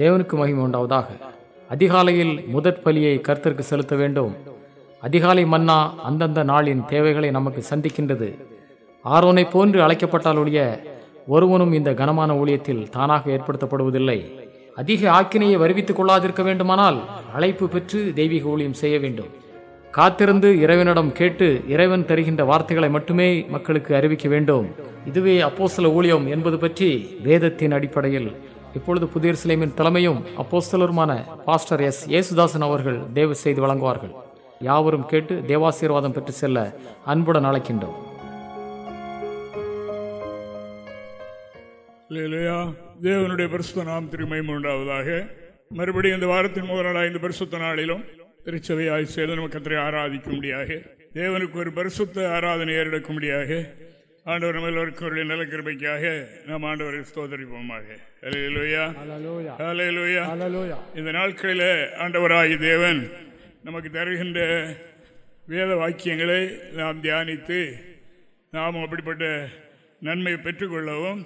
தேவனுக்கு மகிமை உண்டாவதாக. அதிகாலையில் முதற் பலியை கர்த்தருக்கு செலுத்த வேண்டும். அதிகாலை மன்னா அந்தந்த நாளின் தேவைகளை நமக்கு சந்திக்கின்றது. ஆரோனை போன்று அழைக்கப்பட்டாலொழிய ஒருவனும் இந்த கனமான ஊழியத்தில் தானாக ஏற்படுத்தப்படுவதில்லை. அதிக ஆக்கினையை வருவித்துக் கொள்ளாதிருக்க வேண்டுமானால் அழைப்பு பெற்று தெய்வீக ஊழியம் செய்ய வேண்டும். காத்திருந்து இறைவனிடம் கேட்டு இறைவன் தருகின்ற வார்த்தைகளை மட்டுமே மக்களுக்கு அறிவிக்க வேண்டும். இதுவே அப்போஸ்தல ஊழியம் என்பது பற்றி வேதத்தின் அடிப்படையில் இப்பொழுது புதிய சிலைமின் தலைமையும் அப்போஸ்தலருமான பாஸ்டர் எஸ். ஏசுதாசன் அவர்கள் தேவை செய்து வழங்குவார்கள். யாவரும் கேட்டு தேவாசீர்வாதம் பெற்று செல்ல அன்புடன் அழைக்கின்றோம். இல்லையா தேவனுடைய பரிசுத்த நாம் திருமை உண்டாவதாக. மறுபடியும் இந்த வாரத்தின் முதல் நாளாக இந்த பரிசுத்த நாளிலும் திருச்சபையாய் சேர்ந்து நம்ம கத்திரை ஆராதிக்கும்படியாக தேவனுக்கு ஒரு பரிசுத்த ஆராதனை ஏறெடுக்கும்படியாக ஆண்டவர் நம்ம எல்லோருக்கும் நல்ல கிருபைக்காக நாம் ஆண்டவரை ஸ்தோதரிப்போமாக இந்த நாட்களில் ஆண்டவராகி தேவன் நமக்கு தருகின்ற வேத வாக்கியங்களை நாம் தியானித்து நாம் அப்படிப்பட்ட நன்மையை பெற்றுக்கொள்ளவும்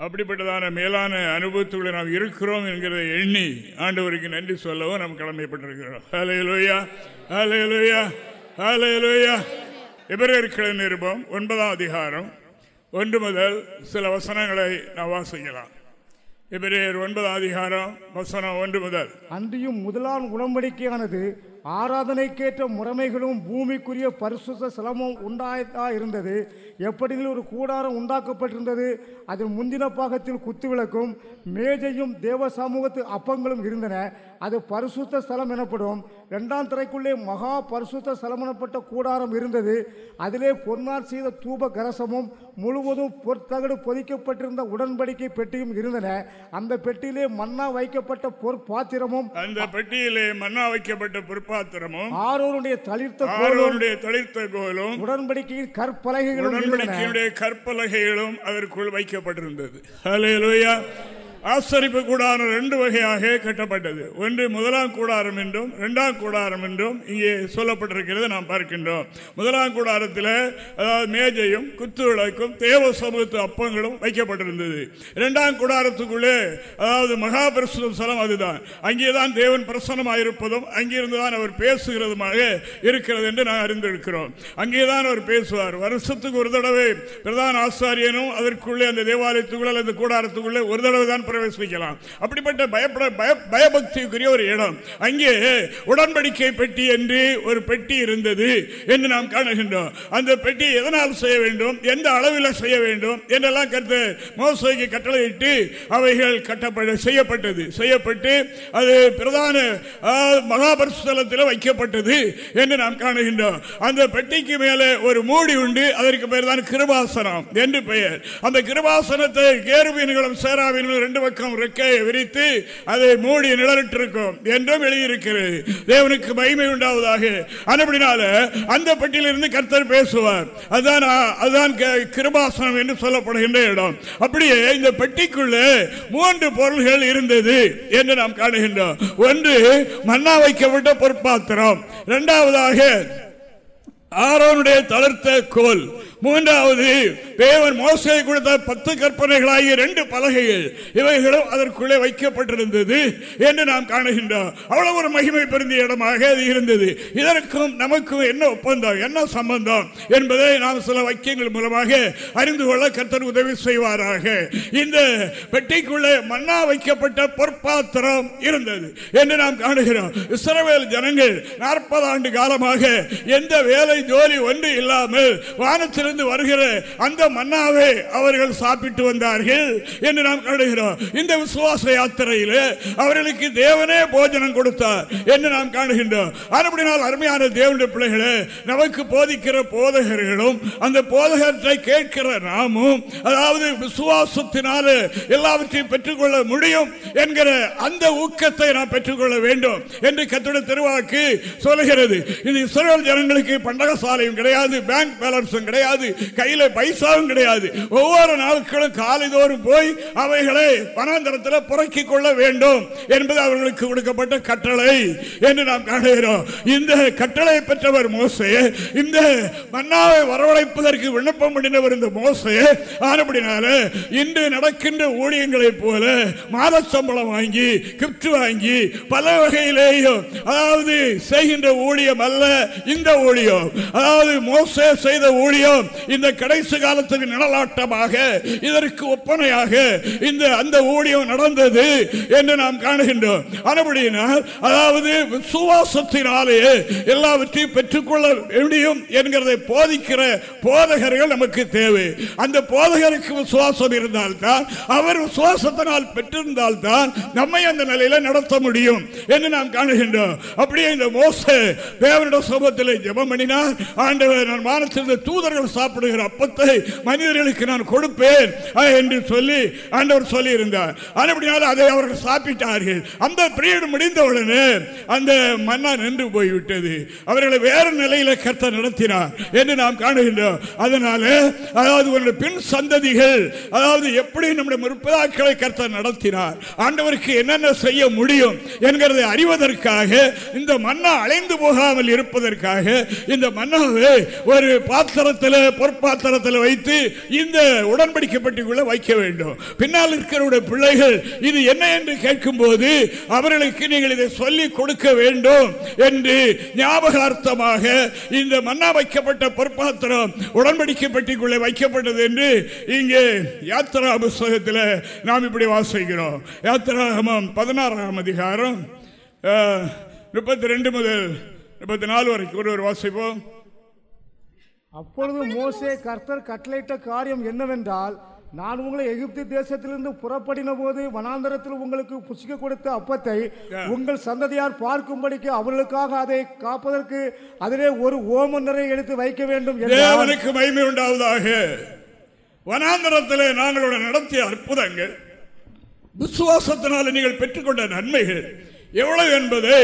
அப்படிப்பட்டதான மேலான அனுபவத்துக்குள்ள நாம் இருக்கிறோம் என்கிறதை எண்ணி ஆண்டவருக்கு நன்றி சொல்லவும் நாம் கடமைப்பட்டிருக்கிறோம். ஹalleluya ஹalleluya ஹalleluya எபிரேயர்களின் நிருபம் ஒன்பதாம் அதிகாரம் ஒன்று முதல் சில வசனங்களை நாம் வாசிக்கலாம். எபிரேயர் ஒன்பதாம் அதிகாரம் வசனம் ஒன்று முதல். அன்றியும் முதலாம் உடம்படிக்கையானது ஆராதனைக்கேற்ற முறைமைகளும் பூமிக்குரிய பரிசுத்த சிலமும் உண்டாயதா இருந்தது. எப்படியில் ஒரு கூடாரம் உண்டாக்கப்பட்டிருந்தது? அதன் முந்தின பாகத்தில் குத்துவிளக்கும் மேஜையும் தேவ சமூகத்து அப்பங்களும் இருந்தன. அது பரிசுத்த ஸ்தலம் எனப்படும். இரண்டாம் திரைக்குள்ளே மகா பரிசுத்த ஸ்தலம் எனப்பட்ட கூடாரம் இருந்தது. அதிலே பொன்னார் செய்த தூப கரசமும் முழுவதும் பொற்தகடு பொதிக்கப்பட்டிருந்த உடன்படிக்கை பெட்டியும் இருந்தன. அந்த பெட்டியிலே மன்னா வைக்கப்பட்ட பொற்பாத்திரமும் அந்த பெட்டியிலே மன்னா வைக்கப்பட்ட பொற்பாத்திரமும் ஆரோருடைய தளிர்த்த கோலும் ஆரோனுடைய தளிர்த்த கோலும் உடன்படிக்கையின் கற்பலகைகளும். உடன்படிக்கையுடைய கற்பலகைகளும் அதற்குள் வைக்கப்பட்டிருந்தது. ஹalleluya. ஆசரிப்பு கூடாரம் ரெண்டு வகையாக கட்டப்பட்டது. ஒன்று முதலாம் கூடாரம் என்றும் இரண்டாம் கூடாரம் என்றும் இங்கே சொல்லப்பட்டிருக்கிறது நாம் பார்க்கின்றோம். முதலாம் கூடாரத்தில் அதாவது மேஜையும் குத்து விளக்கும் தேவ சமூகத்து அப்பங்களும் வைக்கப்பட்டிருந்தது. இரண்டாம் கூடாரத்துக்குள்ளே அதாவது மகாபரிசுத்தம் ஸ்தலம் அதுதான். அங்கேதான் தேவன் பிரசன்னமாயிருப்பதும் அங்கிருந்து தான் அவர் பேசுகிறதுமாக இருக்கிறது என்று நாங்கள் அறிந்திருக்கிறோம். அங்கேதான் அவர் பேசுவார். வருஷத்துக்கு ஒரு தடவை பிரதான ஆசாரியனும் அதற்குள்ளே அந்த தேவாலயத்துக்குள்ளே அந்த கூடாரத்துக்குள்ளே ஒரு தடவை தான் பிரவேசிக்கலாம். அப்படிப்பட்ட பயப்பட பய பயபக்திக்குரிய ஒரு இடம். அங்கே உடன்படிக்கை பெட்டி என்று ஒரு பெட்டி இருந்தது என்று நாம் காணுகின்றோம். அந்த பெட்டி எதனால் செய்ய வேண்டும்? எந்த அளவில் செய்ய வேண்டும்? என்றெல்லாம் கருத்து மோசைக்கு கட்டளையிட்டு அவைகள் கட்டப்பட செய்யப்பட்டது. செய்யப்பட்டு அது பிரதான ஆ, மகாபரிசுத்தலத்தில் வைக்கப்பட்டது என்று நாம் காணுகின்றோம். அந்த பெட்டிக்கு மேலே ஒரு மூடி உண்டு. அதற்கு பெயர் தான் கிருபாசனம் என்று பெயர். அந்த கிருபாசனத்தை கேருபீன்களும் சேராபீன்களும் ரெண்டு பக்கம் ரெக்கையை விரித்து அதை மூடி நிழலிட்டிருக்கும் என்றும் எழுதியிருக்கிறது. தேவனுக்கு மகிமை உண்டாவதாக. அதுபடினால அந்த பட்டியலிருந்து கர்த்தர் பேசுவார். அதுதான் அதுதான் கிருபாசனம் என்று சொல்லப்படுகின்ற இடம். அப்படியே இந்த பெட்டிக்குள்ளே மூன்று பொருள்கள் இருந்தது என்று நாம் காணுகின்றோம். ஒன்று மன்னா வைக்கப்பட்ட பொற்பாத்திரம். இரண்டாவதாக ஆரோனுடைய தளர்த்த கோல். மூன்றாவது தேவன் மோசை கொடுத்த பத்து கற்பனைகளாகிய ரெண்டு பலகைகள் இவைகளும் அதற்குள்ளே வைக்கப்பட்டிருந்தது என்று நாம் காணுகின்றோம். அவ்வளவு ஒரு மகிமை பொருந்திய இடமாக அது இருந்தது. இதற்கும் நமக்கும் என்ன ஒப்பந்தம் என்ன சம்பந்தம் என்பதை நாம் சில வைக்கியங்கள் மூலமாக அறிந்து கொள்ள கர்த்தர் உதவி செய்வாராக. இந்த பெட்டிக்குள்ளே மன்னா வைக்கப்பட்ட பொற்பாத்திரம் இருந்தது என்று நாம் காணுகிறோம். இஸ்ரவேல் ஜனங்கள் நாற்பது ஆண்டு காலமாக எந்த வேலை ஜோலி ஒன்று இல்லாமல் வானத்தில் வானத்திலிருந்து வருகிற அந்த மன்னாவை அவர்கள் சாப்பிட்டு வந்தார்கள் என்று நாம் காணுகிறோம். இந்த விசுவாச யாத்திரையில் அவர்களுக்கு தேவனே போஜனம் கொடுத்தார் என்று நாம் காணுகின்றோம். அப்படினால் அருமையான தேவனுடைய பிள்ளைகளே நமக்கு போதிக்கிற போதகர்களும் அந்த போதகத்தை கேட்கிற நாமும் அதாவது விசுவாசத்தினால எல்லாவற்றையும் பெற்றுக்கொள்ள முடியும் என்கிற அந்த ஊக்கத்தை நாம் பெற்றுக்கொள்ள வேண்டும் என்று கத்துடைய திருவாக்கு சொல்லுகிறது. இது இஸ்ரேல் ஜனங்களுக்கு பண்டகசாலையும் கிடையாது பேங்க் பேலன்ஸும் கிடையாது. கிடையாது. கையில பைசாவும் கிடையாது. ஒவ்வொரு நாட்களும் காலைதோறும் போய் அவைகளை வனாந்தரத்தில் புறக்கிக் கொள்ள வேண்டும் என்பது அவர்களுக்கு கொடுக்கப்பட்ட கட்டளை என்று நாம் காணுகிறோம். இந்த கட்டளை பெற்றவர் மோசே இந்த மன்னாவை வரவழைப்பதற்கு விண்ணப்பம் பண்ணினவர் இந்த மோசே ஆனப்படினால இன்று நடக்கின்ற ஊழியங்களைப் போல மாத சம்பளம் வாங்கி கிப்ட் வாங்கி பல வகையிலேயும் அதாவது செய்கின்ற ஊழியம் அல்ல இந்த ஊழியம். அதாவது மோசே செய்த ஊழியம் இந்த கடைசி காலத்துக்கு நிழலாட்டமாக இதற்கு ஒப்பனையாக இந்த அந்த ஊழியம் நடந்தது என்று நாம் காணுகின்றோம். அதுபடியினால் அதாவது விசுவாசத்தினாலே எல்லாவற்றையும் பெற்றுக்கொள்ள முடியும் என்கிறதை போதிக்கிற போதகர்கள் நமக்கு தேவை. அந்த போதகருக்கு விசுவாசம் இருந்தால்தான் அவர் விசுவாசத்தினால் பெற்றிருந்தால் தான் நம்மை அந்த நிலையில நடத்த முடியும் என்று நாம் காணுகின்றோம். அப்படியே இந்த மோச தேவனுடைய சமூகத்தில் ஜெபம் பண்ணினார். ஆண்டவர் நான் வானத்திலிருந்து தூதர்கள் சாப்பிடுகிற அப்பத்தை மனிதர்களுக்கு நான் கொடுப்பேன். என்று சொல்லி ஆண்டவர் சொல்லி இருந்தார் அதுபடியால் அதை அவர்கள் சாப்பிட்டார்கள். அந்த பீரியட் முடிந்தவுடனே அந்த மன்னா நின்று போய்விட்டது. அவர்களை வேறு நிலையில கர்த்தர் நடத்தினார் என்று நாம் காணுகின்றோம். அதனால அதாவது உங்களுடைய பின் சந்ததிகள் அதாவது எப்படி நம்முடைய முற்பதாக்களை கர்த்தர் நடத்தினார் ஆண்டவருக்கு என்னென்ன செய்ய முடியும் என்கிறதை அறிவதற்காக இந்த மன்னா அலைந்து போகாமல் இருப்பதற்காக இந்த மன்னாவை ஒரு பாத்திரத்தில் பொற்பாத்திரத்தில் வைத்து இந்த உடன்படிக்கை பெட்டிக்குள்ள வைக்க வேண்டும். பின்னால் இருக்கிறவருடைய பிள்ளைகள் இது என்ன என்று கேட்கும் போது அவர்களுக்கு நீங்கள் இதை சொல்லி கொடுக்க வேண்டும் என்று ஞாபகார்த்தமாக இந்த மன்னா வைக்கப்பட்ட பொற்பாத்திரம் உடன்படிக்கை பெட்டிக்குள்ளே வைக்கப்பட்டது என்று இங்கே யாத்திரா புஸ்தகத்தில் நாம் இப்படி வாசிக்கிறோம். யாத்திராகமம் பதினாறாம் அதிகாரம் முப்பத்தி ரெண்டு முதல் முப்பத்தி நாலு வரைக்கும் ஒரு வாசிப்போம். அப்பொழுது மோசே கர்த்தர் கட்டளையிட்ட காரியம் என்னவென்றால் நான் உங்களை எகிப்து தேசத்திலிருந்து புறப்படின போது வனாந்தரத்தில் உங்களுக்கு புசிக்க கொடுத்த அப்பத்தை உங்கள் சந்ததியார் பார்க்கும்படிக்கு அவர்களுக்காக அதை காப்பதற்கு அதிலே ஒரு ஓம நிறை எடுத்து வைக்க வேண்டும். தேவனுக்கு மகிமை உண்டாவதாக வனாந்தரத்திலே நாங்களோட நடத்திய அற்புதங்கள் விசுவாசத்தினால நீங்கள் பெற்றுக்கொண்ட நன்மைகள் எவ்வளவு என்பதை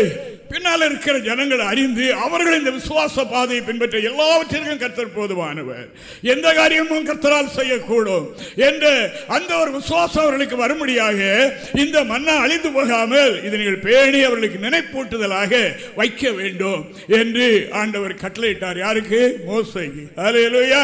பின்னால் இருக்கிற ஜனங்கள் அறிந்து அவர்கள் இந்த விசுவாச பாதையை பின்பற்ற எல்லாவற்றிற்கும் கர்த்தர் போதுமானவர். எந்த காரியமும் கர்த்தரால் செய்யக்கூடும் என்று அந்த ஒரு விசுவாசம் அவர்களுக்கு வரும்படியாக இந்த மன்னா அழிந்து போகாமல் இதை நீங்கள் பேணி அவர்களுக்கு நினைப்பூட்டுதலாக வைக்க வேண்டும் என்று ஆண்டவர் கட்டளையிட்டார். யாருக்கு? மோசைக்கு. அல்லேலூயா.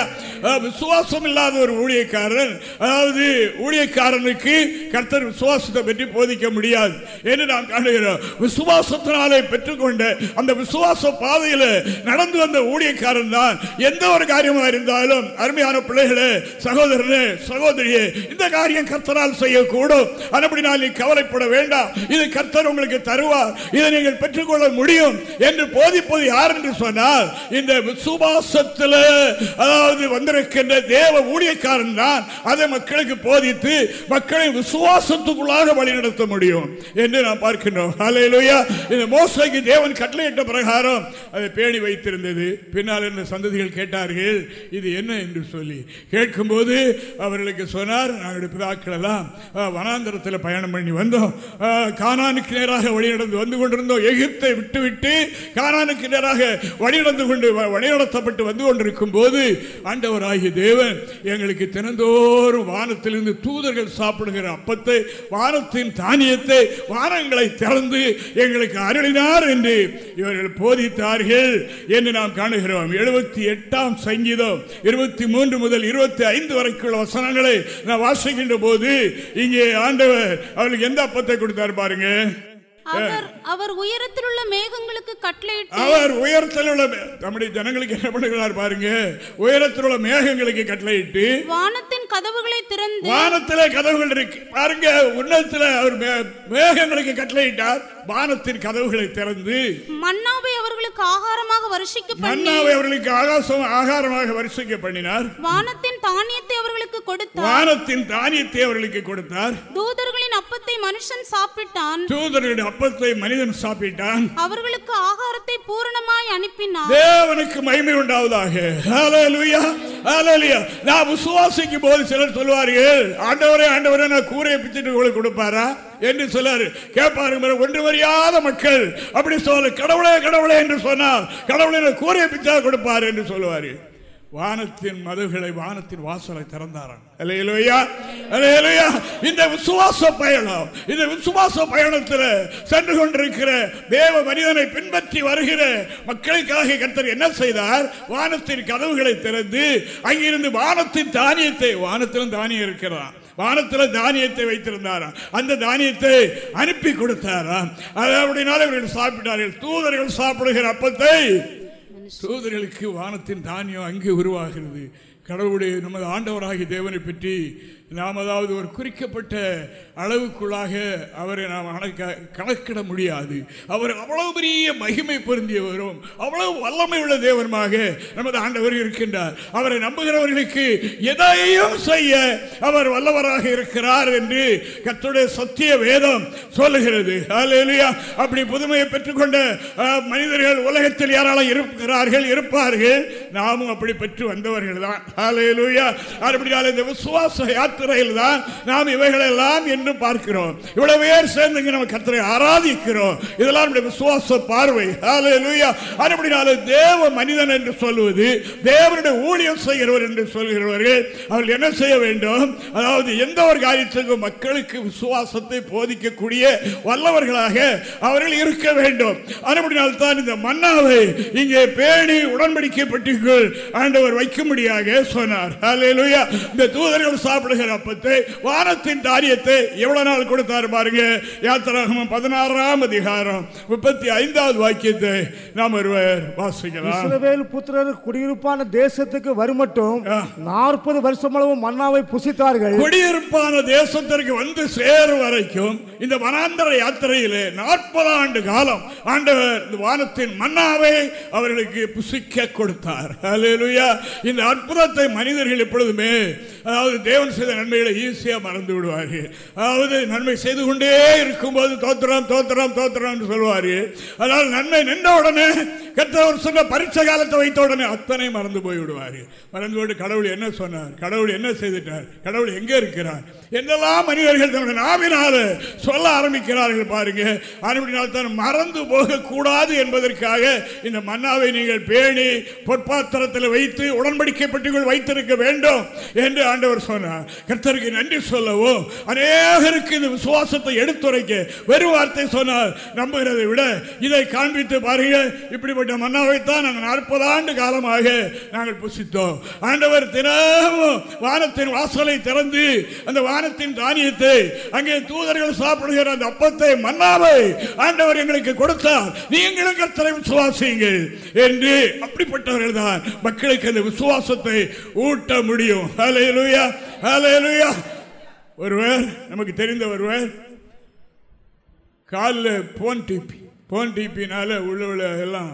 விசுவாசம் இல்லாத ஒரு ஊழியக்காரன் அதாவது ஊழியக்காரனுக்கு கர்த்தர் விசுவாசத்தை பற்றி போதிக்க முடியாது என்று நாம் காணுகிறோம். விசுவாசத்தினாலே பெற்றுக்கொண்ட அந்த விசுவாச பாதையில் நடந்து வந்த ஊழியக்காரன் தான் எந்த ஒரு காரியமா இருந்தாலும் அருமையான பிள்ளைகளே சகோதரனே சகோதரியே இந்த காரியம் கர்த்தரால் செய்யக்கூடும். அதுபடினால் நீ கவலைப்பட வேண்டாம். இது கர்த்தர் உங்களுக்கு தருவார். இதை நீங்கள் பெற்றுக்கொள்ள முடியும் என்று போதிப்பது யார் என்று சொன்னால் இந்த விசுவாசத்தில் அதாவது வந்திருக்கின்ற தேவ ஊழியக்காரன் தான் அதை மக்களுக்கு போதித்து மக்களை விசுவாசத்துக்குள்ளாக வழிநடத்த முடியும் என்று நாம் பார்க்கின்றோம். ஹalleluya இந்த மோசைக்கு தேவன் கட்டளையிட்ட பிரகாரம் அதை பேணி வைத்திருந்தது. பின்னால் இந்த சந்ததிகள் கேட்டார்கள் இது என்ன என்று சொல்லி? கேட்கும்போது அவர்களுக்கு சொன்னார் நாங்கள் பிதாக்கள் எல்லாம் வனாந்தரத்தில் பயணம் பண்ணி வந்தோம். காணானுக்கு கானானுக்கு நேராக வழிநடந்து வந்து கொண்டிருந்தோம். எகிப்தை விட்டுவிட்டு கானானுக்கு நேராக வழிநடந்து கொண்டு வ- வழிநடத்தப்பட்டு வந்து கொண்டிருக்கும் போது ஆண்டவராகிய தேவன் எங்களுக்கு தினந்தோறும் வானத்திலிருந்து தூதர்கள் சாப்பிடுகிற அப்பத்தை வானத்தின் தானியத்தை வானங்களை திறந்து எங்களுக்கு அருளினார் என்று இவர்கள் போதித்தார்கள் என்று நாம் காணுகிறோம். எழுபத்தி எட்டாம் சங்கீதம் இருபத்தி மூன்று முதல் இருபத்தி ஐந்து வரைக்குள்ள வசனங்களை நான் வாசிக்கின்ற போது இங்கே ஆண்டவர் அவர்களுக்கு எந்த அப்பத்தை கொடுத்தார் பாருங்க. அவர் அவர் உயரத்தில் உள்ள மேகங்களுக்கு கட்டளையிட்டு அவர் உயரத்தில் உள்ள நம்முடைய ஜனங்களுக்கு என்ன பண்ணுகிறார் பாருங்க. உயரத்தில் உள்ள மேகங்களுக்கு கட்டளையிட்டு வானத்தின் கதவுகளை திறந்து வானத்திலே கதவுகள் இருக்கு. பாருங்க உன்னதத்தில் அவர் மேகங்களுக்கு கட்டளையிட்டார். வானத்தின் கதவுகளை திறந்து மன்னாவை அவர்களுக்கு ஆகாரமாக வருஷிக்க மன்னாவை அவர்களுக்கு ஆகாசம் ஆகாரமாக வரிசைக்க பண்ணினார். வானத்தின் தானியத்தை அவர்களுக்கு கொடுத்தார். வானத்தின் தானியத்தை அவர்களுக்கு கொடுத்தார். தூதர்களின் அப்பத்தை மனுஷன் சாப்பிட்டான். தூதர்களுடைய அப்பத்தை மனிதன் சாப்பிட்டான். அவர்களுக்கு ஆகாரத்தை பூரணமாய் அனுப்பினார் தேவனுக்கு மகிமை உண்டாவதாக. ஹalleluya ஹalleluya நான் விசுவாசிக்கும் போது சிலர் சொல்வார்கள் ஆண்டவரே ஆண்டவரே நான் கூரையை பிச்சுட்டு உங்களுக்கு கொடுப்பாரா? என்று சொல்லாரு. கேட்பாரு ஒன்று வரியாத மக்கள். அப்படி சொல்ல கடவுளே கடவுளே என்று சொன்னால் கடவுளை கூறிய பிச்சா கொடுப்பார் என்று சொல்லுவாரு. வானத்தின் மதுகளை வானத்தின் வாசலை திறந்தாராம். இந்த விசுவாச பயணம் இந்த விசுவாச பயணத்தில் சென்று கொண்டிருக்கிற தேவ மனிதனை பின்பற்றி வருகிற மக்களுக்காக கர்த்தர் என்ன செய்தார்? வானத்தின் கதவுகளை திறந்து அங்கிருந்து வானத்தின் தானியத்தை வானத்திலும் தானியம் இருக்கிறான். வானத்தில் தானியத்தை வைத்திருந்தாராம் அந்த தானியத்தை அனுப்பி கொடுத்தாராம் அது அப்படினால இவர்கள் சாப்பிட்டார்கள். தூதர்கள் சாப்பிடுகிற அப்பத்தை தூதர்களுக்கு வானத்தின் தானியம் அங்கே உருவாகிறது. கடவுளுடைய நமது ஆண்டவராகிய தேவனை பற்றி நாம் அதாவது ஒரு குறிக்கப்பட்ட அளவுக்குள்ளாக அவரை நாம் கணக்கிட முடியாது. அவர் அவ்வளவு பெரிய மகிமை பொருந்தியவரும் அவ்வளவு வல்லமை உள்ள தேவனுமாக நமது ஆண்டவர் இருக்கின்றார். அவரை நம்புகிறவர்களுக்கு எதையும் செய்ய அவர் வல்லவராக இருக்கிறார் என்று கத்துடைய சத்திய வேதம் சொல்லுகிறது. அப்படி புதுமையை பெற்றுக்கொண்ட மனிதர்கள் உலகத்தில் யாராலும் இருக்கிறார்கள் இருப்பார்கள். நாமும் அப்படி பெற்று வந்தவர்கள் தான் இந்த விசுவாச யாத்திரையில் தான் நாம் இவைகளெல்லாம் என்று பார்க்கிறோம். இவ்வளவு பேர் சேர்ந்து நம்ம கர்த்தரை ஆராதிக்கிறோம். இதெல்லாம் நம்முடைய விசுவாச பார்வை. ஹalleluya. அப்படினால தேவ மனிதன் என்று சொல்லுவது தேவனுடைய ஊழியம் செய்கிறவர் என்று சொல்கிறவர்கள் அவர்கள் என்ன செய்ய வேண்டும்? அதாவது எந்த ஒரு காரியத்திற்கும் மக்களுக்கு விசுவாசத்தை போதிக்கக்கூடிய வல்லவர்களாக அவர்கள் இருக்க வேண்டும். அப்படினால் தான் இந்த மன்னாவை இங்கே பேணி உடன்படிக்கை பெட்டிக்குள் ஆண்டவர் வைக்கும்படியாக சொன்னார். இந்த தூதர்கள் சாப்பிடுகிற அப்பத்தை வானத்தின் தாரியத்தை எவ்வளவு நாள் கொடுத்தார் பாருங்க யாத்திராகமம் பதினாறாம் அதிகாரம் முப்பத்தி ஐந்தாவது வாக்கியத்தை நாம் ஒருவர் வாசிக்கலாம் புத்திரர் குடியிருப்பான தேசத்துக்கு வருமட்டும். நாற்பது வருஷமளவு மன்னாவை புசித்தார்கள் குடியிருப்பான தேசத்திற்கு வந்து சேரும் வரைக்கும் இந்த வனாந்தர யாத்திரையிலே நாற்பது ஆண்டு காலம் ஆண்டவர் வானத்தின் மன்னாவை அவர்களுக்கு புசிக்க கொடுத்தார். இந்த அற்புதத்தை மனிதர்கள் எப்பொழுதுமே அதாவது தேவன் செய்த நன்மைகளை ஈஸியாக மறந்து விடுவார்கள் அதாவது நன்மை செய்து கொண்டே இருக்கும்போது தோத்திரம் தோத்திரம் தோத்திரம் என்று சொல்வார்கள் அதனால் நன்மை நின்ற உடனே கர்த்தர் சொன்ன பரீட்சை காலத்தை வைத்த உடனே அத்தனை மறந்து போய் விடுவார்கள் மறந்து போட்டு கடவுள் என்ன சொன்னார்? கடவுள் என்ன செய்துட்டார்? கடவுள் எங்கே இருக்கிறார்? என்னெல்லாம் மனிதர்கள் தன்னுடைய நாவினால் சொல்ல ஆரம்பிக்கிறார்கள் பாருங்க. அப்படினால் தான் மறந்து போகக்கூடாது என்பதற்காக இந்த மன்னாவை நீங்கள் பேணி பொற்பாத்திரத்தில் வைத்து உடன்படிக்கைப்பட்டுகள் வைத்திருக்க வேண்டும் என்று ஆண்டவர் சொன்னார். கர்த்தருக்கு நன்றி சொல்லவும் அநேகருக்கு இந்த விசுவாசத்தை எடுத்துரைக்க வெறும் வார்த்தை சொன்னார். நம்புகிறதை விட இதை காண்பித்து பாருங்க. இப்படிப்பட்ட மன்னாவை தான் நாங்கள் நாற்பது ஆண்டு காலமாக நாங்கள் புசித்தோம். ஆண்டவர் தினமும் வானத்தின் வாசலை திறந்து அந்த வானத்தின் தானியத்தை அங்கே தூதர்கள் சாப்பிடுகிற அந்த அப்பத்தை மன்னாவை ஆண்டவர் எங்களுக்கு கொடுத்தார். நீங்களும் கத்தரை விசுவாசியுங்கள் என்று அப்படிப்பட்டவர்கள் தான் மக்களுக்கு அந்த விசுவாசத்தை ஊட்ட முடியும். ஹalleluya ஹalleluya ஒருவர் நமக்கு தெரிந்த ஒருவர் காலில் போன் டிபி போன் டிபினால உள்ள உள்ள எல்லாம்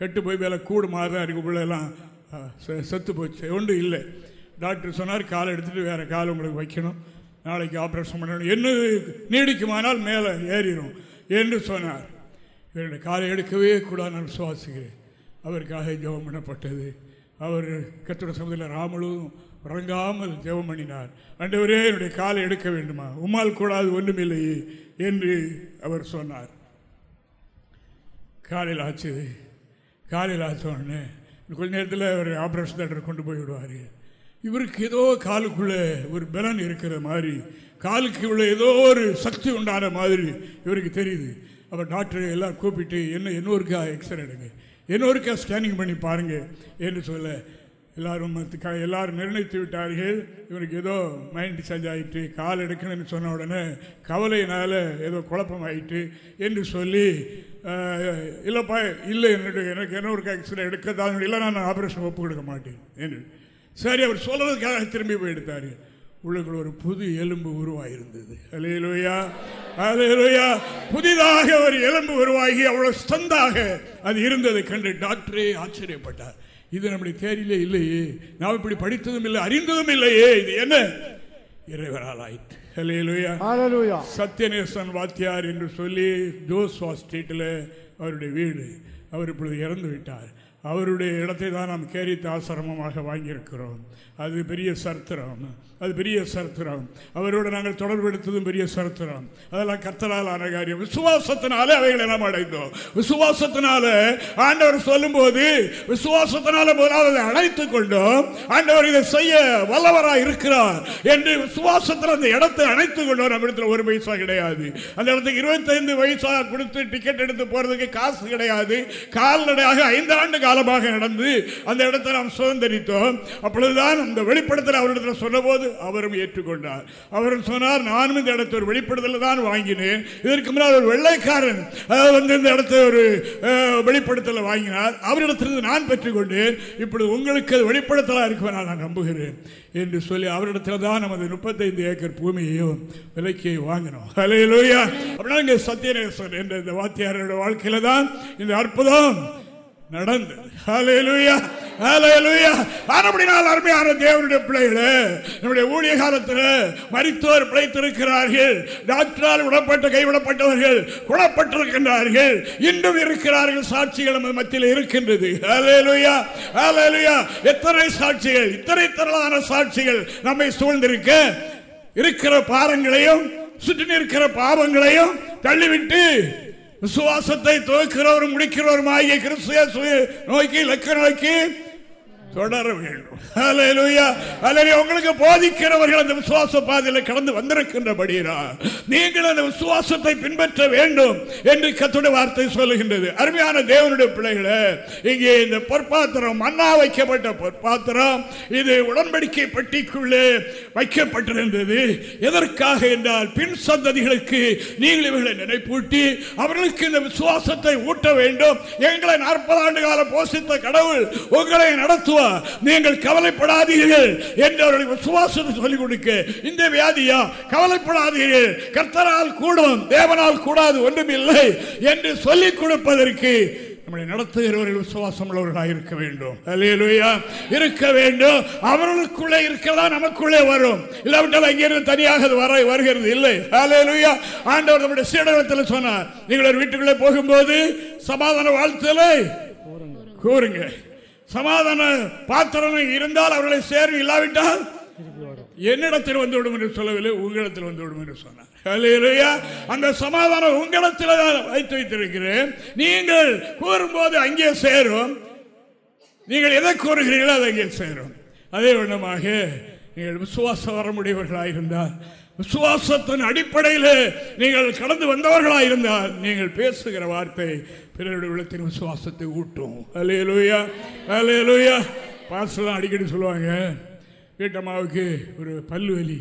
கெட்டு போய் வேலை கூடு மாதிரி தான் இருக்கு உள்ள எல்லாம். செத்து போச்சு. ஒன்றும் இல்லை. டாக்டர் சொன்னார் காலை எடுத்துட்டு வேற கால் உங்களுக்கு வைக்கணும். நாளைக்கு ஆப்ரேஷன் பண்ணணும். என்ன நீடிக்குமானால் மேலே ஏறிடும் என்று சொன்னார். இவருடைய காலை எடுக்கவே கூடாது நான் சுவாசிக்கிறேன். அவருக்காக ஜெபம் பண்ணப்பட்டது. அவர் கத்திர சமுதிர ராமலும் உறங்காமல் ஜெபம் பண்ணினார். அண்டவரே என்னுடைய காலை எடுக்க வேண்டுமா? உம்மால் கூடாது ஒன்றுமில்லையே என்று அவர் சொன்னார். காலையில் ஆச்சுது காலையில் ஆச்ச உடனே கொஞ்ச நேரத்தில் அவர் ஆப்ரேஷன் தேட்டர் கொண்டு போய் விடுவார். இவருக்கு ஏதோ காலுக்குள்ளே ஒரு பலன் இருக்கிற மாதிரி காலுக்கு உள்ள ஏதோ ஒரு சக்தி உண்டான மாதிரி இவருக்கு தெரியுது. அப்போ டாக்டரை எல்லாம் கூப்பிட்டு என்ன இன்னொருக்கா எக்ஸ்ரே எடுங்க. இன்னொருக்கா ஸ்கேனிங் பண்ணி பாருங்கள் என்று சொல்ல எல்லாரும் மத்த- எல்லாரும் நிர்ணயித்து விட்டார்கள். இவருக்கு ஏதோ மைண்ட் சேஞ்ச் ஆகிட்டு கால் எடுக்கணும்னு சொன்ன உடனே கவலையினால் ஏதோ குழப்பம் ஆகிட்டு என்று சொல்லி இல்லைப்பா இல்லை என்னுடைய எனக்கு என்ன ஒரு எக்ஸ்ரே எடுக்கத்தான் இல்லை நான் ஆப்ரேஷன் ஒப்பு கொடுக்க மாட்டேன் என்று சரி அவர் சொல்றதுக்காக திரும்பி போய் எடுத்தார் உள்ளுக்குள்ள ஒரு புது எலும்பு உருவாயிருந்தது. அலையலுயா அலையலுயா புதிதாக ஒரு எலும்பு உருவாகி அவ்வளவு ஸ்ட்ரென்த்தாக அது இருந்ததை கண்டு டாக்டரே ஆச்சரியப்பட்டார். இது நம்முடைய தேரியிலே இல்லையே. நாம் இப்படி படித்ததும் இல்லை அறிந்ததும் இல்லையே. இது என்ன? இறைவனால் ஆயிற்று. சத்யநேசன் வாத்தியார் என்று சொல்லி ஜோஸ்வா ஸ்ட்ரீட்டில் அவருடைய வீடு அவர் இப்பொழுது இறந்து விட்டார். அவருடைய இடத்தை தான் நாம் கேரித்த ஆசிரமமாக வாங்கியிருக்கிறோம். அது பெரிய சரித்திரம். அது பெரிய சரித்திரம். அவரோடு நாங்கள் தொடர்பு எடுத்ததும் பெரிய சரித்திரம். அதெல்லாம் கத்தலால் ஆன காரியம். விசுவாசத்தினாலே அவைகளை நாம் அடைந்தோம். விசுவாசத்தினால ஆண்டவர் சொல்லும்போது விசுவாசத்தினால முதலாவது அழைத்துக் கொண்டோம். ஆண்டவர் இதை செய்ய வல்லவராக இருக்கிறார் என்று விசுவாசத்தில் அந்த இடத்தை அணைத்துக் கொண்டோம். நம்ம இடத்துல ஒரு பைசா கிடையாது. அந்த இடத்துக்கு இருபத்தைந்து வயசா கொடுத்து டிக்கெட் எடுத்து போறதுக்கு காசு கிடையாது. கால்நடையாக ஐந்து ஆண்டு காலமாக நடந்து அந்த இடத்தை நாம் சுதந்திரித்தோம். அப்பொழுதுதான் அந்த வெளிப்படத்தில் அவரிடத்தில் சொன்னபோது அவரும் ஏற்றுக்கொண்டார். அவரும் சொன்னார் நானும் இந்த இடத்தை ஒரு வெளிப்படுத்தலை தான் வாங்கினேன். இதற்கு முன்னால் ஒரு வெள்ளைக்காரன் வந்து இந்த இடத்தை ஒரு வெளிப்படுத்தலை வாங்கினார். அவரிடத்திலிருந்து நான் பெற்றுக்கொண்டேன். இப்பொழுது உங்களுக்கு அது வெளிப்படுத்தலா இருக்கும் நான் நம்புகிறேன். என்று சொல்லி அவரிடத்தில் தான் நமது முப்பத்தைந்து ஏக்கர் பூமியையும் விலைக்கு வாங்கினோம். ஹalleluya. அப்படின்னா இங்கே சத்யநேசன் என்ற இந்த வாத்தியாரோட வாழ்க்கையில தான் இந்த அற்புதம் நடந்தது. அருமையான தேவனுடைய பிள்ளைகளே நம்முடைய ஊழிய காலத்தில் மருத்துவர் பிழைத்திருக்கிறார்கள். டாக்டரால் விடப்பட்ட கைவிடப்பட்டவர்கள் குணப்பட்டிருக்கின்றார்கள். இன்றும் இருக்கிறார்கள் சாட்சிகள் நமது மத்தியில் இருக்கின்றது. எத்தனை சாட்சிகள் இத்தனை திரளான சாட்சிகள் நம்மை சூழ்ந்திருக்க? இருக்கிற பாரங்களையும் சுற்றி நிற்கிற பாவங்களையும் தள்ளிவிட்டு விசுவாசத்தை துவக்கிறவரும் முடிக்கிறவரும் ஆகிய கிறிஸ்து நோக்கி இலக்க நோக்கி தொடர வேண்டும். உங்களுக்கு போதிக்கிறவர்கள் அந்த விசுவாச பாதையில் கடந்து வந்திருக்கின்றபடியா நீங்கள் அந்த விசுவாசத்தை பின்பற்ற வேண்டும் என்று கத்துடைய வார்த்தை சொல்லுகின்றது. அருமையான தேவனுடைய பிள்ளைகளே இங்கே இந்த பொற்பாத்திரம் மண்ணா வைக்கப்பட்ட பொற்பாத்திரம் இது உடன்படிக்கை பெட்டிக்குள்ளே வைக்கப்பட்டிருந்தது. எதற்காக என்றால் பின் சந்ததிகளுக்கு நீங்கள் இவர்களை நினைப்பூட்டி அவர்களுக்கு இந்த விசுவாசத்தை ஊட்ட வேண்டும். எங்களை நாற்பது ஆண்டு காலம் போஷித்த கடவுள் உங்களை நடத்துவார். நீங்கள் கவலைப்படாதீர்கள் என்று அவர்களுக்கு விசுவாசத்தை சொல்லிக் கொடுக்க. இந்த வியாதியா? கவலைப்படாதீர்கள். கர்த்தரால் கூடும் தேவனால் கூடாது ஒன்றும் இல்லை என்று சொல்லிக் கொடுப்பதற்கு நம்மளை நடத்துகிறவர்கள் விசுவாசம் உள்ளவர்களாக இருக்க வேண்டும். அல்லேலூயா இருக்க வேண்டும். அவர்களுக்குள்ளே இருக்கலாம் நமக்குள்ளே வரும். இல்லாவிட்டால் அங்கிருந்து தனியாக அது வர வருகிறது இல்லை. அல்லேலூயா ஆண்டவர் நம்முடைய சீடகத்தில் சொன்னார் நீங்கள் ஒரு வீட்டுக்குள்ளே போகும்போது சமாதான வாழ்த்தலை கூறுங்க சமாதான பாத்திரம் இருந்தால் அவர்களை சேரும் இல்லாவிட்டால் என்னிடத்தில் வந்துவிடும் என்று சொல்லவில்லை உங்களிடத்தில் வந்துவிடும் என்று சொன்னார். அந்த சமாதானம் உங்களிடத்தில் தான் வைத்து வைத்திருக்கிறேன். நீங்கள் கூறும்போது அங்கே சேரும். நீங்கள் எதை கூறுகிறீர்களோ அது அங்கே சேரும். அதே விதமாக நீங்கள் விசுவாசம் வர முடியவர்களாக இருந்தால் விசுவாசத்தின் அடிப்படையில் நீங்கள் கடந்து வந்தவர்களாக இருந்தால் நீங்கள் பேசுகிற வார்த்தை பிறருடைய உள்ளத்தின் விசுவாசத்தை ஊட்டும். அலையலூயா அலையலூயா பாஸ்லாம் அடிக்கடி சொல்லுவாங்க வீட்டம்மாவுக்கு ஒரு பல்வலி வலி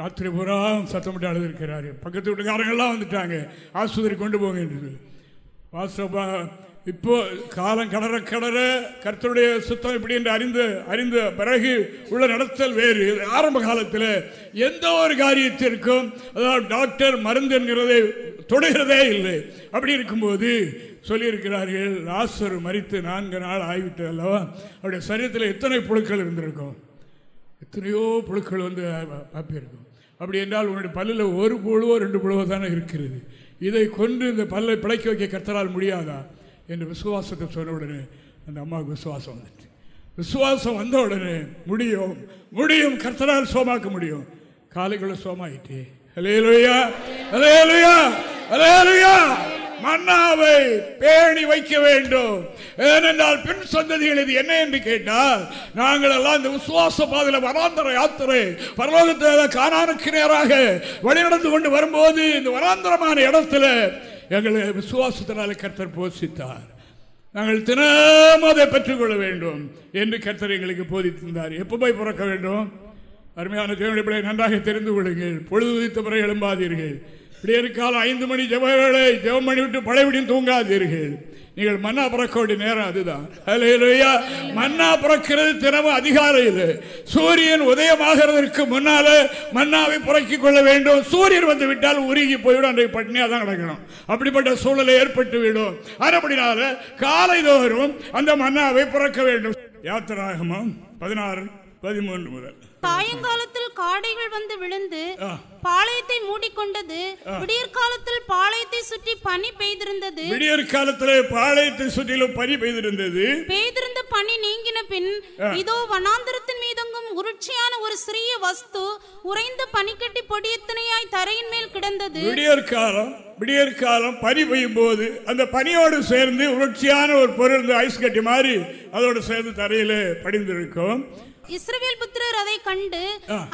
ராத்திரி பூரா சத்தமிட்டு அழுதுருக்கிறாரு. பக்கத்து வீட்டுக்காரங்கெல்லாம் வந்துட்டாங்க. ஆஸ்பத்திரி கொண்டு போங்க என்று வாசப்பா இப்போ காலம் கடற கடற கர்த்தருடைய சுத்தம் இப்படி என்று அறிந்து அறிந்த பிறகு உள்ள நடத்தல் வேறு. ஆரம்ப காலத்தில் எந்த ஒரு காரியத்திற்கும் அதாவது டாக்டர் மருந்து என்கிறதை தொடுகிறதே இல்லை. அப்படி இருக்கும்போது சொல்லியிருக்கிறார்கள் ராசர் மறித்து நான்கு நாள் ஆகிவிட்டது அல்லவா? அவருடைய சரீரத்தில் எத்தனை புழுக்கள் இருந்திருக்கும்? எத்தனையோ புழுக்கள் வந்து ஆப்பியிருக்கும் அப்படி என்றால் உன்னுடைய பல்லில் ஒரு புழுவோ ரெண்டு புழுவோ தானே இருக்கிறது. இதை கொண்டு இந்த பல்லை பிழைக்க வைக்க கர்த்தரால் முடியாதா? என்று விசுவாசத்தை சொன்ன உடனே அந்த அம்மாவுக்கு விசுவாசம் வந்துட்டு விசுவாசம் வந்த உடனே முடியும் முடியும் கர்த்தரால் சோமாக்க முடியும். காலைக்குள்ள சோமாயிட்டு. அலையலுயா அலையலுயா அலையலுயா மன்னாவை பேணி வைக்க வேண்டும். ஏனென்றால் பின் சந்ததிகள் இது என்ன என்று கேட்டால் நாங்கள் எல்லாம் இந்த விசுவாச பாதையில் வராந்தர யாத்திரை பரலோகத்தில் காணானுக்கு நேராக வழிநடந்து கொண்டு வரும்போது இந்த வராந்தரமான இடத்துல எங்களை விசுவாசத்தினால கர்த்தர் போஷித்தார். நாங்கள் தினம் அதை பெற்றுக்கொள்ள வேண்டும் என்று கர்த்தர் எங்களுக்கு போதித்திருந்தார். எப்போ போய் பிறக்க வேண்டும்? அருமையான தேவனுடைய நன்றாக தெரிந்து கொள்ளுங்கள். பொழுது உதித்த பிறகு எழும்பாதீர்கள். விடியற்காலம் ஐந்து மணி ஜபவேளை ஜெபம் பண்ணிவிட்டு பழையபடியும் தூங்காதீர்கள். நீங்கள் மன்னா பிறக்க வேண்டிய நேரம் அதுதான். ஹalleluya. மன்னா பிறக்கிறது தினமும் அதிகாலையில். சூரியன் உதயமாகிறதற்கு முன்னாலே மன்னாவை புறக்கிக் கொள்ள வேண்டும். சூரியன் வந்து விட்டால் உருகி போய்விடும். அன்றைக்கு பட்னியாக தான் கிடக்கணும். அப்படிப்பட்ட சூழலை ஏற்பட்டு விடும் அப்படினால காலை தோறும் அந்த மன்னாவை புறக்க வேண்டும். யாத்திராகமும் பதினாறு பதிமூன்று முதல். சாயங்காலத்தில் காடைகள் வந்து விழுந்து. பாளையத்தை மூடிக்கொண்டது விடியற்காலத்தில் பாளையத்தை சுற்றி பனி பெய்திருந்தது. விடியற் காலத்திலே பாளையத்தை சுற்றிலும் பனி பெய்திருந்தது. பெய்திருந்த பனி நீங்கின பின் இதோ வனாந்திரத்தின் மீதெங்கும் உருட்சியான ஒரு சிறிய வஸ்து உறைந்த பனிக்கட்டி பொடியத்தனையாய் தரையின் மேல் கிடந்தது. விடியற் காலம் விடியற் காலம் பனி பெய்யும் போது அந்த பனியோடு சேர்ந்து உணர்ச்சியான ஒரு பொருள் ஐஸ் கட்டி மாதிரி அதோடு சேர்ந்து தரையிலே படிந்திருக்கும். இஸ்ரவேல் புத்திரர் அதை கண்டு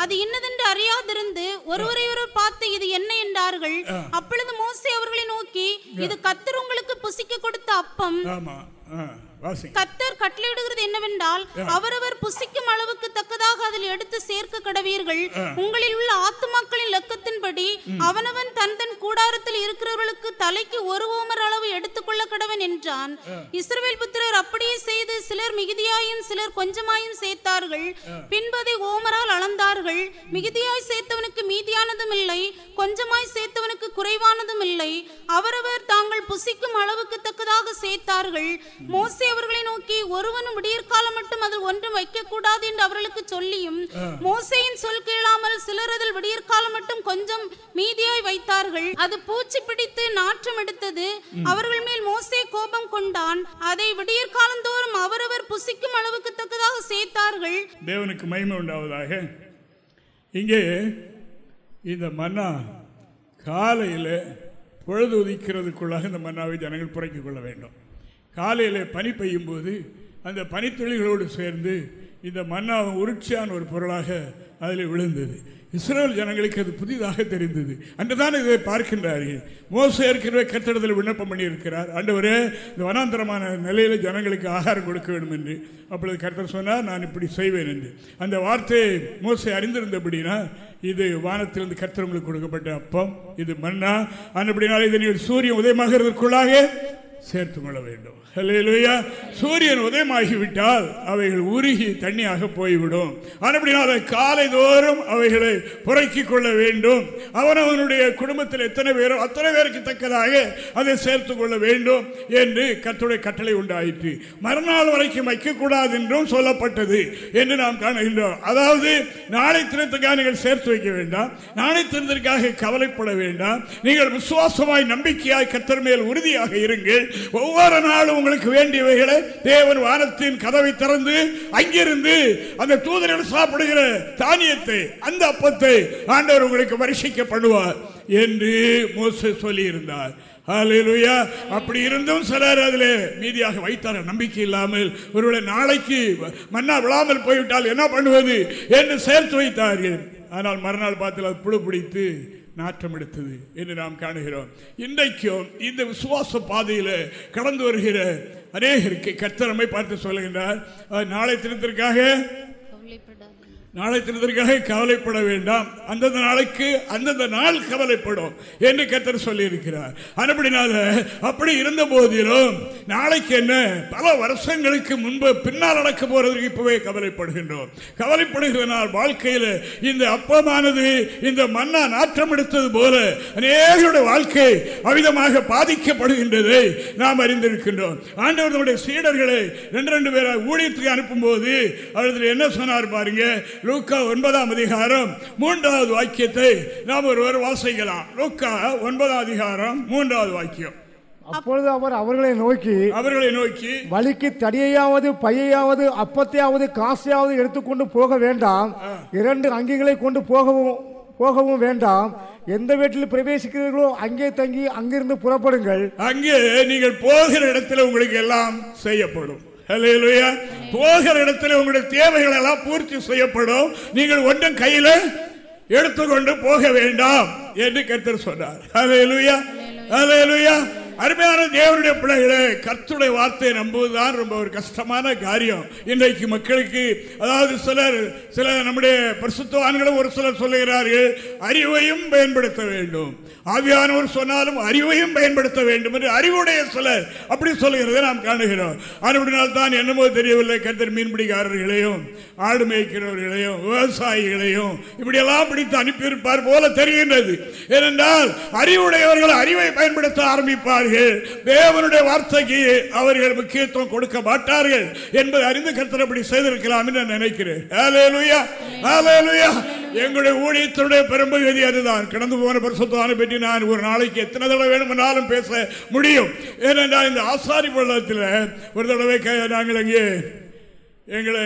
அது இன்னதென்று அறியாதிருந்து ஒருவரை ஒருவர் பார்த்து இது என்ன என்றார்கள்? அப்பொழுது மோசே அவர்களை நோக்கி இது கத்தர் உங்களுக்கு புசிக்க கொடுத்த அப்பம். கத்தர் கட்டளையிடுகிறது என்னவென்றால் அவரவர் புசிக்கும் அளவுக்கு தக்கதாக அதில் எடுத்து சேர்க்க கடவீர்கள். உங்களில் உள்ள ஆத்துமாக்களின் லக்கத்தின்படி அவனவன் தன் தன் கூடாரத்தில் இருக்கிறவர்களுக்கு தலைக்கு ஒரு ஓமர் அளவு எடுத்துக்கொள்ள கடவன் என்றான். இஸ்ரவேல் புத்திரர் அப்படியே செய்து சிலர் மிகுதியாயும் சிலர் கொஞ்சமாயும் சேர்த்தார்கள். பின்பு அதை ஓமரால் அளந்தார்கள். மிகுதியாய் சேர்த்தவனுக்கு மீதியானதும் இல்லை கொஞ்சமாய் சேர்த்தவனுக்கு குறைவானதும் இல்லை. அவரவர் தாங்கள் புசிக்கும் அளவுக்கு தக்கதாக சேர்த்தார்கள். மோசே அவர்களை நோக்கி ஒருவனும் விடியற்காலம் மட்டும் அதில் ஒன்றும் வைக்க கூடாது என்று அவர்களுக்கு சொல்லியும் மோசேயின் சொல் கேளாமல் சிலர் அதில் விடியற்காலம் மட்டும் கொஞ்சம் மீதியாய் வைத்தார்கள். அது பூச்சி பிடித்து நாற்றம் எடுத்தது. அவர்கள் மேல் மோசே கோபம் கொண்டான். அதை விடியற்காலந்தோறும் அவரவர் புசிக்கும் அளவுக்கு தக்கதாக சேர்த்தார்கள். தேவனுக்கு மகிமை உண்டாவதாக. இங்கே இந்த மன்னா காலையில் பொழுது உதிக்கிறதுக்குள்ளாக இந்த மன்னாவை ஜனங்கள் புரக்கிக் கொள்ள வேண்டும். காலையில் பனி பெய்யும் போது அந்த பனித்துளிகளோடு சேர்ந்து இந்த மன்னா உருட்சியான ஒரு பொருளாக அதில் விழுந்தது. இஸ்ரேல் ஜனங்களுக்கு அது புதிதாக தெரிந்தது. அன்றுதான் இதை பார்க்கின்றார்கள். மோச ஏற்கனவே கட்டிடத்தில் விண்ணப்பம் பண்ணியிருக்கிறார். ஆண்டவரே இந்த வனாந்தரமான நிலையில் ஜனங்களுக்கு ஆகாரம் கொடுக்க வேண்டும் என்று அப்பொழுது கர்த்தர் சொன்னால் நான் இப்படி செய்வேன் என்று. அந்த வார்த்தையை மோசை அறிந்திருந்தபடினா இது வானத்திலிருந்து கர்த்தர் உங்களுக்கு கொடுக்கப்பட்ட அப்பம் இது மன்னா. அந்தபடினால இதை நீங்கள் சூரியன் உதயமாகிறதுக்குள்ளாக சேர்த்து கொள்ள வேண்டும் ஹல்லேலூயா. சூரியன் உதயமாகிவிட்டால் அவைகள் உருகி தண்ணியாக போய்விடும். அதை காலை தோறும் அவைகளை புரக்கிக் கொள்ள வேண்டும். அவனவனுடைய குடும்பத்தில் எத்தனை பேரும் அத்தனை பேருக்கு தக்கதாக அதை சேர்த்து கொள்ள வேண்டும் என்று கத்துடைய கட்டளை உண்டாயிற்று. மறுநாள் வரைக்கும் வைக்கக்கூடாது என்றும் சொல்லப்பட்டது என்று நாம் காணுகின்றோம். அதாவது நாளை தினத்துக்காக நீங்கள் சேர்த்து வைக்க வேண்டாம். நாளை தினத்திற்காக கவலைப்பட வேண்டாம். நீங்கள் விசுவாசமாய் நம்பிக்கையாய் கத்தர் மேல் உறுதியாக இருங்கள். ஒவ்வொரு நாளும் உங்களுக்கு வேண்டியவைகளை தேவன் வானத்தின் கதவை திறந்து அங்கிருந்து அந்த தூதர்கள் சாப்பிடுகிற தானியத்தை அந்த அப்பத்தை ஆண்டவர் உங்களுக்கு வருஷிக்க பண்ணுவார் என்று மோச சொல்லி இருந்தார் அப்படி இருந்தும் சிலர் அதில் மீதியாக வைத்தார் நம்பிக்கை இல்லாமல் ஒருவேளை நாளைக்கு மன்னா விழாமல் போய்விட்டால் என்ன பண்ணுவது என்று சேர்த்து வைத்தார்கள். ஆனால் மறுநாள் பார்த்து அது புழு பிடித்து நாற்றம் எடுத்தது என்று நாம் காணுகிறோம். இன்றைக்கும் இந்த விசுவாச பாதையில் கடந்து வருகிற அநேகருக்கு கர்த்தரமை பார்த்து சொல்லுகின்றார். நாளை தினத்திற்காக நாளை தினத்திற்காக கவலைப்பட வேண்டாம். அந்தந்த நாளைக்கு அந்தந்த நாள் கவலைப்படும் என்று கத்தர் சொல்லியிருக்கிறார். அப்படினால அப்படி இருந்த போதிலும் நாளைக்கு என்ன? பல வருஷங்களுக்கு முன்பு பின்னால் நடக்க போறதுக்கு இப்பவே கவலைப்படுகின்றோம். கவலைப்படுகிற நாள் வாழ்க்கையில் இந்த அப்பமானது இந்த மன்னா நாற்றம் எடுத்தது போல அநேகருடைய வாழ்க்கை அவிதமாக பாதிக்கப்படுகின்றதை நாம் அறிந்திருக்கின்றோம். ஆண்டவர் சீடர்களை ரெண்டு ரெண்டு பேரை ஊழியத்துக்கு அனுப்பும் போது அவர் என்ன சொன்னார் பாருங்க? லூக்கா ஒன்பதாம் அதிகாரம் மூன்றாவது வாக்கியத்தை நாம் ஒருவர் வாசிக்கலாம். லூக்கா ஒன்பதாம் அதிகாரம் மூன்றாவது வாக்கியம். அப்பொழுது அவர் அவர்களை நோக்கி அவர்களை நோக்கி வழிக்கு தடியையாவது பையையாவது அப்பத்தையாவது காசையாவது எடுத்துக்கொண்டு போக வேண்டாம். இரண்டு அங்கிகளை கொண்டு போகவும் போகவும் வேண்டாம். எந்த வீட்டில் பிரவேசிக்கிறீர்களோ அங்கே தங்கி அங்கிருந்து புறப்படுங்கள். அங்கே நீங்கள் போகிற இடத்துல உங்களுக்கு எல்லாம் செய்யப்படும். போகிற இடத்துல உங்களுடைய தேவைகள் எல்லாம் பூர்த்தி செய்யப்படும் நீங்கள் ஒன்றும் கையில எடுத்துக்கொண்டு போக வேண்டாம் என்று கர்த்தர் சொன்னார் ஹalleluya. ஹalleluya. அருமையான தேவனுடைய பிள்ளைகளை கர்த்துடைய வார்த்தையை நம்புவதுதான் ரொம்ப ஒரு கஷ்டமான காரியம். இன்றைக்கு மக்களுக்கு அதாவது சிலர் சில நம்முடைய பரிசுத்தவான்களும் ஒரு சிலர் சொல்லுகிறார்கள் அறிவையும் பயன்படுத்த வேண்டும். ஆவியானவர் சொன்னாலும் அறிவையும் பயன்படுத்த வேண்டும் என்று அறிவுடைய சிலர் அப்படி சொல்லுகிறதை நாம் காணுகிறோம். அப்படினால் தான் என்னமோ தெரியவில்லை கருத்தர் மீன்பிடிக்காரர்களையும் ஆடு மேய்க்கிறவர்களையும் விவசாயிகளையும் இப்படியெல்லாம் பிடித்து அனுப்பியிருப்பார் போல தெரிகின்றது. ஏனென்றால் அறிவுடையவர்கள் அறிவை பயன்படுத்த ஆரம்பிப்பார் மாட்டார்கள் தேவனுடைய வார்த்தைக்கு அவர்கள் முக்கியத்துவம் கொடுக்க மாட்டார்கள் என்பதை அறிந்து கர்த்தர் அப்படி செய்திருக்கலாம் என்று நினைக்கிறேன். எங்களுடைய ஊழியத்தினுடைய பெரும்பகுதி அதுதான். கடந்து போன பரிசுத்தான பற்றி நான் ஒரு நாளைக்கு எத்தனை தடவை வேணுமென்னாலும் பேச முடியும். ஏனென்றால் இந்த ஆசாரி பள்ளத்தில் ஒரு தடவை நாங்கள் அங்கே எங்களை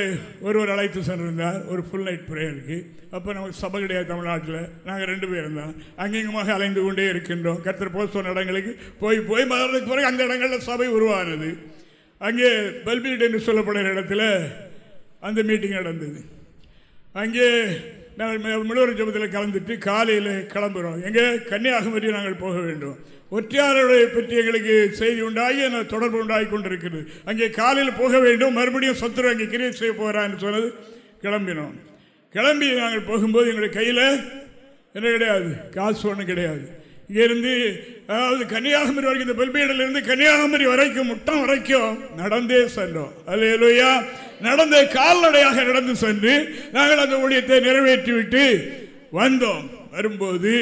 ஒருவர் அழைத்து சென்றிருந்தார். ஒரு ஃபுல் நைட் ப்ரேயருக்கு. அப்போ நமக்கு சபை கிடையாது தமிழ்நாட்டில் நாங்கள் ரெண்டு பேரும் தான். அங்கேயுமாக அலைந்து கொண்டே இருக்கின்றோம். கருத்தர் போய் சொன்ன இடங்களுக்கு போய் போய் மதத்துக்கு பிறகு அந்த இடங்களில் சபை உருவானது. அங்கே பல்பீட் என்று சொல்லப்படுகிற இடத்துல அந்த மீட்டிங் நடந்தது. அங்கே நாங்கள் முழுவர் ஜபத்தில் கலந்துட்டு காலையில் கிளம்புறோம். எங்கே? கன்னியாகுமரி நாங்கள் போக வேண்டும். ஒற்றையாளரை பற்றி எங்களுக்கு செய்தி உண்டாகி எனக்கு தொடர்பு உண்டாகி கொண்டிருக்கிறது. அங்கே காலையில் போக வேண்டும். மறுபடியும் சத்துரு அங்கே கிரியை செய்ய போகிறான்னு சொன்னது கிளம்பினோம். கிளம்பி நாங்கள் போகும்போது எங்களுடைய கையில் என்ன கிடையாது? காசு ஒன்றும் கிடையாது. இங்கிருந்து அதாவது கன்னியாகுமரி வரைக்கும் இந்த பெல்பேடில் இருந்து கன்னியாகுமரி வரைக்கும் முட்டம் வரைக்கும் நடந்தே சென்றோம் அல்லையா நடந்த கால்நடையாக நடந்து சென்று நாங்கள் அந்த ஊழியத்தை நிறைவேற்றிவிட்டு வந்தோம். வரும்போது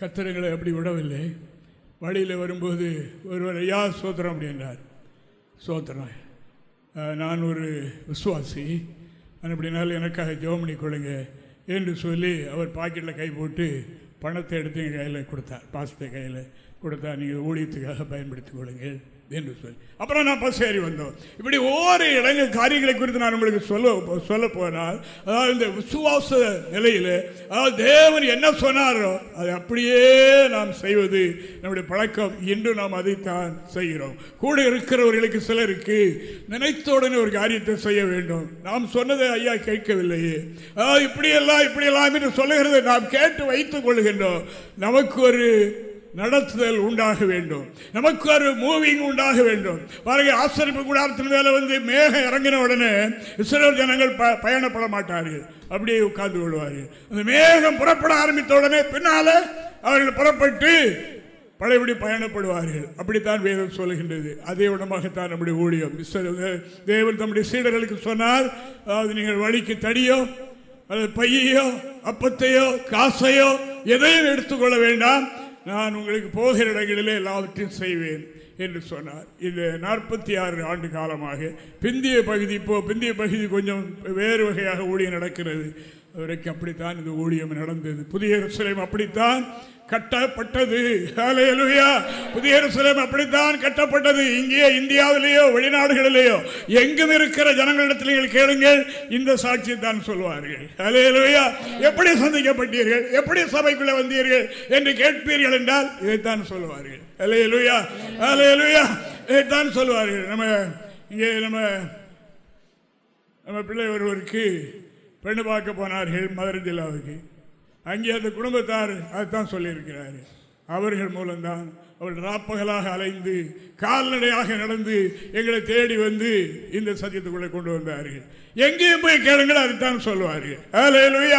கத்தரங்களை அப்படி விடவில்லை. வழியில் வரும்போது ஒருவர் ஐயா சோத்திரம் அப்படின்றார். சோத்திரம். நான் ஒரு விசுவாசி. அப்படினாலும் எனக்காக ஜெபம் கொள்ளுங்க என்று சொல்லி அவர் பாக்கெட்டில் கை போட்டு பணத்தை எடுத்து எங்கள் கையில் கொடுத்தார் பாசத்தை கையில் கொடுத்தா நீங்கள் ஊழியத்துக்காக பயன்படுத்திக் கொள்ளுங்கள். என்று சொல்லி. அப்புறம் நான் பஸ் ஏறி வந்தோம். இப்படி ஒவ்வொரு இடங்கள் காரியங்களை குறித்து நான் உங்களுக்கு சொல்ல சொல்ல போனால் அதாவது இந்த விசுவாச நிலையில் அதாவது தேவன் என்ன சொன்னாரோ அதை அப்படியே நாம் செய்வது நம்முடைய பழக்கம் இன்று நாம் அதைத்தான் செய்கிறோம். கூட இருக்கிறவர்களுக்கு சிலருக்கு நினைத்த உடனே ஒரு காரியத்தை செய்ய வேண்டும். நாம் சொன்னதை ஐயா கேட்கவில்லையே. அதாவது இப்படியெல்லாம் இப்படியெல்லாம் என்று சொல்லுகிறதை நாம் கேட்டு வைத்துக் கொள்கின்றோம். நமக்கு ஒரு நடத்துதல் உண்டாக வேண்டும். நமக்கு ஒரு மூவிங் உண்டாக வேண்டும். பாருங்க ஆசிரியப்பு கூடாரத்தின் மேல வந்து மேகம் இறங்கின உடனே இஸ்ரேல் ஜனங்கள் ப- பயணப்பட மாட்டார்கள். அப்படியே உட்கார்ந்து கொள்வார்கள். அந்த மேகம் புறப்பட ஆரம்பித்த உடனே பின்னால அவர்கள் புறப்பட்டு பழையபடி பயணப்படுவார்கள். அப்படித்தான் வேதம் சொல்லுகின்றது. அதே விடமாகத்தான் நம்முடைய ஊழியம். தேவன் தம்முடைய சீடர்களுக்கு சொன்னார் அதாவது நீங்கள் வழிக்கு தடியோ அல்லது பையையோ அப்பத்தையோ காசையோ எதையும் எடுத்துக்கொள்ள வேண்டாம். நான் உங்களுக்கு போகிற இடங்களிலே எல்லாவற்றையும் செய்வேன் என்று சொன்னார். இது நாற்பத்தி ஆறு ஆண்டு காலமாக பிந்திய பகுதி இப்போ பிந்திய பகுதி கொஞ்சம் வேறு வகையாக ஊழிய நடக்கிறது. வரைக்கும் அப்படித்தான் இந்த ஊழியம் நடந்தது. புதிய சிலையும் அப்படித்தான் கட்டப்பட்டது. புதிய எருசலேம் அப்படித்தான் கட்டப்பட்டது. இங்கே இந்தியாவிலேயோ வெளிநாடுகளிலேயோ எங்கும் இருக்கிற ஜனங்களிடத்தில் நீங்கள் கேளுங்கள் இந்த சாட்சியை தான் சொல்வார்கள். ஹalleluya. எப்படி சந்திக்கப்பட்டீர்கள்? எப்படி சபைக்குள்ள வந்தீர்கள் என்று கேட்பீர்கள் என்றால் இதைத்தான் சொல்லுவார்கள் ஹalleluya. ஹalleluya. இதைத்தான் சொல்லுவார்கள் நம்ம இங்கே நம்ம நம்ம பிள்ளை ஒருவருக்கு பெண்ணு பார்க்க போனார்கள் மதுரை ஜில்லாவுக்கு. அங்கே அந்த குடும்பத்தார் அதுதான் சொல்லியிருக்கிறார். அவர்கள் மூலம்தான் அவள் ராப்பகலாக அலைந்து கால்நடையாக நடந்து எங்களை தேடி வந்து இந்த சத்தியத்துக்குள்ளே கொண்டு வந்தார்கள். எங்கேயும் போய் கேளுங்கள் அதுதான் சொல்லுவார்கள் ஹalleluya.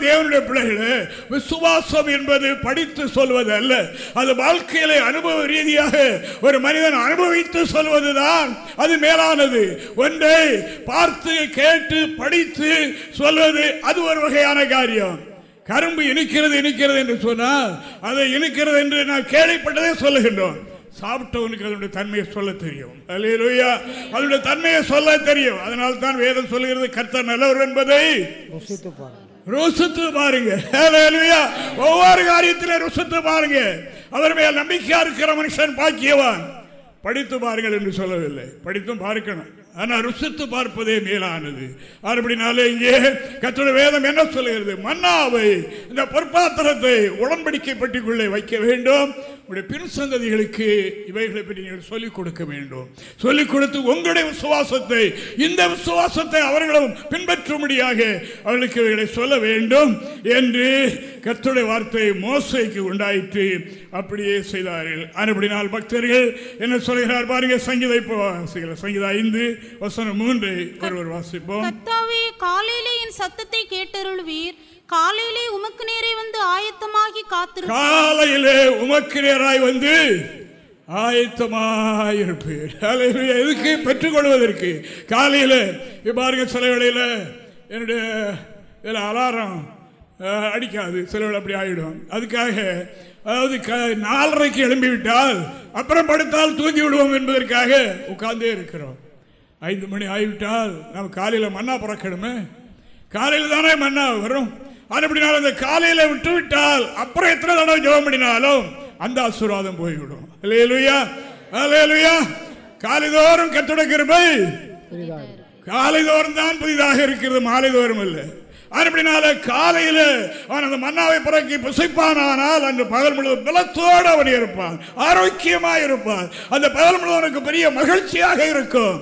தேவனுடைய பிள்ளைகளே விசுவாசம் என்பது படித்து சொல்வது அல்ல அது வாழ்க்கையிலே அனுபவ ரீதியாக ஒரு மனிதன் அனுபவித்து சொல்வதுதான் அது மேலானது. ஒன்றை பார்த்து கேட்டு படித்து சொல்வது அது ஒரு வகையான காரியம். கரும்பு இனிக்கிறது இனிக்கிறது என்று சொன்னால் அதை இனிக்கிறது என்று நான் கேள்விப்பட்டதே சொல்லுகின்றோம். சாப்பிட்டவனுக்கு அதனுடைய தன்மையை சொல்ல தெரியும். அல்லேலூயா. அதனுடைய தன்மையை சொல்ல தெரியும். அதனால தான் வேதம் சொல்லுகிறது கர்த்தர் நல்லவர் என்பதை ருசித்து பாருங்க. ஒவ்வொரு காரியத்திலும் ருசித்து பாருங்க. அவர் மேல் நம்பிக்கையா இருக்கிற மனுஷன் பாக்கியவான். படித்து பாருங்கள் என்று சொல்லவில்லை. படித்தும் பார்க்கணும். ஆனால் ருசித்து பார்ப்பதே மேலானது. அப்படினாலே இங்கே கற்றுட வேதம் என்ன சொல்லுகிறது? மன்னாவை இந்த பொற்பாத்திரத்தை உடன்படிக்கை பட்டிக்குள்ளே வைக்க வேண்டும். உடைய பின் சந்ததிகளுக்கு இவைகளை பற்றி நீங்கள் சொல்லிக் கொடுக்க வேண்டும். சொல்லிக் கொடுத்து உங்களுடைய விசுவாசத்தை இந்த விசுவாசத்தை அவர்களும் பின்பற்றும்படியாக அவர்களுக்கு இவைகளை சொல்ல வேண்டும் என்று கத்துடைய வார்த்தை மோசைக்கு உண்டாயிற்று. அப்படியே செய்தார்கள். அப்படினால் பக்தர்கள் என்ன சொல்கிறார் பாருங்க சங்கீத இப்போ வாசிக்கலாம் சங்கீதா ஐந்து வசனம் மூன்று ஒருவர் வாசிப்போம். கர்த்தாவே என் சத்தத்தை கேட்டருள்வீர். காலையிலே உமக்கு நேரே வந்து ஆயத்தமாகி காத்திரு காலையிலே உமக்கு நேராய் வந்து ஆயத்தமாயிருப்பீர் எதுக்கு பெற்றுக்கொள்வதற்கு காலையில் இப்ப பாருங்க சில வேளையில் என்னுடைய இதில் அலாரம் அடிக்காது. சில வேளை அப்படி ஆகிடும் அதுக்காக அதாவது நாலரைக்கு எழும்பிவிட்டால் அப்புறம் படுத்தால் தூங்கி விடுவோம் என்பதற்காக உட்கார்ந்தே இருக்கிறோம். ஐந்து மணி ஆகிவிட்டால் நம்ம காலையில் மண்ணா பிறக்கணுமே? காலையில் தானே மண்ணா வரும்? அப்படினாலும் அந்த காலையில விட்டு விட்டால் அப்புறம் எத்தனை தடவை ஜெபம் பண்ணினாலும் அந்த ஆசீர்வாதம் போய்விடும். இல்லையா இல்லையா காலைதோறும் கத்துட கிருபை காலைதோறும் தான் புதிதாக இருக்கிறது மாலைதோறும் இல்லை. அப்படினால காலையில் அவன் அந்த மன்னாவை புறக்கி ஆனால் அந்த பகல் முழுவதும் பலத்தோடு அவன் இருப்பான் ஆரோக்கியமாக இருப்பான். அந்த பகல் முழுவதும் அவனுக்கு பெரிய மகிழ்ச்சியாக இருக்கும்.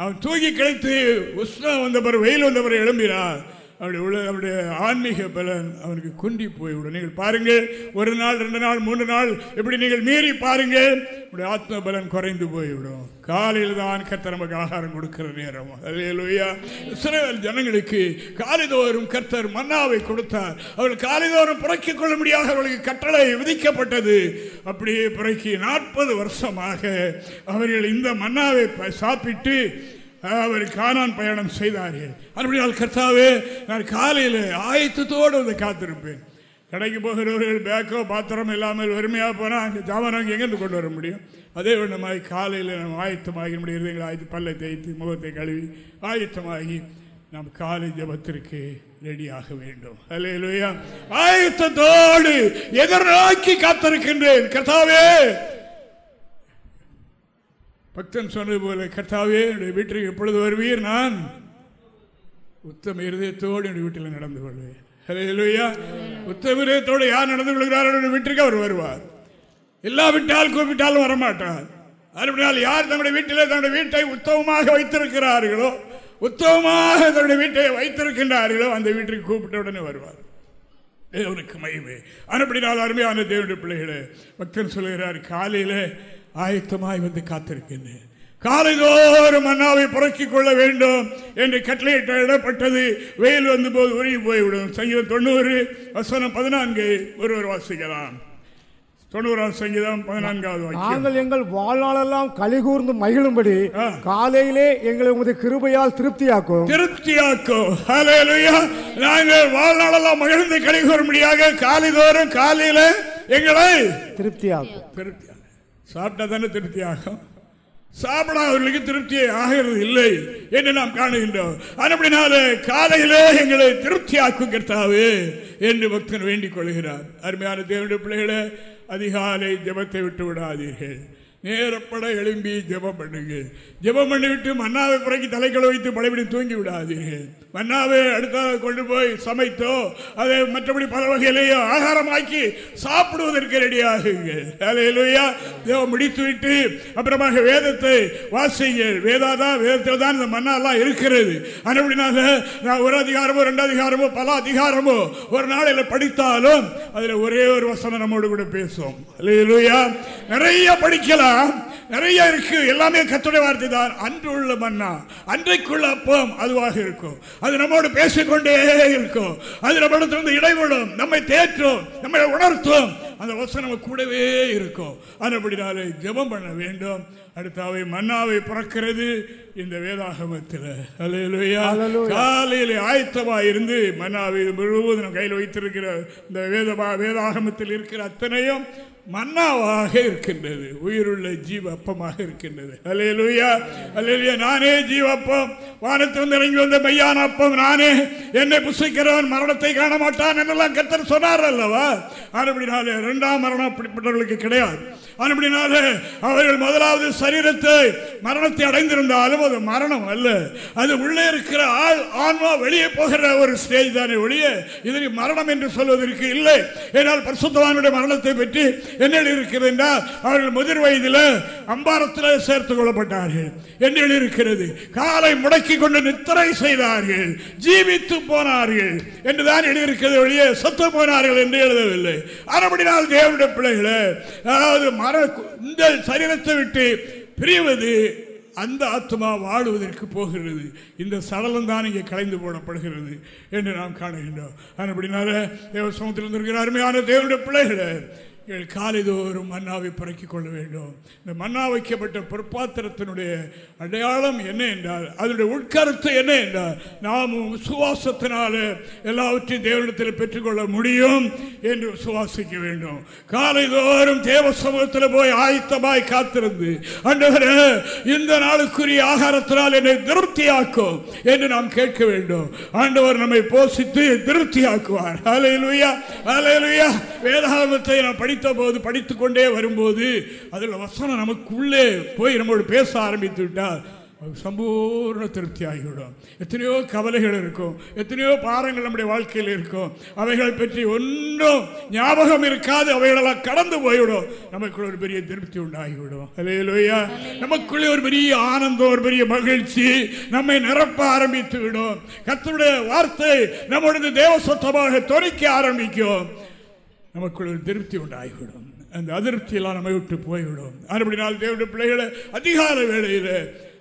அவன் தூங்கி கிடைத்து உஷ்ணம் வந்தவர் வெயில் வந்தவர் எழும்பினார் அப்படி உள்ள அவருடைய ஆன்மீக பலன் அவனுக்கு குண்டி போய்விடும். நீங்கள் பாருங்கள் ஒரு நாள் ரெண்டு நாள் மூன்று நாள் இப்படி நீங்கள் மீறி பாருங்கள் உடைய ஆத்ம பலன் குறைந்து போய்விடும். காலையில் தான் கர்த்தர் நமக்கு ஆகாரம் கொடுக்கிற நேரம். அல்லையா இஸ்ரேல் ஜனங்களுக்கு காலைதோறும் கர்த்தர் மன்னாவை கொடுத்தார். அவர்கள் காலைதோறும் புறக்கிக் கொள்ள முடியாத அவர்களுக்கு கட்டளை விதிக்கப்பட்டது. அப்படியே புறக்கி நாற்பது வருஷமாக அவர்கள் இந்த மன்னாவை சாப்பிட்டு அவர் காணான் பயணம் செய்தார்கள் அப்படியால் கர்த்தாவே நான் காலையில் ஆயத்தத்தோடு வந்து காத்திருப்பேன். கடைக்கு போகிறவர்கள் பேக்கோ பாத்திரம் இல்லாமல் வறுமையாக போனால் அங்கே ஜாமான் எங்கேருந்து கொண்டு வர முடியும்? அதே மாதிரி காலையில் நம்ம ஆயத்தமாகி நம்முடைய இருதயங்களை ஆயத்து பல்லை தேய்த்து முகத்தை கழுவி ஆயத்தமாகி நாம் காலை ஜபத்திற்கு ரெடியாக வேண்டும். அல்லையா ஆயத்தத்தோடு எதிர்நோக்கி காத்திருக்கின்றேன். கர்த்தாவே பக்தன் சொன்னது போல கர்த்தாவே என்னுடைய வீட்டிற்கு எப்பொழுது வருவீர்? நான் உத்தம இருதயத்தோடு என்னுடைய வீட்டில் நடந்து கொள்வேன். உத்தம இருதயத்தோடு யார் நடந்து கொள்கிறார் வீட்டிற்கு அவர் வருவார். இல்லாவிட்டால் கூப்பிட்டாலும் வரமாட்டார். அப்படினால் யார் தன்னுடைய வீட்டிலே தன்னுடைய வீட்டை உத்தமமாக வைத்திருக்கிறார்களோ உத்தமமாக தன்னுடைய வீட்டை வைத்திருக்கின்றார்களோ அந்த வீட்டிற்கு கூப்பிட்ட உடனே வருவார். தேவனுக்கு மகிமை. அப்படினால் அருமையான தேவனுடைய பிள்ளைகளே பக்தன் சொல்கிறார் காலையில் ஆயத்தமாய் வந்து காத்திருக்கின்றேன். காலைதோறும் மன்னாவை புறக்கிக் கொள்ள வேண்டும் என்று கட்டளையிடப்பட்டது வெயில் வந்த போது உருகி போய்விடும். சங்கீதம் தொண்ணூறு வசனம் பதினான்கு. ஒருவர் வாசிக்கலாம். தொண்ணூறாம் சங்கீதம் பதினான்காவது நாங்கள் எங்கள் வாழ்நாளெல்லாம் கலிகூர்ந்து மகிழும்படி காலையிலே எங்களை உமது கிருபையால் திருப்தியாக்கும். திருப்தியாக்கும் நாங்கள் வாழ்நாளெல்லாம் மகிழ்ந்து கலிகூறும்படியாக காலைதோறும் காலையில எங்களை திருப்தியாக்கும். திருப்தி சாப்பிட்டா தானே திருப்தி ஆகும் சாப்பிடாதவர்களுக்கு திருப்தியை ஆகிறது இல்லை என்று நாம் காணுகின்றோம். அப்படினால காலையிலே எங்களை திருப்தி ஆக்கும் கர்த்தாவே என்று பக்தன் வேண்டிக் கொள்கிறார். அருமையான தேவனுடைய பிள்ளைகளை அதிகாலை ஜபத்தை விட்டு விடாதீர்கள். நேரப்பட எழும்பி ஜெபம் பண்ணுங்க. ஜெபம் பண்ணிவிட்டு மன்னாவை புறக்கி தலைக்களை வைத்து படைபிடி தூங்கி விடாதீர்கள். மன்னாவை அடுத்த கொண்டு போய் சமைத்தோ அதை மற்றபடி பல வகையிலேயோ ஆகாரமாக்கி சாப்பிடுவதற்கு ரெடியாகுங்க முடித்து விட்டு அப்புறமாக வேதத்தை வாசிங்கள் வேதாதான் வேதத்தில் தான் இந்த மண்ணாலாம் இருக்கிறது. அப்படினால நான் ஒரு அதிகாரமோ ரெண்டு அதிகாரமோ பல அதிகாரமோ ஒரு நாளில் படித்தாலும் அதில் ஒரே ஒரு வசனம் நம்மோடு கூட பேசும். நிறைய படிக்கலாம். நிறைய இருக்கு. எல்லாமே கத்துடைய வார்த்தை தான். அன்று உள்ள மன்னா அன்றைக்குள்ள அப்பம் அதுவாக இருக்கும். அது நம்மோடு பேசிக்கொண்டே இருக்கும். அது நம்மிடத்திலிருந்து இடைவிடும். நம்மை தேற்றும் நம்மை உணர்த்தும். அந்த வசனம் கூடவே இருக்கும். அதுபடினாலே ஜபம் பண்ண வேண்டும். அடுத்தாவை மன்னாவை பிறக்கிறது இந்த வேதாகமத்தில். காலையில் ஆயத்தமாக இருந்து மன்னாவை முழுவதும் கையில் வைத்திருக்கிற இந்த வேதமா வேதாகமத்தில் இருக்கிற அத்தனையும் மன்னாவாக இருக்கின்றது. உயிருள்ள ஜீவப்பமாக இருக்கின்றது. அலையலுயா அலையலுயா நானே ஜீவப்பம். வானத்திலிருந்து இறங்கி வந்த மையான அப்பம் நானே. என்னை புசிக்கிறவன் மரணத்தை காண மாட்டான் என்றெல்லாம் கத்தர் சொன்னார் அல்லவா? அப்படினாலே இரண்டாம் மரணம் அப்படிப்பட்டவர்களுக்கு கிடையாது. அப்படினாலே அவர்கள் முதலாவது சரீரத்தை மரணத்தை அடைந்திருந்தாலும் அது மரணம் அல்ல. அது உள்ளே இருக்கிற ஆள் ஆன்மா வெளியே போகிற ஒரு ஸ்டேஜ் தானே ஒழிய இதற்கு மரணம் என்று சொல்வதற்கு இல்லை. ஏனால் பரிசுத்தவானுடைய மரணத்தை பற்றி என்ன இருக்கிறது என்றால் அவர்கள் முதிர் வயதில் அம்பாரத்தில் சேர்த்துக் கொள்ளப்பட்டார்கள். என்ன இருக்கிறது காலை முடக்கி கொண்டு நித்திரை செய்தார்கள். ஜீவித்து போனார்கள். என்றுதான் எழுதியிருக்கிறது வழியே சத்து போனார்கள் என்று எழுதவில்லை. அறபடினால் தேவனுடைய பிள்ளைகளை அதாவது மர இந்த சரீரத்தை விட்டு பிரிவது அந்த ஆத்மா வாழுவதற்கு போகிறது. இந்த சடலம் தான் இங்கே கலைந்து போடப்படுகிறது என்று நாம் காணுகின்றோம். அப்படினால தேவ சமத்தில் இருந்திருக்கிற அருமையான தேவனுடைய பிள்ளைகளை நீங்கள் காலைதோறும் மன்னாவை பிறக்கிக் கொள்ள வேண்டும். இந்த மன்னா வைக்கப்பட்ட பொற்பாத்திரத்தினுடைய அடையாளம் என்ன என்றால் அதனுடைய உட்கருத்து என்ன என்றால் நாமும் சுவாசத்தினால எல்லாவற்றையும் தேவனிடத்தில் பெற்றுக்கொள்ள முடியும் என்று சுவாசிக்க வேண்டும். காலைதோறும் தேவ சமூகத்தில் போய் ஆயத்தமாய் காத்திருந்து அண்டவர இந்த நாளுக்குரிய ஆகாரத்தினால் என்னை திருப்தியாக்கும் என்று நாம் கேட்க வேண்டும். ஆண்டவர் நம்மை போஷித்து திருப்தியாக்குவார். அலையிலுயா அலையிலுயா வேதாகமத்தை நாம் படித்து போது படித்துக் கொண்டே வரும்போது அதில் வசனம் நமக்குள்ளே போய் நம்மோடு பேச ஆரம்பித்து விட்டால் சம்பூர்ண திருப்தி ஆகிவிடும். எத்தனையோ கவலைகள் இருக்கும் எத்தனையோ பாரங்கள் நம்முடைய வாழ்க்கையில் இருக்கும். அவைகளை பற்றி ஒன்றும் ஞாபகம் இருக்காது அவைகளெல்லாம் கடந்து போய்விடும். நமக்குள்ள ஒரு பெரிய திருப்தி உண்டாகிவிடும். அலையலுயா நமக்குள்ளே ஒரு பெரிய ஆனந்தம் ஒரு பெரிய மகிழ்ச்சி நம்மை நிரப்ப ஆரம்பித்து விடும். கத்தருடைய வார்த்தை நம்முடைய தேவ சொத்தமாக தொலைக்க ஆரம்பிக்கும். நமக்குள் ஒரு திருப்தி உண்டாகிவிடும். அந்த அதிருப்தியெல்லாம் நம்மை விட்டு போய்விடும். அப்படினால் தேவனுடைய பிள்ளைகளை அதிகால வேளையில்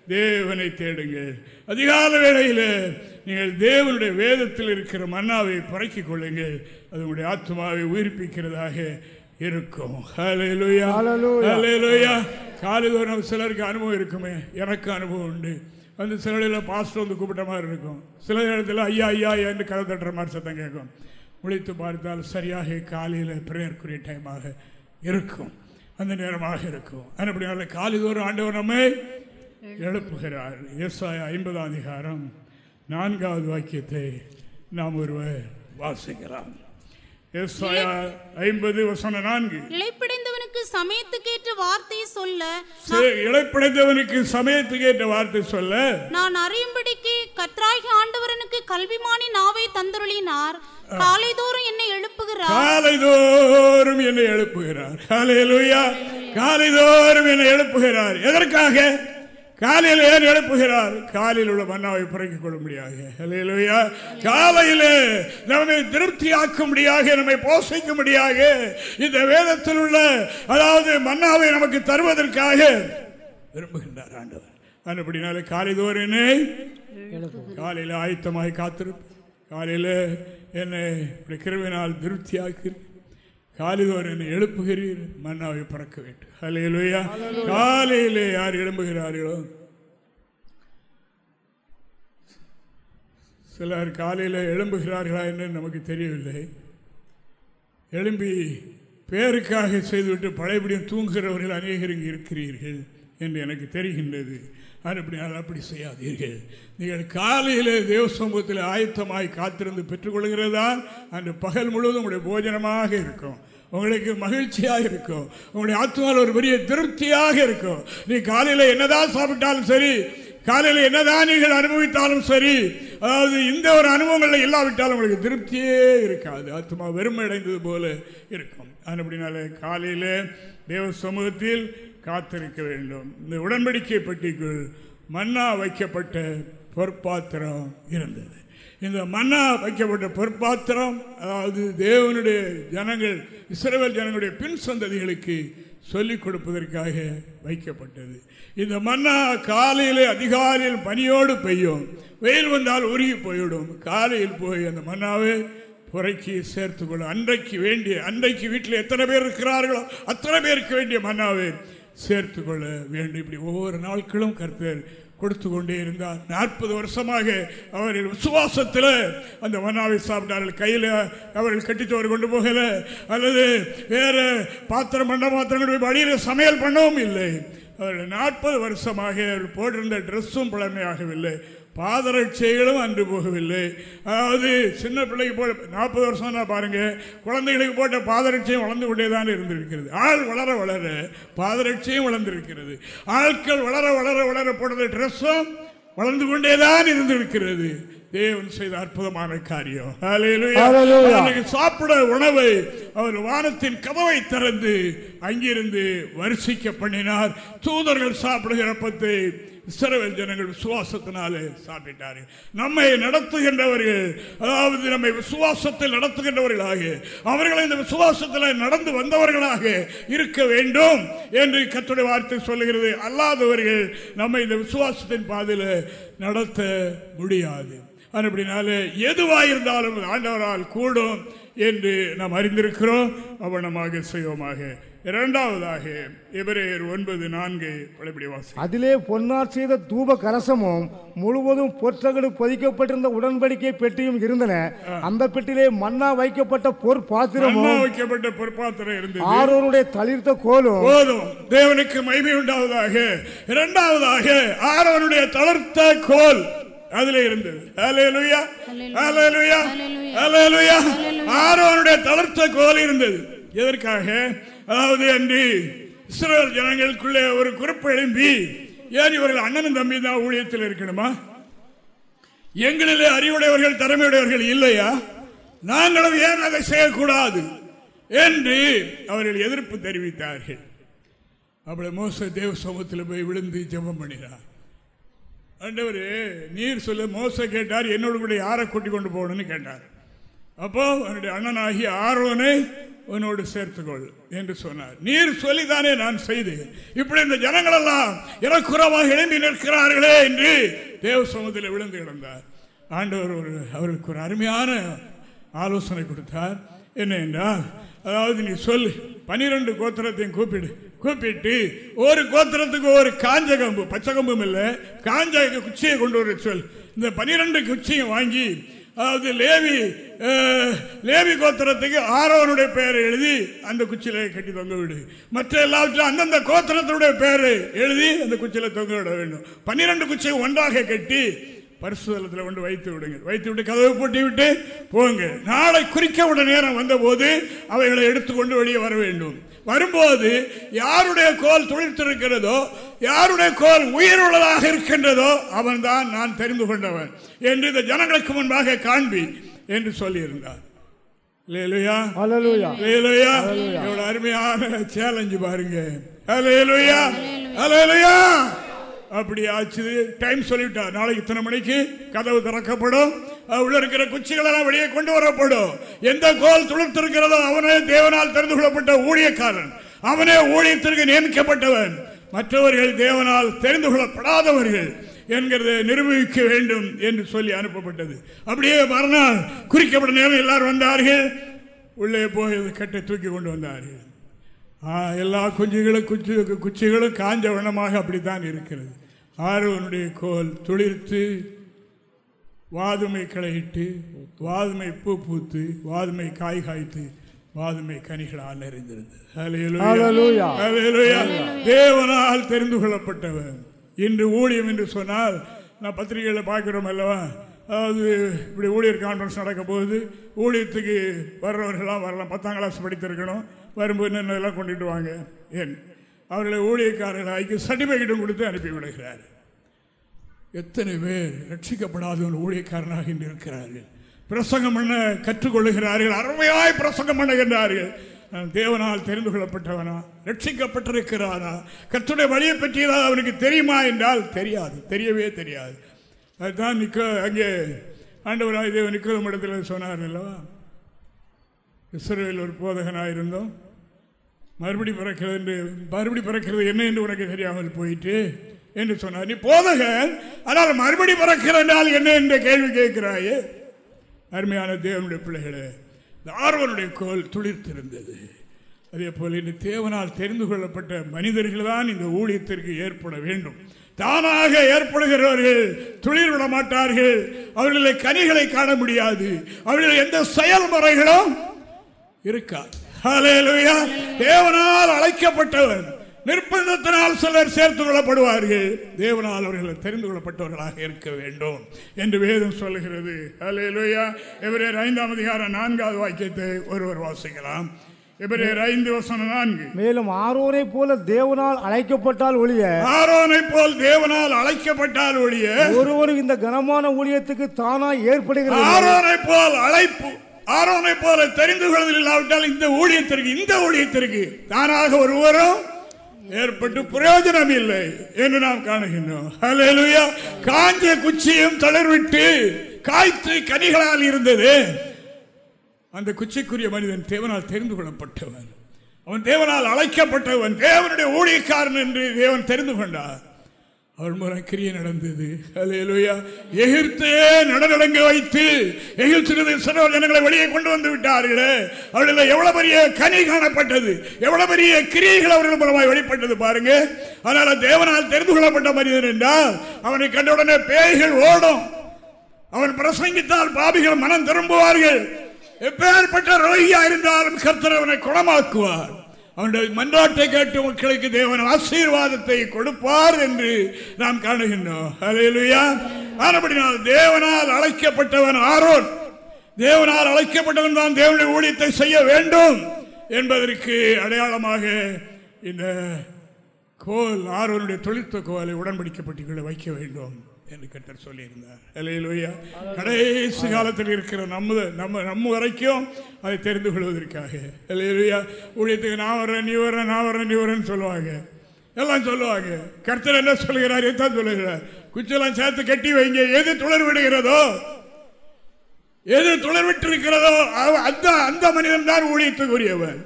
தேவனை தேடுங்கள். அதிகால வேளையில் நீங்கள் தேவனுடைய வேதத்தில் இருக்கிற மன்னாவை பறக்கிக் கொள்ளுங்கள். அது உங்களுடைய ஆத்மாவை உயிர்ப்பிக்கிறதாக இருக்கும். காலைதோறும் சிலருக்கு அனுபவம் இருக்குமே. எனக்கு அனுபவம் உண்டு. அந்த சில பாஸ்டர் வந்து கூப்பிட்ட மாதிரி இருக்கும். சில இடத்துல ஐயா ஐயா ஐயா என்று கதை தட்டுற மாதிரி சத்தம் கேட்கும். முழித்து பார்த்தால் சரியாக காலையில் பிரேயருக்குரிய டைமாக இருக்கும். அந்த நேரமாக இருக்கும். அப்படினால காலைதோறும் ஆண்டவர் நம்மை எழுப்புகிறார். ஏசாயா ஐம்பதாம் அதிகாரம் நான்காவது வாக்கியத்தை நாம் ஒருவர் வாசிக்கலாம். ஏசாயா ஐம்பது வசனம் நான்கு. இளைப்பிடைந்தவனுக்கு சமயத்துக்கேற்ற வார்த்தையை சொல்ல சே- இளைப்படைந்தவனுக்கு சமயத்துக்கு ஏற்ற வார்த்தை சொல்ல. நான் அறியும்படிக்கு கத்ராகி ஆண்டவரனுக்கு கல்விமானி நாவை தந்தருளினார். காலைதோறும் என்னை எழுப்புகிறார். காலைதோறும் என்னை எழுப்புகிறார். காலையிலுயா காலைதோறும் என்னை எழுப்புகிறார். எதற்காக? காலையில் ஏன் எழுப்புகிறார்? காலையில் உள்ள மன்னாவை புறக்கிக் கொள்ள முடியாது ஹalleluya. காலையிலே நம்மை திருப்தியாக்கும்படியாக நம்மை போஷிக்கும்படியாக இந்த வேதத்தில் உள்ள அதாவது மன்னாவை நமக்கு தருவதற்காக விரும்புகின்றார் ஆண்டவர். அதுபடினாலே காலைதோறும் என்னை காலையில் ஆயத்தமாய் காத்திருப்பேன் காலையில் என்னை இப்படி கிருவினால் திருப்தியாக்கிறீர் காலைதோறும் என்னை எழுப்புகிறீர். மன்னாவை பறக்க வேண்டும். ஹalleluya. காலையிலே யார் எழும்புகிறார்களோ? சிலர் காலையில் எழும்புகிறார்களா என்று நமக்கு தெரியவில்லை. எழும்பி பேருக்காக செய்துவிட்டு பழையபடியும் தூங்குகிறவர்கள் அநேகர் இங்கு இருக்கிறீர்கள் என்று எனக்கு தெரிகின்றது. அப்படினால் அப்படி செய்யாதீர்கள். நீங்கள் காலையில் தேவ சமூகத்தில் ஆயத்தமாய் காத்திருந்து பெற்றுக்கொள்கிறதான் அன்று பகல் முழுவதும் உங்களுடைய போஜனமாக இருக்கும். உங்களுக்கு மகிழ்ச்சியாக இருக்கும். உங்களுடைய ஆத்மாவில் ஒரு பெரிய திருப்தியாக இருக்கும். நீ காலையில் என்னதான் சாப்பிட்டாலும் சரி காலையில் என்னதான் நீங்கள் அனுபவித்தாலும் சரி அதாவது இந்த ஒரு அனுபவங்களில் இல்லாவிட்டாலும் உங்களுக்கு திருப்தியே இருக்காது. ஆத்மா வெறுமை அடைந்தது போல இருக்கும். அப்படினால காலையில் தேவ சமூகத்தில் காத்திருக்க வேண்டும். இந்த உடன்படிக்கை பெட்டிக்குள் மன்னா வைக்கப்பட்ட பொற்பாத்திரம் இருந்தது. இந்த மன்னா வைக்கப்பட்ட பொற்பாத்திரம் அதாவது தேவனுடைய ஜனங்கள் இஸ்ரவேல் ஜனங்களுடைய பின் சந்ததிகளுக்கு சொல்லிக் கொடுப்பதற்காக வைக்கப்பட்டது. இந்த மன்னா காலையிலே அதிகாலையில் பனியோடு பெய்யும். வெயில் வந்தால் உருகி போய்விடும் காலையில் போய் அந்த மன்னாவை புரைக்கி சேர்த்துக்கொள்ளும் அன்றைக்கு வேண்டிய அன்றைக்கு வீட்டில் எத்தனை பேர் இருக்கிறார்களோ அத்தனை பேருக்கு வேண்டிய மன்னாவை சேர்த்துக்கொள்ள வேண்டும். இப்படி ஒவ்வொரு நாட்களும் கர்த்தர் கொடுத்து கொண்டே இருந்தார். நாற்பது வருஷமாக அவர்கள் விசுவாசத்தில் அந்த மன்னாவை சாப்பிட்டார்கள். கையில் அவர்கள் கட்டிச்சோறு கொண்டு போகல. அல்லது வேறு பாத்திரம் பண்ண பாத்திரம் வழியில் சமையல் பண்ணவும் இல்லை. அவர்கள் நாற்பது வருஷமாக அவர்கள் போட்டிருந்த ட்ரெஸ்ஸும் பழமையாகவில்லை பாதரட்சைகளும் அன்று போகவில்லை. அதாவது சின்ன பிள்ளைக்கு போட நாற்பது வருஷம் தான் பாருங்க குழந்தைகளுக்கு போட்ட பாதரட்சையும் வளர்ந்து கொண்டே தான் இருந்திருக்கிறது. ஆள் வளர வளர பாதரட்சையும் வளர்ந்திருக்கிறது. ஆட்கள் வளர வளர வளர போடுற ட்ரெஸ்ஸும் வளர்ந்து கொண்டே தான் இருந்திருக்கிறது. தேவன் செய்த அற்புதமான காரியம். சாப்பிட உணவை அவர் வானத்தின் கதவை திறந்து அங்கிருந்து வரிசிக்க பண்ணினார். தூதர்கள் சாப்பிடுகிற அப்பத்தை இஸ்ரவேல் ஜனங்கள் விசுவாசத்தினாலே சாப்பிட்டார்கள். நம்மை நடத்துகின்றவர்கள் அதாவது நம்மை விசுவாசத்தில் நடத்துகின்றவர்களாக அவர்கள் இந்த விசுவாசத்தில் நடந்து வந்தவர்களாக இருக்க வேண்டும் என்று கத்துடைய வார்த்தை சொல்லுகிறது. அல்லாதவர்கள் நம்மை இந்த விசுவாசத்தின் பாதையில் நடத்த முடியாது. அப்படினால எதுவாயிருந்தாலும் ஆண்டவரால் கூடும் என்று நாம் அறிந்திருக்கிறோம். அவனமாக செய்வோமாக. இரண்டாவதாக எபிரேயர் ஒன்பது நான்கு பழப்படி வாசி. அதிலே பொன்னார் செய்த தூப கலசமும் முழுவதும் பொற்றகடு பதிக்கப்பட்டிருந்த உடன்படிக்கை பெட்டியும் இருந்தன. அந்த பெட்டியிலே மன்னா வைக்கப்பட்ட மன்னா பொற்பாத்திரமும் வைக்கப்பட்ட பொற்பாத்திரம் இருந்தது. ஆரோனுடைய தளிர்த்த கோலும் போதும். தேவனுக்கு மகிமை உண்டாவதாக. இரண்டாவதாக ஆரோனுடைய தளர்த்த கோல் அதுல இருந்தது. ஹalleluya ஹalleluya. ஹalleluya. ஆரோனுடைய தளர்த்த கோல் இருந்தது. எதற்காக? அதாவது அன்று இஸ்ரேல் ஜனங்களுக்குள்ளே ஒரு குறிப்பு எழும்பி ஏன் இவர்கள் அண்ணனும் தம்பி தான் ஊழியத்தில் இருக்கணுமா? எங்களிலே அறிவுடையவர்கள் திறமையுடையவர்கள் இல்லையா? நாங்களும் ஏன் அதை செய்யக்கூடாது என்று அவர்கள் எதிர்ப்பு தெரிவித்தார்கள். அப்படி மோச தேவ சமூகத்தில் போய் விழுந்து ஜெபம் பண்ணினார். ஆண்டவரே நீர் சொல்ல மோச கேட்டார் என்னோட கூட யாரை கூட்டி கொண்டு போகணும்னு கேட்டார். அப்போ அவனுடைய அண்ணனாகி ஆர்வனை உன்னோடு சேர்த்துக்கொள் என்று சொன்னார். நீர் சொல்லிதானே நான் செய்தேன். இப்படி இந்த ஜனங்களெல்லாம் இறக்குறவாக எழுந்து நிற்கிறார்களே என்று தேவ சமூகத்தில் விழுந்து கிடந்தார். ஆண்டவர் ஒரு அவர்களுக்கு ஒரு அருமையான ஆலோசனை கொடுத்தார். என்ன என்றால் அதாவது நீ சொல்லு பனிரெண்டு கோத்திரத்தையும் கூப்பிடு கூப்பிட்டு ஒரு கோத்திரத்துக்கு ஒரு காஞ்ச கம்பு பச்சை கம்பும் இல்லை காஞ்ச குச்சியை கொண்டு வர சொல். இந்த பனிரெண்டு குச்சியும் வாங்கி அதாவது லேவி லேவி கோத்திரத்துக்கு ஆரோனுடைய பெயரை எழுதி அந்த குச்சிலை கட்டி தொங்க விடு. மற்ற எல்லாவற்றிலும் அந்தந்த கோத்திரத்தினுடைய பெயரை எழுதி அந்த குச்சிலை தொங்க விட வேண்டும். பன்னிரண்டு குச்சியை ஒன்றாக கட்டி பரிசுதலத்தில் கொண்டு வைத்து விடுங்க. வைத்து விட்டு கதவு பூட்டி விட்டு போங்க. நாளை குறிக்கப்பட்ட நேரம் வந்தபோது அவைகளை எடுத்துக்கொண்டு வெளியே வர வேண்டும். வரும்போது யாருடைய கோல் துளிர்த்திருக்கிறதோ யாருடைய கோல் உயிருள்ளதாக இருக்கின்றதோ அவன்தான் நான் தெரிந்து கொண்டவன் என்று இந்த ஜனங்களுக்கு முன்பாக காண்பி என்று சொல்லியிருந்தார். அருமையான சேலஞ்சு பாருங்க. அப்படி ஆச்சு. டைம் சொல்லிட்டா நாளைக்கு இத்தனை மணிக்கு கதவு திறக்கப்படும். உள்ள இருக்கிற குச்சிகளெல்லாம் வெளியே கொண்டு வரப்படும். எந்த கோல் துளிர்த்திருக்கிறதோ அவனே தேவனால் தெரிந்து கொள்ளப்பட்ட ஊழியக்காரன். அவனே ஊழியத்திற்கு நியமிக்கப்பட்டவன். மற்றவர்கள் தேவனால் தெரிந்து கொள்ளப்படாதவர்கள் என்கிறதை நிரூபிக்க வேண்டும் என்று சொல்லி அனுப்பப்பட்டது. அப்படியே மறுநாள் குறிக்கப்பட்ட நேரம் எல்லாரும் வந்தார்கள். உள்ளே போய் கட்டை தூக்கி கொண்டு வந்தார்கள். எல்லா குஞ்சுகளும் குச்சி குச்சிகளும் காஞ்ச வண்ணமாக அப்படித்தான் இருக்கிறது. ஆரோனுடைய கோல் துளிர்த்து வாதுமை களையிட்டு வாதுமை பூ பூத்து வாதுமை காய் காய்த்து வாதுமை கனிகளால். ஹalleluya. தேவனால் தெரிந்து கொள்ளப்பட்டவன். இன்று ஊழியம் என்று சொன்னால் நான் பத்திரிகையில் பார்க்கிறோம் அல்லவா? அதாவது இப்படி ஊழியர் கான்ஃபரன்ஸ் நடக்கும் போது ஊழியத்துக்கு வர்றவர்கள்லாம் வரலாம். பத்தாம் கிளாஸ் படித்திருக்கணும். வரும்போது என்னென்னலாம் கொண்டுட்டு வாங்க? ஏன் அவர்களை ஊழியக்காரர்களாக்கி சர்டிஃபிகேட்டும் கொடுத்து அனுப்பி விடுகிறார். எத்தனை பேர் ரட்சிக்கப்படாதவர்கள் ஊழியக்காரனாக இருக்கிறார்கள்? பிரசங்கம் பண்ண கற்றுக்கொள்ளுகிறார்கள். அருமையாய் பிரசங்கம் பண்ணுகின்றார்கள் நான் தேவனால் தெரிந்து கொள்ளப்பட்டவனா? ரட்சிக்கப்பட்டிருக்கிறானா கற்றுடைய வழியை பற்றியதாக அவனுக்கு தெரியுமா என்றால் தெரியாது. தெரியவே தெரியாது. அதுதான் நிக்க அங்கே ஆண்டவராய் தேவன் நிக்கோதம் இடத்துல சொன்னார் அல்லவா இஸ்ரேல் ஒரு போதகனாக இருந்தோம். மறுபடி பிறக்கிறது என்று மறுபடி பிறக்கிறது என்ன என்று உனக்கு தெரியாமல் போயிட்டு என்று சொன்னார். நீ போதகன் ஆனால் மறுபடி பிறக்கிறது என்ன என்ற கேள்வி கேட்கிறாயே? அருமையான தேவனுடைய பிள்ளைகளே ஆர்வனுடைய கோல் துளிர்த்திருந்தது. அதே போல இந்த தேவனால் தெரிந்து கொள்ளப்பட்ட மனிதர்கள் தான் இந்த ஊழியத்திற்கு ஏற்பட வேண்டும். தானாக ஏற்படுகிறவர்கள் துளிர் விட மாட்டார்கள். அவர்களை கனிகளை காண முடியாது. அவர்கள் எந்த செயல்முறைகளும் இருக்காது. தேவனால் அழைக்கப்பட்டவன் நிர்பந்தத்தினால் சிலர் சேர்த்துக் கொள்ளப்படுவார்கள். தேவனால் அவர்கள் தெரிந்து கொள்ளப்பட்டவர்களாக இருக்க வேண்டும் என்று வேதம் சொல்லுகிறது. ஹalleluya. எபிரேயர் ஐந்தாம் அதிகாரம் நான்காவது வாக்கியத்தை ஒருவர் வாசிக்கலாம். எபிரேயர் ஐந்து வசனம் நான்கு. மேலும் ஆரோனை போல தேவனால் அழைக்கப்பட்டால் ஒழிய ஆரோனை போல் தேவனால் அழைக்கப்பட்டால் ஒழிய ஒருவரும் இந்த கனமான ஊழியத்துக்கு தானாய் ஏற்படுகிறது. ஆரோனை போல் அழைப்பு ஆரோனை போல தெரிந்து கொள்வதில் இல்லாவிட்டால் இந்த ஊழியத்திற்கு இந்த ஊழியத்திற்கு தானாக ஒருவரும் ஏற்பட்டு பிரயோஜனம் இல்லை என்று நாம் காணுகின்றோம். ஹalleluya. காஞ்ச குச்சியும் தளர்விட்டு காய்த்து கனிகளால் இருந்தது. அந்த குச்சிக்குரிய மனிதன் தேவனால் தெரிந்து கொள்ளப்பட்டவன் அவன் தேவனால் அழைக்கப்பட்டவன். தேவனுடைய ஊழியக்காரன் என்று தேவன் தெரிந்து கொண்டார். அவர் மூலம் கிரியை நடந்தது. அலையலுயா எகிர்த்தே நடநடங்க வைத்து எகிர்த்தினது சில ஜனங்களை வெளியே கொண்டு வந்து விட்டார்களே. அவர்கள் எவ்வளவு பெரிய கனி காணப்பட்டது. எவ்வளவு பெரிய கிரியைகள் அவர்கள் மூலமாக வெளிப்பட்டது பாருங்க. அதனால தேவனால் தெரிந்து கொள்ளப்பட்ட மனிதன் என்றால் அவனை கண்டவுடனே பேய்கள் ஓடும். அவன் பிரசங்கித்தால் பாபிகள் மனம் திரும்புவார்கள். எப்பேற்பட்ட ரோகியா இருந்தாலும் கர்த்தர் அவனை குணமாக்குவார். அவனுடைய மன்றாட்டை கேட்டு மக்களுக்கு தேவன் ஆசீர்வாதத்தை கொடுப்பார் என்று நாம் காணுகின்றோம். அலையலுயா ஆனபடினால் தேவனால் அழைக்கப்பட்டவன் ஆரோன். தேவனால் அழைக்கப்பட்டவன் தான் தேவனுடைய ஊழியத்தை செய்ய வேண்டும் என்பதற்கு அடையாளமாக இந்த கோல் ஆரோனுடைய தொழில்துவ கோலை உடன்படிக்கப்பட்டுகளை வைக்க வேண்டும். என்று கட்டர் சொல்லியிருந்தார். அலையிலுயா கடைசி காலத்தில் இருக்கிற நம்ம நம்ம நம்ம வரைக்கும் அதை தெரிந்து கொள்வதற்காக. அலையிலுயா ஊழியத்துக்கு நான் வர்றேன் நீ வர்றேன் நான் வர்றேன் நீ வரேன்னு சொல்லுவாங்க. எல்லாம் சொல்லுவாங்க. கர்த்தர் என்ன சொல்லுகிறார்? எத்தான் சொல்லுகிறார்? குச்செல்லாம் சேர்த்து கட்டி வைங்க. எது துளர் விடுகிறதோ எது துளர் விட்டிருக்கிறதோ அந்த அந்த மனிதன் தான் ஊழியத்துக்குரியவன்.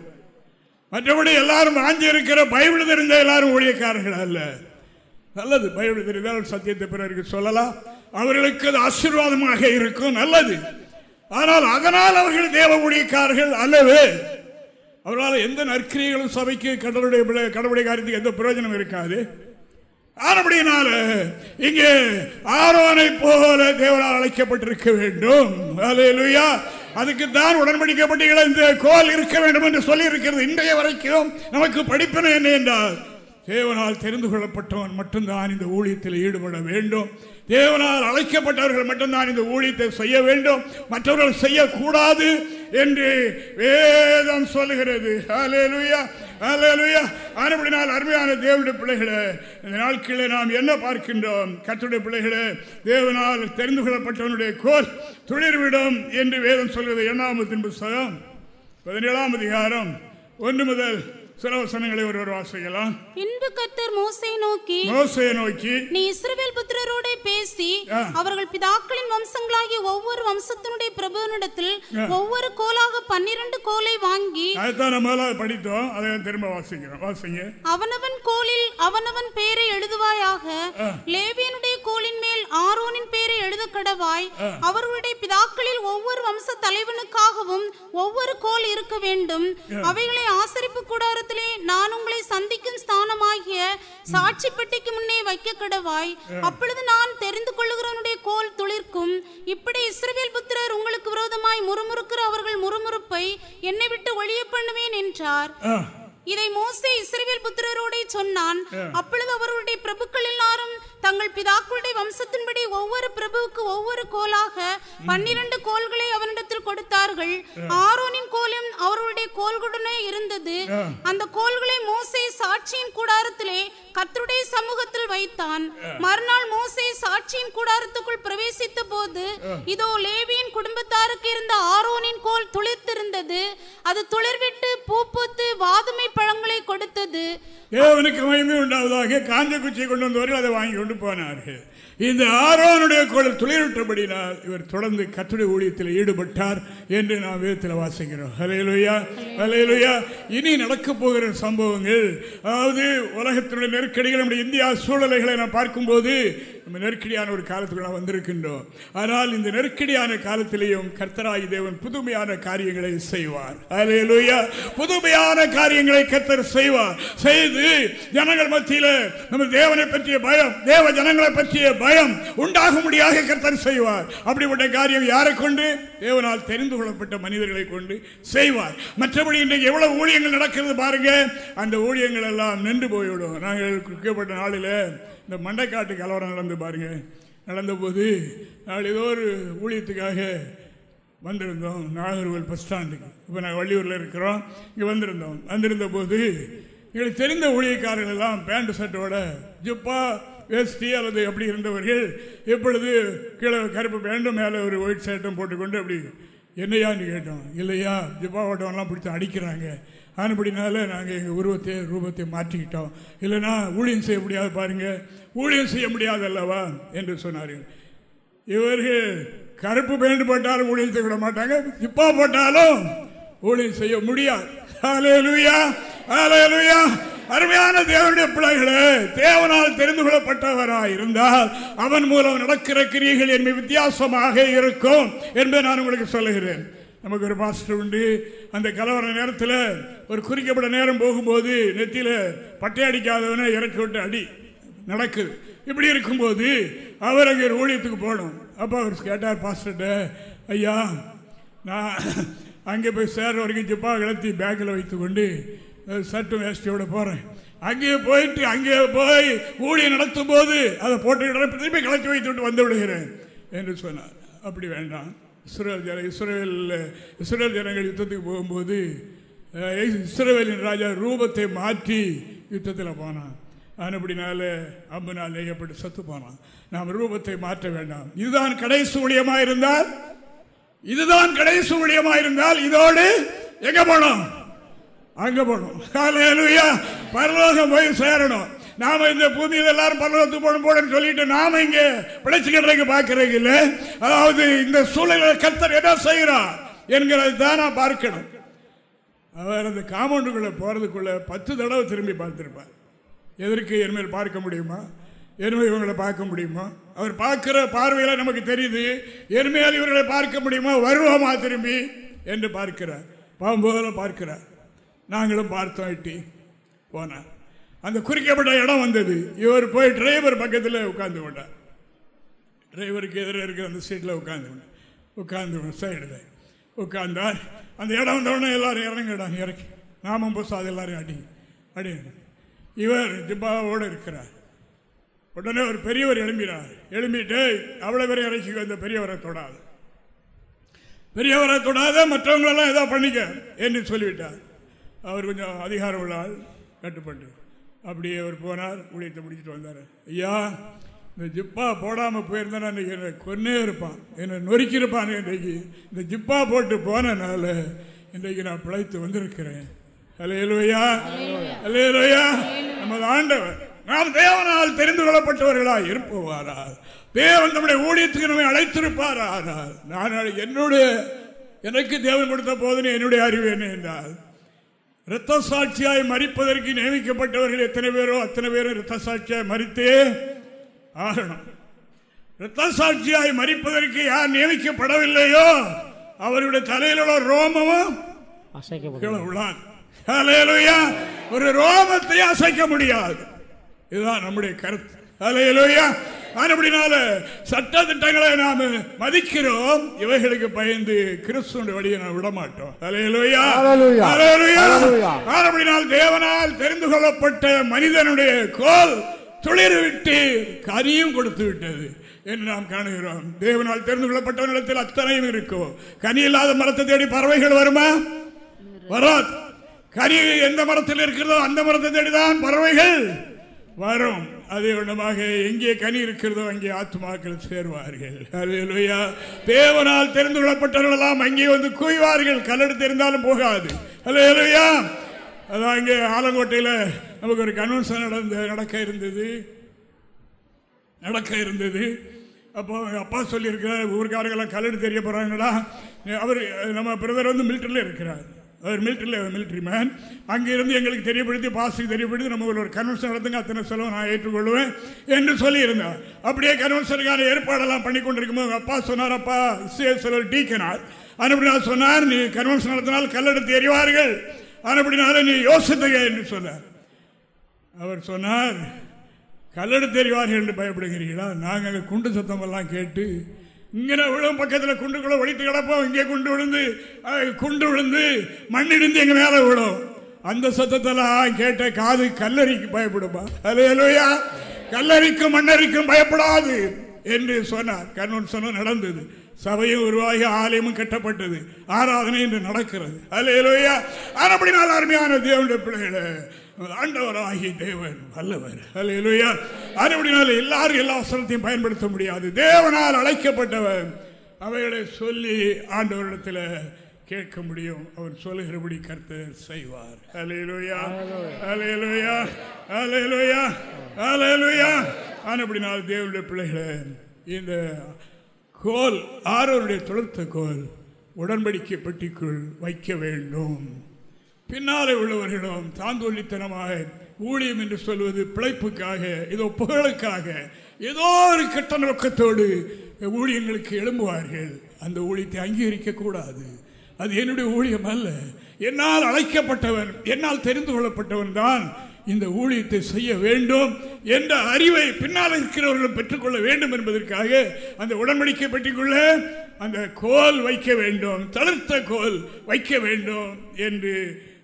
மற்றபடி எல்லாரும் ஆஞ்சி இருக்கிற பைபிள் தெரிஞ்ச எல்லாரும் ஊழியக்காரர்கள் அல்ல. நல்லது. பைபிள் தெரிந்தால் சத்தியத்தை பிறருக்கு சொல்லலாம். அவர்களுக்கு அது ஆசீர்வாதமாக இருக்கும் நல்லது. ஆனால் அதனால் அவர்கள் தேவ ஊழியக்காரர்கள் அல்லவே. அவரால் எந்த நற்கிரியைகளும் சபைக்கு கடவுளுடைய கடவுளுடைய காரியத்துக்கு எந்த பிரயோஜனம் இருக்காது. ஆனபடியினால இங்கே ஆரோனை போல தேவனால் அழைக்கப்பட்டிருக்க வேண்டும். அல்லேலூயா அதுக்கு தான் உடன்படிக்கப்பட்டீர்கள் இந்த கோல் இருக்க வேண்டும் என்று சொல்லி இருக்கிறது இன்றைய வரைக்கும் நமக்கு படிப்பினை என்ன என்றால் தேவனால் தெரிந்து கொள்ளப்பட்டவன் மட்டும்தான் இந்த ஊழியத்தில் ஈடுபட வேண்டும். தேவனால் அழைக்கப்பட்டவர்கள் மட்டும்தான் இந்த ஊழியத்தை செய்ய வேண்டும். மற்றவர்கள் செய்யக்கூடாது என்று வேதம் சொல்லுகிறது. ஹalleluya ஹalleluya. ஆனபடினால் அருமையான தேவனுடைய பிள்ளைகளே இந்த நாட்களில் நாம் என்ன பார்க்கின்றோம்? கற்றுடைய பிள்ளைகளே தேவனால் தெரிந்து கொள்ளப்பட்டவனுடைய கோல் துளிர்விடும் என்று வேதம் சொல்கிறது எண்ணாமத்தின் புஸ்தகம் பதினேழாம் அதிகாரம் ஒன்று முதல் சில வசனங்களை ஒருவர் வாசிக்கலாம் பின்பு கர்த்தர் மோசே நோக்கி மோசையை நோக்கி நீ இஸ்ரவேல் புத்திரரோட பேசி. அவர்கள் பிதாக்களின் வம்சங்களாகிய ஒவ்வொரு வம்சத்தினுடைய பிரபுவனிடத்தில் ஒவ்வொரு கோலாக பன்னிரண்டு கோலை வாங்கி அதைத்தான் நம்ம படித்தோம். அதை திரும்ப வாசிக்கிறோம் வாசிங்க அவனவன் கோலில் அவனவன் பேரை எழுதுவாயாக லேவியனுடைய கோலின் மேல் ஆரோனின் பேரை எழுத கடவாய் அவர்களுடைய பிதாக்களில் ஒவ்வொரு வம்ச தலைவனுக்காகவும் ஒவ்வொரு கோல் இருக்க வேண்டும். அவைகளை ஆசரிப்பு கூடாரத்திலே நான் உங்களை சந்திக்கும் ஸ்தானமாகிய சாட்சி பெட்டிக்கு முன்னே வைக்க கடவாய் அப்பொழுது நான் தெரிந்து கொள்ளுகிறவனுடைய கோல் துளிர்க்கும். இப்படி இஸ்ரவேல் புத்திரர் உங்களுக்கு விரோதமாய் முறுமுறுக்கிற அவர்கள் முறுமுறுப்பை என்னை விட்டு ஒழிய பண்ணுவேன் என்றார். இதை மோசே இஸ்ரவேல் புத்திரரோடே சொன்னான். அப்பொழுது அவர்களுடைய பிரபுக்கள் எல்லாரும் தங்கள் பிதாக்களுடைய வம்சத்தின்படி ஒவ்வொரு பிரபுவுக்கு ஒவ்வொரு கோலாக பன்னிரண்டு கோல்களை அவனிடத்தில் கொடுத்தார்கள். ஆரோனின் கோலும் அவர்களுடைய கோல்களுடனே இருந்தது. அந்த கோல்களை மோசே சாட்சியின் கூடாரத்திலே கர்த்தருடைய சமூகத்தில் வைத்தான். மறுநாள் மோசே சாட்சியின் கூடாரத்துக்குள் பிரவேசித்த போது இதோ லேவியின் குடும்பத்தாருக்கு இருந்த ஆரோனின் கோல் துளிர்த்திருந்தது. அது துளிர்விட்டு பூ பூத்து வாதுமை பழங்களை கொடுத்தது. தேவனுக்கு மகிமை உண்டாவதாக காஞ்ச குச்சியை கொண்டு வந்தவர்கள் அதை வாங்கி கொண்டு போனார்கள். இந்த ஆரோனுடைய குழல் துளிர்விட்டபடினால் இவர் தொடர்ந்து கத்துடைய ஊழியத்தில் ஈடுபட்டார் என்று நாம் வேதத்தில் வாசிக்கிறோம். ஹலேலுயா ஹலேலுயா இனி நடக்க போகிற சம்பவங்கள் அதாவது உலகத்தினுடைய நெருக்கடிகள் நம்முடைய இந்தியா சூழ்நிலைகளை நாம் பார்க்கும்போது நம்ம நெருக்கடியான ஒரு காலத்துக்கு நாம் வந்திருக்கின்றோம். ஆனால் இந்த நெருக்கடியான காலத்திலேயும் கர்த்தராகி தேவன் புதுமையான காரியங்களை செய்வார். ஹalleluya புதுமையான காரியங்களை கர்த்தர் செய்வார். செய்து ஜனங்கள் மத்தியில் நம்ம தேவனை பற்றிய பயம் தேவ ஜனங்களை பற்றிய பயம் உண்டாகும்படியாக கர்த்தர் செய்வார். அப்படிப்பட்ட காரியம் யாரை கொண்டு? தேவனால் தெரிந்து கொள்ளப்பட்ட மனிதர்களை கொண்டு செய்வார். மற்றபடி இன்றைக்கு எவ்வளவு ஊழியங்கள் நடக்கிறது பாருங்க. அந்த ஊழியங்கள் எல்லாம் நின்று போய்விடும். நாங்கள் குறிக்கப்பட்ட நாளில் இந்த மண்டைக்காட்டு கலவரம் நடந்து பாருங்க. நடந்தபோது நாங்கள் ஏதோ ஒரு ஊழியத்துக்காக வந்திருந்தோம். நாகர்கோவில் பஸ் ஸ்டாண்டுக்கு இப்போ நாங்கள் வள்ளியூரில் இருக்கிறோம். இங்கே வந்திருந்தோம். வந்திருந்த போது எங்களுக்கு தெரிந்த ஊழியக்காரர்கள் எல்லாம் பேண்ட் ஷர்ட்டோட ஜிப்பா வேஸ்டி அல்லது அப்படி இருந்தவர்கள் எப்பொழுது கீழே கருப்பு பேண்டும் மேலே ஒரு ஒயிட் ஷர்ட்டும் போட்டுக்கொண்டு அப்படி என்னையான்னு கேட்டோம். இல்லையா ஜிப்பா ஓட்டம்லாம் பிடிச்சி அடிக்கிறாங்க. ஆனபடினால நாங்கள் எங்கள் உருவத்தை ரூபத்தை மாற்றிக்கிட்டோம். இல்லைன்னா ஊழியம் செய்ய முடியாது பாருங்கள் ஊழியம் செய்ய முடியாது அல்லவா? என்று சொன்னார்கள் இவர்கள் கருப்பு பேண்டு போட்டாலும் ஊழியம் செய்ய விட மாட்டாங்க. இப்பா போட்டாலும் ஊழியம் செய்ய முடியாது. அருமையான தேவனுடைய பிள்ளைகளே தேவனால் தெரிந்து கொள்ளப்பட்டவராய் இருந்தால் அவன் மூலம் நடக்கிற கிரியைகள் என்பது வித்தியாசமாக இருக்கும் என்பதை நான் உங்களுக்கு சொல்லுகிறேன். நமக்கு ஒரு பாஸ்டர் உண்டு. அந்த கலவர நேரத்தில் ஒரு குறிக்கப்பட்ட நேரம் போகும்போது நெத்தியில் பட்டை அடிக்காதவனை இறக்கி விட்டு அடி நடக்குது. இப்படி இருக்கும்போது அவர் அங்கே ஒரு ஊழியத்துக்கு போகணும் அப்போ அவர் கேட்டார் பாஸ்டர்கிட்ட ஐயா நான் அங்கே போய் சேர வரைக்கும் ஜிப்பா கலத்தி பேக்கில் வைத்துக்கொண்டு சட்டும் வேஸ்டியோட போகிறேன் அங்கே போயிட்டு அங்கே போய் ஊழியம் நடத்தும் போது அதை போட்டு திருப்பி கலத்தி வைத்துவிட்டு வந்து விடுகிறேன் என்று சொன்னார். அப்படி வேண்டாம். இஸ்ரேல் ஜன இஸ்ரேல் இஸ்ரேல் ஜனங்கள் யுத்தத்துக்கு போகும்போது அஹ், ராஜா ரூபத்தை மாற்றி யுத்தத்தில் போனான். அப்படினால அம்புனால் ஏகப்பட்டு சத்து போனான். நாம் ரூபத்தை மாற்ற வேண்டாம். இதுதான் கடைசி ஊழியமாக இருந்தால் இதுதான் கடைசி ஊழியமாக இருந்தால் இதோடு எங்கே போனோம்? அங்கே போகணும் பரலோகம் போய் சேரணும். நாம இந்த பூமியில் எல்லாரும் பரலோகத்துக்கு போகணும் போகணும்னு சொல்லிட்டு நாம இங்க பிழைச்சுக்கிறதுக்கு பார்க்கறது இல்லை. அதாவது இந்த சூழலில் கத்தர் என்ன செய்கிறார் என்கிறதை தான் நான் பார்க்கணும். அவர் அந்த காம்பவுண்டுக்குள்ளே போறதுக்குள்ள பத்து தடவை திரும்பி பார்த்துருப்பார். எதற்கு? என்மேல் பார்க்க முடியுமா? எருமை இவங்களை பார்க்க முடியுமா? அவர் பார்க்கிற பார்வையில நமக்கு தெரியுது எருமையால் இவர்களை பார்க்க முடியுமா? வருவோமா திரும்பி? என்று பார்க்கிறார். பாம்போல பார்க்கிறார். நாங்களும் பார்த்தோம் எட்டி போனார். அந்த குறிக்கப்பட்ட இடம் வந்தது. இவர் போய் டிரைவர் பக்கத்தில் உட்காந்து கொண்டார். டிரைவருக்கு எதிராக இருக்கிற அந்த சீட்டில் உட்காந்து கொண்டார். உட்கார்ந்து சைடில் உட்கார்ந்தார். அந்த இடம் வந்தவுடனே எல்லாரும் இறங்கிடாங்க இறக்கி நாமம் புசாது எல்லாரும் அடி அடி இவர் ஜிப்பாவோடு இருக்கிறார். உடனே ஒரு பெரியவர் எழும்பினார். எழும்பிட்டு அவ்வளோ பேரை இறக்கி அந்த பெரியவரை தொடாது. பெரியவரை தொடாத மற்றவங்களெல்லாம் ஏதோ பண்ணிக்க என்று சொல்லிவிட்டார். அவர் கொஞ்சம் அதிகாரம் உள்ளால் கட்டுப்பட்டு. அப்படியே அவர் போனார் ஊழியத்தை முடிச்சுட்டு வந்தார். ஐயா இந்த ஜிப்பா போடாமல் போயிருந்தா அன்றைக்கி என்னை கொன்னே இருப்பான் என்னை நொறுக்கியிருப்பான் இன்றைக்கு இந்த ஜிப்பா போட்டு போனனால இன்றைக்கு நான் பிழைத்து வந்திருக்கிறேன். அலையலுவையா அலையலுவையா நமது ஆண்டவர் நாம் தேவனால் தெரிந்து கொள்ளப்பட்டவர்களாக இருப்பவாரால் தேவன் நம்முடைய ஊழியத்துக்கு நம்மை அழைத்திருப்பாரானால் நான் என்னுடைய எனக்கு தேவன் கொடுத்த போதுன்னு என்னுடைய அறிவு என்ன என்றால் இரத்த சாட்சியாய் மறிப்பதற்கு நியமிக்கப்பட்டவர்கள் எத்தனை பேரோ அத்தனை பேரும் இரத்த சாட்சியாய் மறித்தே ஆகணும். இரத்த சாட்சியாய் மறிப்பதற்கு யார் நியமிக்கப்படவில்லையோ அவருடைய தலையில் உள்ள ரோமமும். ஒரு ரோமத்தை அசைக்க முடியாது. இதுதான் நம்முடைய கருத்து. ஹalleluya. அப்படினால சட்ட திட்டங்களை நாம் மதிக்கிறோம் இவைகளுக்கு பயந்து கிறிஸ்துவனுடைய வழியை நாம் விட மாட்டோம் ஹalleluya. ஹalleluya. ஹalleluya. ஹalleluya. அப்படினால் தேவனால் தெரிந்து கொள்ளப்பட்ட மனிதனுடைய கோல் துளிர் விட்டு கனியும் கொடுத்து விட்டது என்று நாம் காணுகிறோம் தேவனால் தெரிந்து கொள்ளப்பட்ட நிலத்தில் அத்தனையும் இருக்கும் கனி இல்லாத மரத்தை தேடி பறவைகள் வருமா வராது கனி எந்த மரத்தில் இருக்கிறதோ அந்த மரத்தை தேடிதான் பறவைகள் வரும் அதே வண்ணமாக எங்கே கனி இருக்கிறதோ அங்கே ஆத்மாக்கள் சேருவார்கள். அல்லேலூயா தேவனால் தெரிந்து கொள்ளப்பட்டவர்கள் எல்லாம் அங்கே வந்து குவிவார்கள். கல்லெடுத்து இருந்தாலும் போகாது. அல்லேலூயா அதான் இங்கே ஆலங்கோட்டையில் நமக்கு ஒரு கன்வென்ஷன் நடந்த நடக்க இருந்தது. நடக்க இருந்தது. அப்போ அவங்க அப்பா சொல்லியிருக்கிறார் ஊருக்காரங்கெல்லாம் கல்லடு தெரிய போகிறாங்கடா அவர் நம்ம பிரதர் வந்து மில்டரியில் இருக்கிறார். அவர் மிலிட்டரியில் மிலிட்டரி மேன் அங்கிருந்து எங்களுக்கு தெரியப்படுத்தி பாஸுக்கு தெரியப்படுத்தி நம்ம ஒரு கன்வென்ஷன் நடத்துங்க அத்தனை செலவு நான் ஏற்றுக்கொள்வேன் என்று சொல்லியிருந்தார். அப்படியே கன்வென்ஷனுக்கான ஏற்பாடெல்லாம் பண்ணி கொண்டிருக்கும்போது அவங்க அப்பா சொன்னார் அப்பா சிஎஸ்எல் டீக்கனார். அனுப்பினா சொன்னார் நீ கன்வென்ஷன் நடத்தினால் கல்லெடுத்து எறிவார்கள். அனுப்பினாலும் நீ யோசித்துக என்று சொன்னார். அவர் சொன்னார் கல்லடு தெரிவார்கள் என்று பயப்படுகிறீர்களா? நாங்கள் குண்டு சத்தமெல்லாம் கேட்டு இங்கே விழும் பக்கத்தில் குண்டுக்குள்ள ஒழித்து கிடப்போம். இங்கே குண்டு விழுந்து குண்டு விழுந்து மண்ணிடிந்து எங்க மேலே விழும். அந்த சத்தத்தெல்லாம் கேட்ட காது கல்லறிக்கு பயப்படுமா? அலையலோயா கல்லறிக்கும் மண்ணரிக்கும் பயப்படாது என்று சொன்னார். கன்வென்ஷனும் நடந்தது. சபையும் உருவாகி ஆலயமும் கட்டப்பட்டது. ஆராதனை என்று நடக்கிறது. அலையலுயா அப்படினால் அருமையான தேவனுடைய பிள்ளைகளை ஆண்டவராகிய தேவன் வல்லவர். அல்லேலூயா அதுபடினால எல்லாரும் எல்லா அவசரத்தையும் பயன்படுத்த முடியாது. தேவனால் அழைக்கப்பட்டவன் அவைகளை சொல்லி ஆண்டவரிடத்தில் கேட்க முடியும். அவர் சொல்லுகிறபடி கர்த்தர் செய்வார். அலையலுயா அலையலுயா அலையலுயா அலையலுயா ஆனபடினால் தேவனுடைய பிள்ளைகளே இந்த கோல் ஆரோருடைய தொழுத்த கோல் உடன்படிக்கை பெட்டிக்குள் வைக்க வேண்டும். பின்னாலே உள்ளவர்களும் தாந்தோல்லித்தனமாக ஊழியம் என்று சொல்வது பிழைப்புக்காக ஏதோ புகழுக்காக ஏதோ ஒரு கெட்ட நோக்கத்தோடு ஊழியங்களுக்கு எழும்புவார்கள். அந்த ஊழியத்தை அங்கீகரிக்க கூடாது. அது என்னுடைய ஊழியம் அல்ல. என்னால் அழைக்கப்பட்டவன் என்னால் தெரிந்து கொள்ளப்பட்டவன் தான் இந்த ஊழியத்தை செய்ய வேண்டும் என்ற அறிவை பின்னால் இருக்கிறவர்கள் பெற்றுக்கொள்ள வேண்டும் என்பதற்காக அந்த உடன்படிக்கை பெற்றுக்கொள்ள அந்த கோல் வைக்க வேண்டும் தளர்த்த கோல் வைக்க வேண்டும் என்று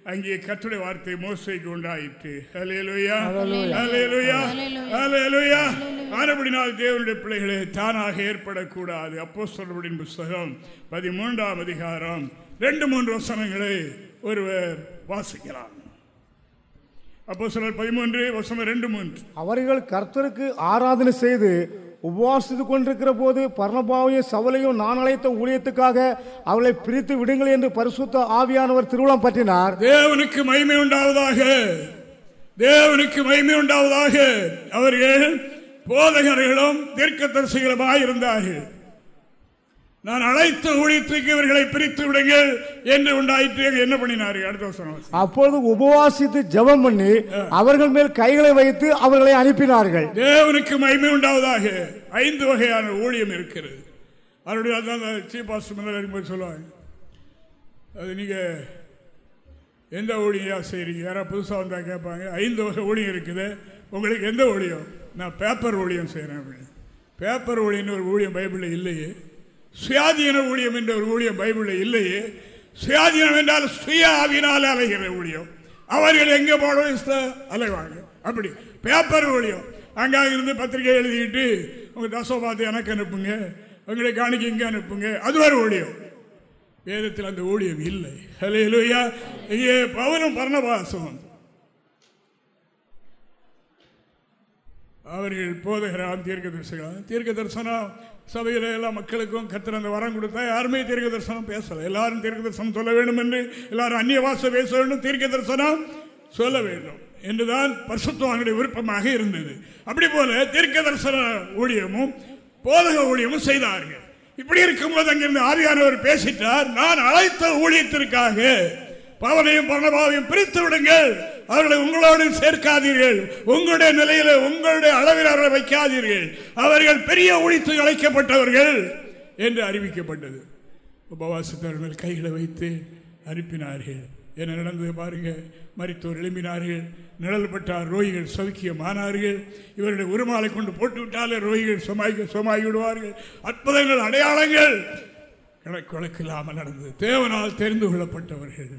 அங்கே கட்டுரை வார்த்தை மோசைக்கு உண்டாயிற்று. அலையலுயா அலையலுயா அலையலுயா ஆனபடினால் தேவனுடைய பிள்ளைகளே தானாக ஏற்படக்கூடாது. அப்போ சொல்றபடின் புஸ்தகம் பதிமூன்றாம் அதிகாரம் ரெண்டு மூன்று வசனங்களை ஒருவர் வாசிக்கலாம். அப்போ சிலர் பதிமூன்று வசனம் ரெண்டு மூன்று. அவர்கள் கர்த்தருக்கு ஆராதனை செய்து உபவாசித்து கொண்டிருக்கிற போது பர்ணபாவையும் சவலையும் நான் அழைத்த ஊழியத்துக்காக அவளை பிரித்து விடுங்கள் என்று பரிசுத்த ஆவியானவர் திருவிழம் பற்றினார். தேவனுக்கு மகிமை உண்டாவதாக. தேவனுக்கு மகிமை உண்டாவதாக. அவர்கள் போதகர்களும் தீர்க்கதரிசிகளுமாய் இருந்தார்கள் நான் அழைத்த ஊழியத்துக்கு இவர்களை பிரித்து விடுங்கள் என்று உண்டாயிற்று. என்ன பண்ணினார்கள்? அடுத்த வருஷம் அப்பொழுது உபவாசித்து ஜெபம் பண்ணி அவர்கள் மேல் கைகளை வைத்து அவர்களை அனுப்பினார்கள். தேவனுக்கு மகிமை உண்டாவதாக ஐந்து வகையான ஊழியம் இருக்கிறது. அவருடைய அதான் முதல்ல இருக்கும்போது சொல்லுவாங்க. அது நீங்க எந்த ஊழியா செய்றீங்க? யாராவது புதுசாக வந்தா கேட்பாங்க. ஐந்து வகை ஊழியம் இருக்குது. உங்களுக்கு எந்த ஊழியம்? நான் பேப்பர் ஊழியம் செய்கிறேன் அப்படின்னு. பேப்பர் ஊழியம்னு ஒரு ஊழியம் பைபிளில் இல்லையே. சுயாதீன ஊழியம் என்ற ஒரு ஊழியம் பைபிளில் இல்லையே. சுயாதீனம் என்றால் சுய ஆவினால் அலைகிற ஊழியம். அவர்கள் எங்கே போட அலைவாங்க. அப்படி. பேப்பர் ஊழியம். அங்கே இருந்து பத்திரிகை எழுதிக்கிட்டு உங்கள் தசோ பார்த்து எனக்கு அனுப்புங்க. உங்களை காணிக்க இங்கே அனுப்புங்க. அது ஒரு ஊழியம். வேதத்தில் அந்த ஊழியம் இல்லை. ஹalleluya. இங்கே பவனும் பர்ணபாசம். அவர்கள் போதுகிறான் தீர்க்க தரிசனம் தீர்க்க தரிசனம் சபையில் எல்லா மக்களுக்கும் கத்திர அந்த வரம் கொடுத்தா யாருமே தீர்க்க தரிசனம் பேசலை. எல்லாரும் தீர்க்க தரிசனம் சொல்ல வேண்டும் என்று எல்லாரும் அந்நிய பேச வேண்டும் தீர்க்க தரிசனம் சொல்ல வேண்டும் என்றுதான் பரிசுத்தவானுடைய விருப்பமாக இருந்தது. அப்படி போல தீர்க்க தரிசன ஊழியமும் போதக ஊழியமும் செய்தார்கள். இப்படி இருக்கும்போது அங்கிருந்து ஆவியானவர் பேசிட்டார் நான் அழைத்த ஊழியத்திற்காக பவனையும் பரணபாவையும் பிரித்து விடுங்கள். அவர்களை உங்களோடு சேர்க்காதீர்கள். உங்களுடைய நிலையில உங்களுடைய அளவில் அவர்களை வைக்காதீர்கள். அவர்கள் பெரிய ஒழித்து அழைக்கப்பட்டவர்கள் என்று அறிவிக்கப்பட்டது. உபவாசத்தவர்கள் கைகளை வைத்து அனுப்பினார்கள். என்ன நடந்தது பாருங்க. மருத்துவர் எழும்பினார்கள். நிழல் பட்டார் ரோகிகள் சவுக்கியமானார்கள் இவருடைய உருமாலை கொண்டு போட்டு விட்டாலே ரோகிகள் சுமாய் சுமாகி விடுவார்கள். அற்புதங்கள் அடையாளங்கள் கணக்கு இல்லாமல் நடந்தது. தேவனால் தெரிந்து கொள்ளப்பட்டவர்கள்.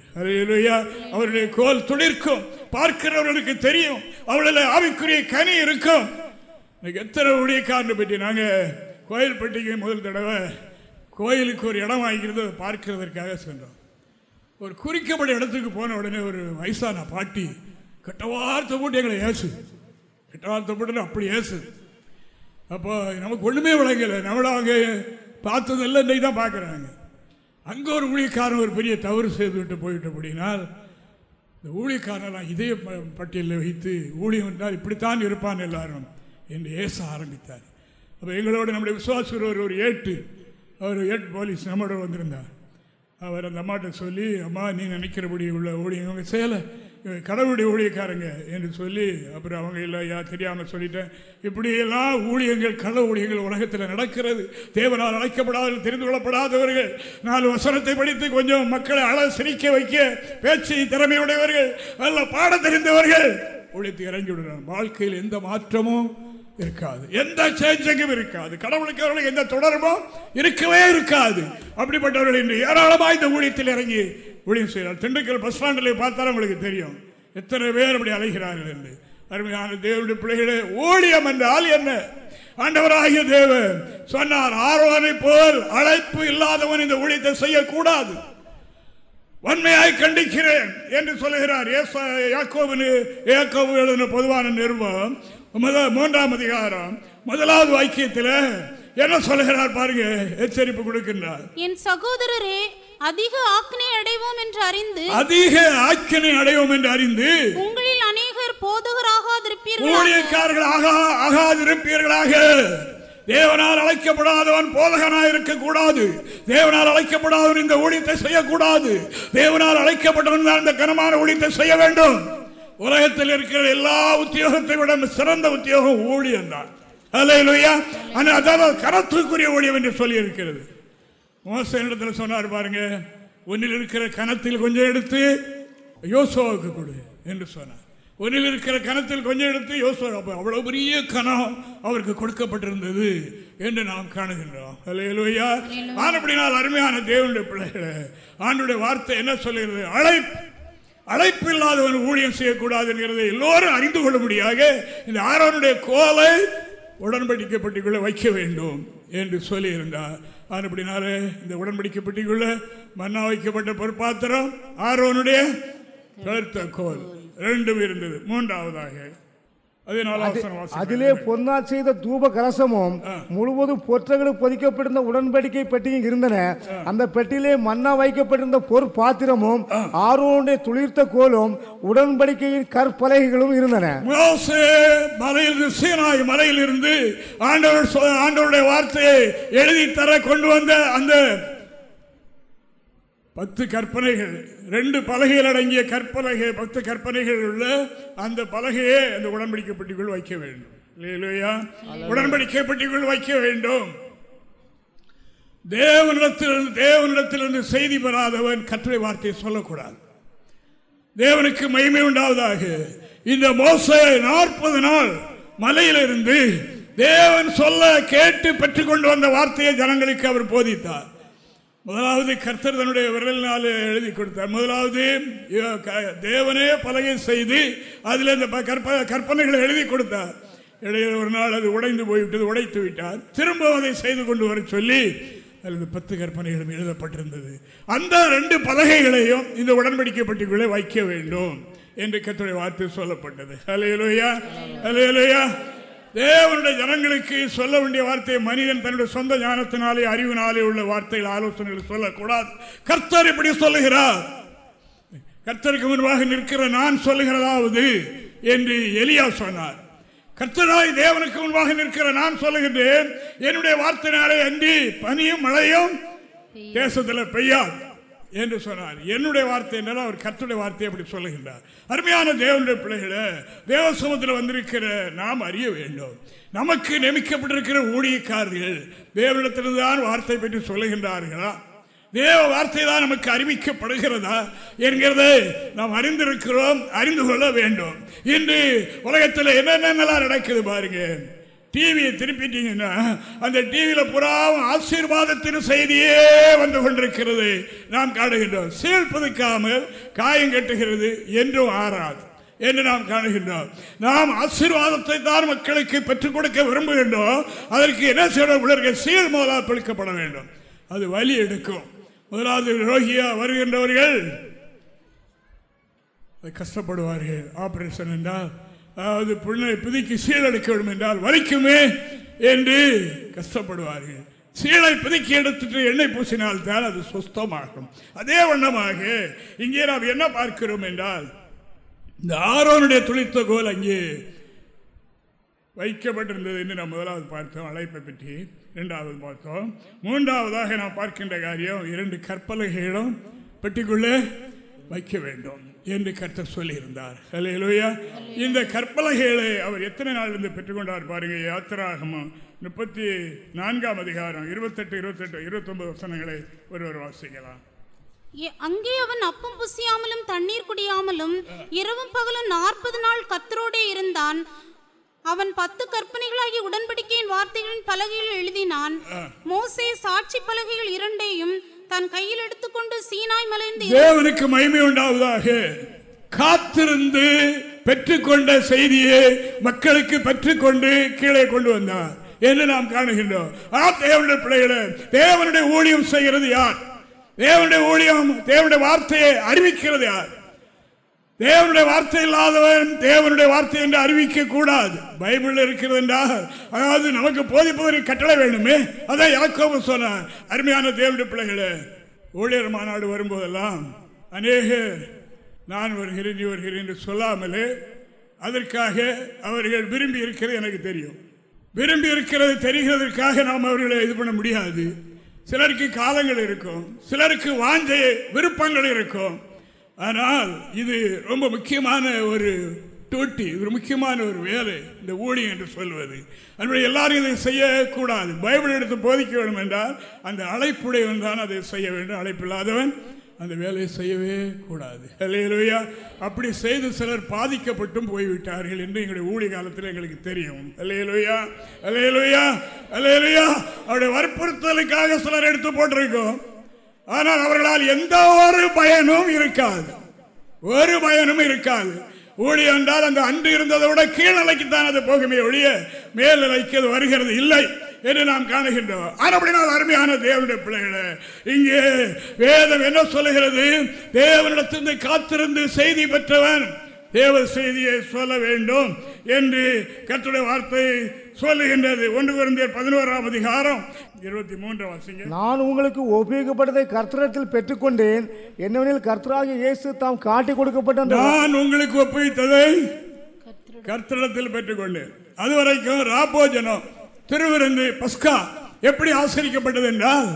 அவருடைய கோல் துளிர்க்கும். பார்க்கிறவர்களுக்கு தெரியும். அவர்களில் ஆவிக்குரிய கனி இருக்கும். இன்னைக்கு எத்தனை ஊழியக்காரனை பற்றி நாங்கள் கோயில்பட்டிக்கு முதல் தடவை கோயிலுக்கு ஒரு இடம் வாங்கிக்கிறது அதை பார்க்கிறதற்காக சென்றோம். ஒரு குறிக்கப்பட்ட இடத்துக்கு போன உடனே ஒரு வயசான பாட்டி கெட்டவார்த்தை போட்டு எங்களை ஏசு. கெட்டவார்த்தை போட்டு அப்படி ஏசு. அப்போ நமக்கு ஒன்றுமே விளங்கலை. நம்மள பார்த்ததெல்லாம் இன்னைக்கு தான் பார்க்குறாங்க. அங்கே ஒரு ஊழியக்காரன் ஒரு பெரிய தவறு செய்து விட்டு போயிட்டு அப்படின்னால் இந்த ஊழியக்காரன் இதய ப- பட்டியலில் வைத்து ஊழியம் என்றால் இப்படித்தான் இருப்பான் எல்லாரும் என்று ஏச ஆரம்பித்தார். அப்போ எங்களோட நம்முடைய விசுவாசர் ஒரு ஒரு ஏட்டு அவர் ஏட் போலீஸ் நம்மளோட வந்திருந்தார். அவர் அந்த அம்மாட்ட சொல்லி அம்மா நீ நினைக்கிறபடி உள்ள ஊழியம் இவங்க செய்யலை. கடவுளுடைய ஊழியக்காரங்க என்று சொல்லி அப்புறம் அவங்க இல்லை ஐயா தெரியாமல் சொல்லிட்டேன். இப்படியெல்லாம் ஊழியங்கள் கள ஊழியங்கள் உலகத்தில் நடக்கிறது. தேவனால் அழைக்கப்படாத தெரிந்து கொள்ளப்படாதவர்கள். நாலு வசனத்தை படித்து கொஞ்சம் மக்களை அழ சிரிக்க வைக்க பேச்சு திறமையுடையவர்கள் நல்ல பாட தெரிந்தவர்கள். ஊழியத்தை இறங்கி விடுறாங்க வாழ்க்கையில் எந்த மாற்றமும் இருக்காது. எந்த சேஞ்சங்கும் இருக்காது. கடவுளுக்கு அவர்களுக்கு எந்த தொடர்பும் இருக்கவே இருக்காது. அப்படிப்பட்டவர்கள் இன்று ஏராளமாக இந்த ஊழியத்தில் இறங்கி ஊழியம் செய்கிறார். திண்டுக்கல் பஸ் ஸ்டாண்டில் பார்த்தாலும் உங்களுக்கு தெரியும். எத்தனை பேர் அப்படி அலைகிறார்கள் என்று. அருமையான தேவனுடைய பிள்ளைகளே ஊழியம் என்றால் என்ன? ஆண்டவராகிய தேவன் சொன்னார் ஆர்வனை போல் அழைப்பு இல்லாதவன் இந்த ஊழியத்தை செய்யக்கூடாது. வன்மையாய் கண்டிக்கிறேன் என்று சொல்லுகிறார். ஏசா- யாக்கோபு எழுதின பொதுவான நிருபம் மூன்றாம் அதிகாரம் முதலாவது வாக்கியத்தில் என்ன சொல்லுகிறார் பாருங்க எச்சரிப்பு கொடுக்கின்றார். என் சகோதரரே அதிக ஆக்கினை அடைவோம் என்று அறிந்து அதிக ஆக்கினை அடைவோம் என்று அறிந்து உங்களில் அநேகர் போதகராகாதிருப்பீர்கள் ஊழியக்காரர்கள் ஆகா ஆகாதிருப்பீர்களாக. தேவனால் அழைக்கப்படாதவன் போதகனாய் இருக்கக்கூடாது. தேவனால் அழைக்கப்படாதவன் இந்த ஊழியத்தை செய்யக்கூடாது. தேவனால் அழைக்கப்பட்டவன் தான் இந்த கனமான ஊழியத்தை செய்ய வேண்டும். உலகத்தில் இருக்கிற எல்லா உத்தியோகத்தை விட சிறந்த உத்தியோகம் ஊழியம் தான். அதாவது கரத்துக்குரிய ஊழியம் என்று சொல்லி இருக்கிறது மோச இடத்துல சொன்னார் பாருங்க ஒன்னில் இருக்கிற கணத்தில் கொஞ்சம் எடுத்து யோசுவாவுக்கு கொடு என்று சொன்னார். ஒன்றில் இருக்கிற கணத்தில் கொஞ்சம் எடுத்து யோசுவா அவ்வளவு பெரிய கணம் அவருக்கு கொடுக்கப்பட்டிருந்தது என்று நாம் காணுகின்றோம். அல்லையா ஆனப்படினால் அருமையான தேவனுடைய பிள்ளைகளை ஆண்டுடைய வார்த்தை என்ன சொல்லுகிறது? அழைப்பு அழைப்பு இல்லாதவன் ஊழியம் செய்யக்கூடாது என்கிறதை எல்லோரும் அறிந்து கொள்ளும்படியாக இந்த ஆரோனுடைய கோலை உடன்படிக்கப்பட்டுக்குள்ள வைக்க வேண்டும் என்று சொல்லியிருந்தார். அப்படினால இந்த உடன்படிக்கப்பட்டுக்குள்ள மன்னா வைக்கப்பட்ட பொறுப்பாத்திரம் ஆரோனுடைய கோல். ரெண்டும் இருந்தது. மூன்றாவதாக அதிலே பொன்னால் செய்த தூப கலசமும் முழுவதும் பொற்றகளும் பொதிக்கப்பட்டிருந்த உடன்படிக்கை பெட்டியும் இருந்தன. அந்த பெட்டியிலே மண்ணா வைக்கப்பட்டிருந்த பொற்பாத்திரமும் ஆர்வனுடைய துளிர்த்த கோலும் உடன்படிக்கையின் கற்பலகைகளும் இருந்தன. மலையில் மலையில் இருந்து ஆண்டவர் ஆண்டவருடைய வார்த்தையை எழுதி தர கொண்டு வந்த அந்த பத்து கற்பனைகள் ரெண்டு பலகைகள் அடங்கிய கற்பலகை பத்து கற்பனைகள் உள்ள அந்த பலகையே அந்த உடன்படிக்கை பெட்டிக்குள் வைக்க வேண்டும். இல்லையா? உடன்படிக்கை பெட்டிக்குள் வைக்க வேண்டும். தேவனிடத்திலிருந்து தேவனிடத்திலிருந்து செய்தி பெறாதவன் கற்றை வார்த்தையை சொல்லக்கூடாது. தேவனுக்கு மகிமை உண்டாவதாக. இந்த மோச நாற்பது நாள் மலையிலிருந்து தேவன் சொல்ல கேட்டு பெற்றுக்கொண்டு வந்த வார்த்தையை ஜனங்களுக்கு அவர் போதித்தார். முதலாவது கர்த்தர் தன்னுடைய விரலினால் எழுதி கொடுத்தார். முதலாவது தேவனே பலகை செய்து அதில் இந்த கற்பனைகளை எழுதி கொடுத்தார். இடையில ஒரு நாள் அது உடைந்து போய்விட்டது உடைத்து விட்டார். திரும்ப அதை செய்து கொண்டு வர சொல்லி அல்லது பத்து கற்பனைகளும் எழுதப்பட்டிருந்தது. அந்த ரெண்டு பலகைகளையும் இந்த உடன்படிக்கப்பட்டுக்குள்ளே வைக்க வேண்டும் என்று கத்துடைய வார்த்தை சொல்லப்பட்டது. அலையலோயா அலையலோயா தேவனுடைய ஜனங்களுக்கு சொல்ல வேண்டிய வார்த்தையை மனிதன் தன்னுடைய சொந்த ஞானத்தினாலே அறிவினாலே உள்ள வார்த்தைகள் ஆலோசனைகள் சொல்லக்கூடாது. கர்த்தர் இப்படி சொல்லுகிறார். கர்த்தருக்கு முன்பாக நிற்கிற நான் சொல்லுகிறதாவது என்று எலியா சொன்னார். கர்த்தராய் தேவனுக்கு முன்பாக நிற்கிற நான் சொல்லுகின்றேன். என்னுடைய வார்த்தையினாலே அன்றி பனியும் மழையும் தேசத்தில் பெய்யாது. என்று சொன்னார். என்னுடைய வார்த்தை என்றால் அவர் கத்துடைய வார்த்தை அப்படி சொல்லுகின்றார். அருமையான தேவனுடைய பிள்ளைகளை தேவசமத்தில் வந்திருக்கிற நாம் அறிய வேண்டும். நமக்கு நியமிக்கப்பட்டிருக்கிற ஊழியக்காரர்கள் தேவனிடத்திலிருந்து தான் வார்த்தை பற்றி சொல்லுகின்றார்களா? தேவ வார்த்தை தான் நமக்கு அறிவிக்கப்படுகிறதா என்கிறதை நாம் அறிந்திருக்கிறோம் அறிந்து கொள்ள வேண்டும். இன்று உலகத்தில் என்னென்னலாம் நடக்குது பாருங்க. டிவியை திருப்பிட்டீங்கன்னா அந்த டிவியில் புறாவும் ஆசீர்வாதத்தின் செய்தியே வந்து கொண்டிருக்கிறது. நாம் காணுகின்றோம். சீல் புதுக்காமல் காயம் கட்டுகிறது என்றும் ஆறாது. என்று நாம் காணுகின்றோம். நாம் ஆசீர்வாதத்தை தான் மக்களுக்கு பெற்றுக் கொடுக்க விரும்புகின்றோம். அதற்கு என்ன செய்ய உள்ளர்கள் சீல் முதலாக பழுக்கப்பட வேண்டும். அது வலி எடுக்கும். முதலாவது ரோகியா வருகின்றவர்கள் கஷ்டப்படுவார்கள். ஆபரேஷன் என்றால் அதாவது பிள்ளை புதுக்கி சீலெடுக்க வேண்டும் என்றால் வலிக்குமே என்று கஷ்டப்படுவார்கள். சீலை புதுக்கி எடுத்துட்டு எண்ணெய் பூசினால் தான் அது சுஸ்தமாகும். அதே வண்ணமாக இங்கே நாம் என்ன பார்க்கிறோம் என்றால் இந்த ஆரோனுடைய துளித்த கோல் அங்கே வைக்கப்பட்டிருந்தது என்று நாம் முதலாவது பார்த்தோம் அழைப்பை பற்றி இரண்டாவது பார்த்தோம். மூன்றாவதாக நாம் பார்க்கின்ற காரியம் இரண்டு கற்பலகைகளும் பெட்டிக்குள்ளே வைக்க வேண்டும். என்று கர்த்தர் சொல்லியிருந்தார். இந்த கற்பலகைகளை அவர் எத்தனை நாள் இருந்து பெற்றுக்கொண்டார் பாருங்க யாத்திராகமும் முப்பத்தி நான்காம் அதிகாரம் இருபத்தெட்டு இருபத்தெட்டு இருபத்தி ஒன்பது வசனங்களை ஒருவர் வாசிக்கலாம். அங்கே அவன் அப்பம் புசியாமலும் தண்ணீர் குடியாமலும் இரவும் பகலும் நாற்பது நாள் கத்தரோடே இருந்தான். அவன் பத்து கற்பனைகளாகி உடன்படிக்கையின் வார்த்தைகளின் பலகையில் எழுதினான். மோசே சாட்சி பலகைகள் இரண்டையும் தன் கையில் எடுத்துக்கொண்டு சீனாய் மலைந்து தேவனுக்கு மகிமை உண்டாவதாக. காத்திருந்து பெற்றுக்கொண்ட செய்தியை மக்களுக்கு பெற்றுக்கொண்டு கீழே கொண்டு வந்தார் என்று நாம் காணுகின்றோம். தேவனுடைய பிள்ளைகளை தேவனுடைய ஊழியம் செய்கிறது யார்? தேவனுடைய ஊழியம் தேவனுடைய வார்த்தையை அறிவிக்கிறது யார்? தேவனுடைய வார்த்தை இல்லாதவன் தேவனுடைய வார்த்தை என்று அறிவிக்க கூடாது. பைபிள் இருக்கிறது என்றால் அதாவது நமக்கு போதிப்பதற்கு கட்டளை வேண்டுமே அதான் யாக்கோபு சொன்னார். அருமையான தேவனுடைய பிள்ளைகளே ஊழியர் மாநாடு வரும்போதெல்லாம் அநேக நான் வருகிறேன் நீ வருகிறேன் என்று சொல்லாமலே அதற்காக அவர்கள் விரும்பி இருக்கிறது எனக்கு தெரியும். விரும்பி இருக்கிறது தெரிகிறதற்காக நாம் அவர்களை இது பண்ண முடியாது. சிலருக்கு காலங்கள் இருக்கும் சிலருக்கு வாஞ்சை விருப்பங்கள் இருக்கும். ஆனால் இது ரொம்ப முக்கியமான ஒரு டூட்டி இது ஒரு முக்கியமான ஒரு வேலை இந்த ஊழியம் என்று சொல்வது. அதனுடைய எல்லாரும் இதை செய்யக்கூடாது. பைபிள் எடுத்து போதிக்க வேண்டும் என்றால் அந்த அழைப்புடையவன் தான் அதை செய்ய வேண்டும் அழைப்பில்லாதவன் அந்த வேலையை செய்யவே கூடாது. அல்லையா அப்படி செய்து சிலர் பாதிக்கப்பட்டும் போய்விட்டார்கள் என்று எங்களுடைய ஊழிய காலத்தில் எங்களுக்கு தெரியும். அல்லையலுயா அல்லையலுயா அல்லையலுயா அவருடைய வற்புறுத்தலுக்காக சிலர் எடுத்து போட்டிருக்கோம். ஆனால் அவர்களால் எந்த ஒரு பயனும் இருக்காது. ஒரு பயனும் இருக்காது. ஊழியம் என்றால் அந்த அன்று இருந்ததை விட கீழ்நிலைக்குத்தான் அது போகுமே ஒழிய மேல்நிலைக்கு அது வருகிறது இல்லை என்று நாம் காணுகின்றோம். அப்படினால் அருமையான தேவனுடைய பிள்ளைகளை இங்கே வேதம் என்ன சொல்லுகிறது? தேவனிடத்திலிருந்து காத்திருந்து செய்தி பெற்றவன் தேவ செய்தியை சொல்ல வேண்டும் என்று கற்றுடைய வார்த்தை சொல்லுகின்றது. ஒன்று குறைந்த பதினோராம் அதிகாரம் இருபத்தி மூன்று வாசிங்க. நான் உங்களுக்கு உபயோகப்பட்டதை கர்த்தரத்தில் பெற்றுக்கொண்டேன். என்னவெனில் கர்த்தராகிய இயேசு தாம் காட்டி கொடுக்கப்பட்ட நான் உங்களுக்கு ஒப்புவித்ததை கர்த்தரிடத்தில் பெற்றுக்கொண்டேன். அதுவரைக்கும் ராபோஜனம் திருவிருந்து பஸ்கா எப்படி ஆசரிக்கப்பட்டது என்றால்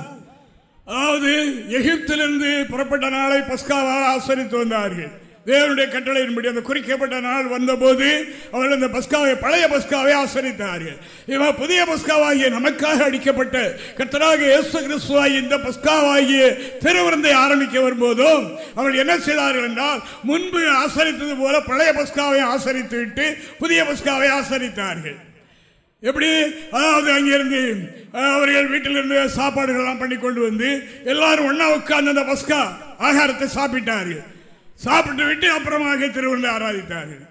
அதாவது எகிப்திலிருந்து புறப்பட்ட நாளை பஸ்காவாக ஆசரித்து வந்தார்கள். தேவனுடைய கட்டளையின்படி அந்த குறிக்கப்பட்ட நாள் வந்தபோது அவர்கள் அந்த பஸ்காவை பழைய பஸ்காவை ஆசரித்தார்கள். இவன் புதிய பஸ்காவாகிய நமக்காக அடிக்கப்பட்ட கர்த்தராக இயேசு கிறிஸ்துவாகி இந்த பஸ்காவாகிய திருவிருந்தை ஆரம்பிக்க வரும்போதும் அவர்கள் என்ன செய்தார்கள் என்றால் முன்பு ஆசரித்தது போல பழைய பஸ்காவை ஆசரித்து விட்டு புதிய பஸ்காவை ஆசரித்தார்கள். எப்படி? அதாவது அங்கிருந்து அவர்கள் வீட்டிலிருந்து சாப்பாடுகள்லாம் பண்ணி கொண்டு வந்து எல்லாரும் ஒன்றா உட்கார்ந்து அந்த பஸ்கா ஆகாரத்தை சாப்பிட்டார்கள். சாப்பிட்டு விட்டு அப்புறமாக திருவிழா ஆராதித்தார்கள்.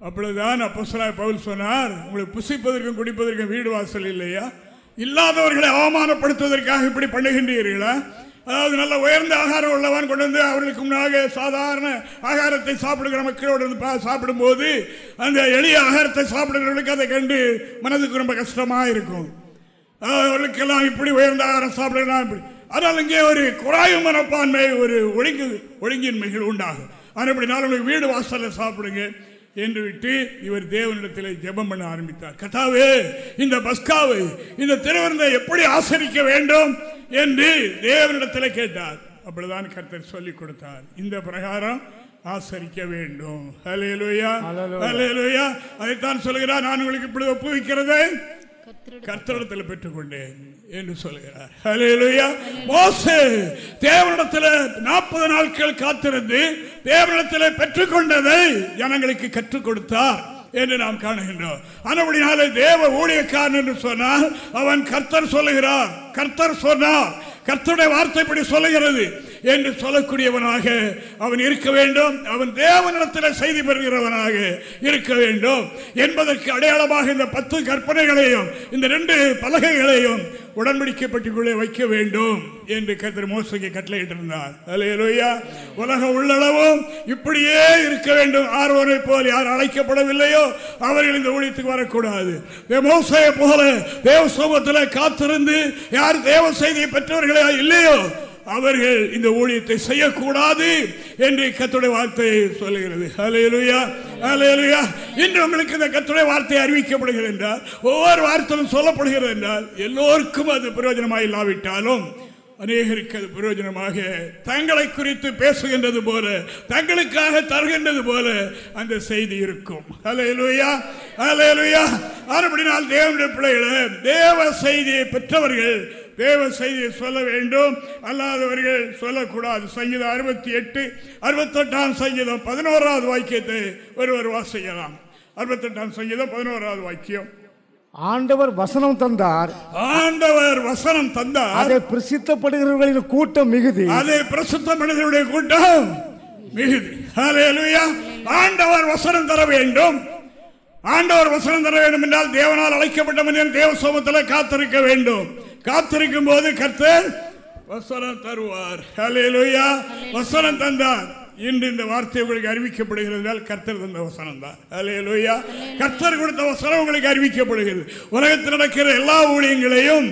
அப்பொழுதுதான் அப்போஸ்தலர் பவுல் சொன்னார் உங்களுக்கு புசிப்பதற்கும் குடிப்பதற்கும் வீடு வாசல் இல்லையா? இல்லாதவர்களை அவமானப்படுத்துவதற்காக இப்படி பண்ணுகின்றீர்களா? அதாவது நல்ல உயர்ந்த ஆகாரம் உள்ளவன் கொண்டு வந்து அவர்களுக்கு முன்னாக சாதாரண ஆகாரத்தை சாப்பிடுகிற மக்களோடு இருந்து பா- சாப்பிடும்போது அந்த எளிய ஆகாரத்தை சாப்பிடுகிறவர்களுக்கு அதை கண்டு மனதுக்கு ரொம்ப கஷ்டமாக இருக்கும். அவர்களுக்கெல்லாம் இப்படி உயர்ந்த ஆகாரம் சாப்பிடலாம் இப்படி ஆனால் இங்கே ஒரு குழாய் மனப்பான்மை ஒரு ஒழுங்கு ஒழுங்கின்மைகள் உண்டாகும் ஆனால் இப்படி நாள் வீடு வாசல்ல சாப்பிடுங்க என்று விட்டு இவர் தேவனிடத்தில் ஜெபம் பண்ண ஆரம்பித்தார். கதாவே இந்த பஸ்காவை இந்த திருவிருந்தை எப்படி ஆசரிக்க வேண்டும்? என்று தேவனிடத்தில் கேட்டார். அப்படிதான் கர்த்தர் சொல்லிக் கொடுத்தார். இந்த பிரகாரம் ஆசரிக்க வேண்டும். ஹalleluya ஹalleluya. அதைத்தான் சொல்கிறார் நான் உங்களுக்கு இப்படி ஒப்புவிக்கிறதை கர்த்தரிடத்தில் பெற்றுக்கொண்டேன். என்று சொல்கிறார். ஹலேலுயா மோசே தேவனிடத்தில் நாற்பது நாட்கள் காத்திருந்து தேவனிடத்தில் பெற்றுக்கொண்டதை ஜனங்களுக்கு கற்றுக் கொடுத்தார் என்று நாம் காணுகின்றோம். ஆனபடினாலே தேவ ஊழியக்காரன் என்று சொன்னால் அவன் கர்த்தர் சொல்லுகிறார். கர்த்தர் சொன்னார். கர்த்தருடைய வார்த்தை இப்படி சொல்லுகிறது. என்று சொல்லக்கூடியவனாக அவன் இருக்க வேண்டும். அவன் தேவனிடத்தில் செய்தி பெறுகிறவனாக இருக்க வேண்டும். என்பதற்கு அடையாளமாக இந்த பத்து கற்பனைகளையும் இந்த ரெண்டு பலகைகளையும் உடன்படிக்கை வைக்க வேண்டும் என்று கர்த்தர் மோசைக்கு கட்டளையிட்டிருந்தார். அலையலோயா உலக உள்ளளவும் இப்படியே இருக்க வேண்டும். ஆர்வனை போல் யார் அழைக்கப்படவில்லையோ அவர்கள் இந்த ஊழியத்துக்கு வரக்கூடாது. மோசையை போல தேவ சோபத்தில் காத்திருந்து யார் தேவ செய்தியை பெற்றவர்களா இல்லையோ அவர்கள் இந்த ஊழியத்தை செய்யக்கூடாது என்று கத்துடைய வார்த்தை சொல்லுகிறது. அலையலுயா அலையலுயா இன்று உங்களுக்கு இந்த கத்துடைய வார்த்தை அறிவிக்கப்படுகிறது என்றால் ஒவ்வொரு வார்த்தையும் சொல்லப்படுகிறது என்றால் எல்லோருக்கும் அது பிரயோஜனமாக இல்லாவிட்டாலும் அநேகருக்கு அது பிரயோஜனமாக தங்களை குறித்து பேசுகின்றது போல தங்களுக்காக தருகின்றது போல அந்த செய்தி இருக்கும். அலையலுயா அலையலுயா அப்படினால் தேவனுடைய பிள்ளைகளை தேவ செய்தியை பெற்றவர்கள் தேவ செய்தியை சொல்ல வேண்டும். அல்லாதவர்கள் சொல்லக்கூடாது. சங்கீதம் அறுபத்தி எட்டு அறுபத்தெட்டாம் சங்கீதம் பதினோராவது வாக்கியத்தை ஒருவர் வாசிக்கலாம். அறுபத்தெட்டாம் சங்கீதம் பதினோராவது வாக்கியம். ஆண்டவர் வசனம் தந்தார். ஆண்டவர் வசனம் தந்தார். அதை பிரசித்தப்படுகிறவர்களின் கூட்டம் மிகுதி. அதை பிரசுத்த மனிதனுடைய கூட்டம் மிகுதி. ஆண்டவர் வசனம் தர வேண்டும். ஆண்டவர் வசனம் தர வேண்டும் என்றால் தேவனால் அழைக்கப்பட்ட மனிதன் தேவ சோமத்தில் காத்திருக்க வேண்டும். காத்திருக்கும் போது கர்த்தர் வசனம் தருவார். ஹalleluya வசனம் தந்தார். இன்று இந்த வார்த்தை உங்களுக்கு அறிவிக்கப்படுகிறது கர்த்தர் தந்த வசனம் தான். ஹalleluya கர்த்தர் கொடுத்த வசனம் உங்களுக்கு அறிவிக்கப்படுகிறது. உலகத்தில் நடக்கிற எல்லா ஊழியங்களையும்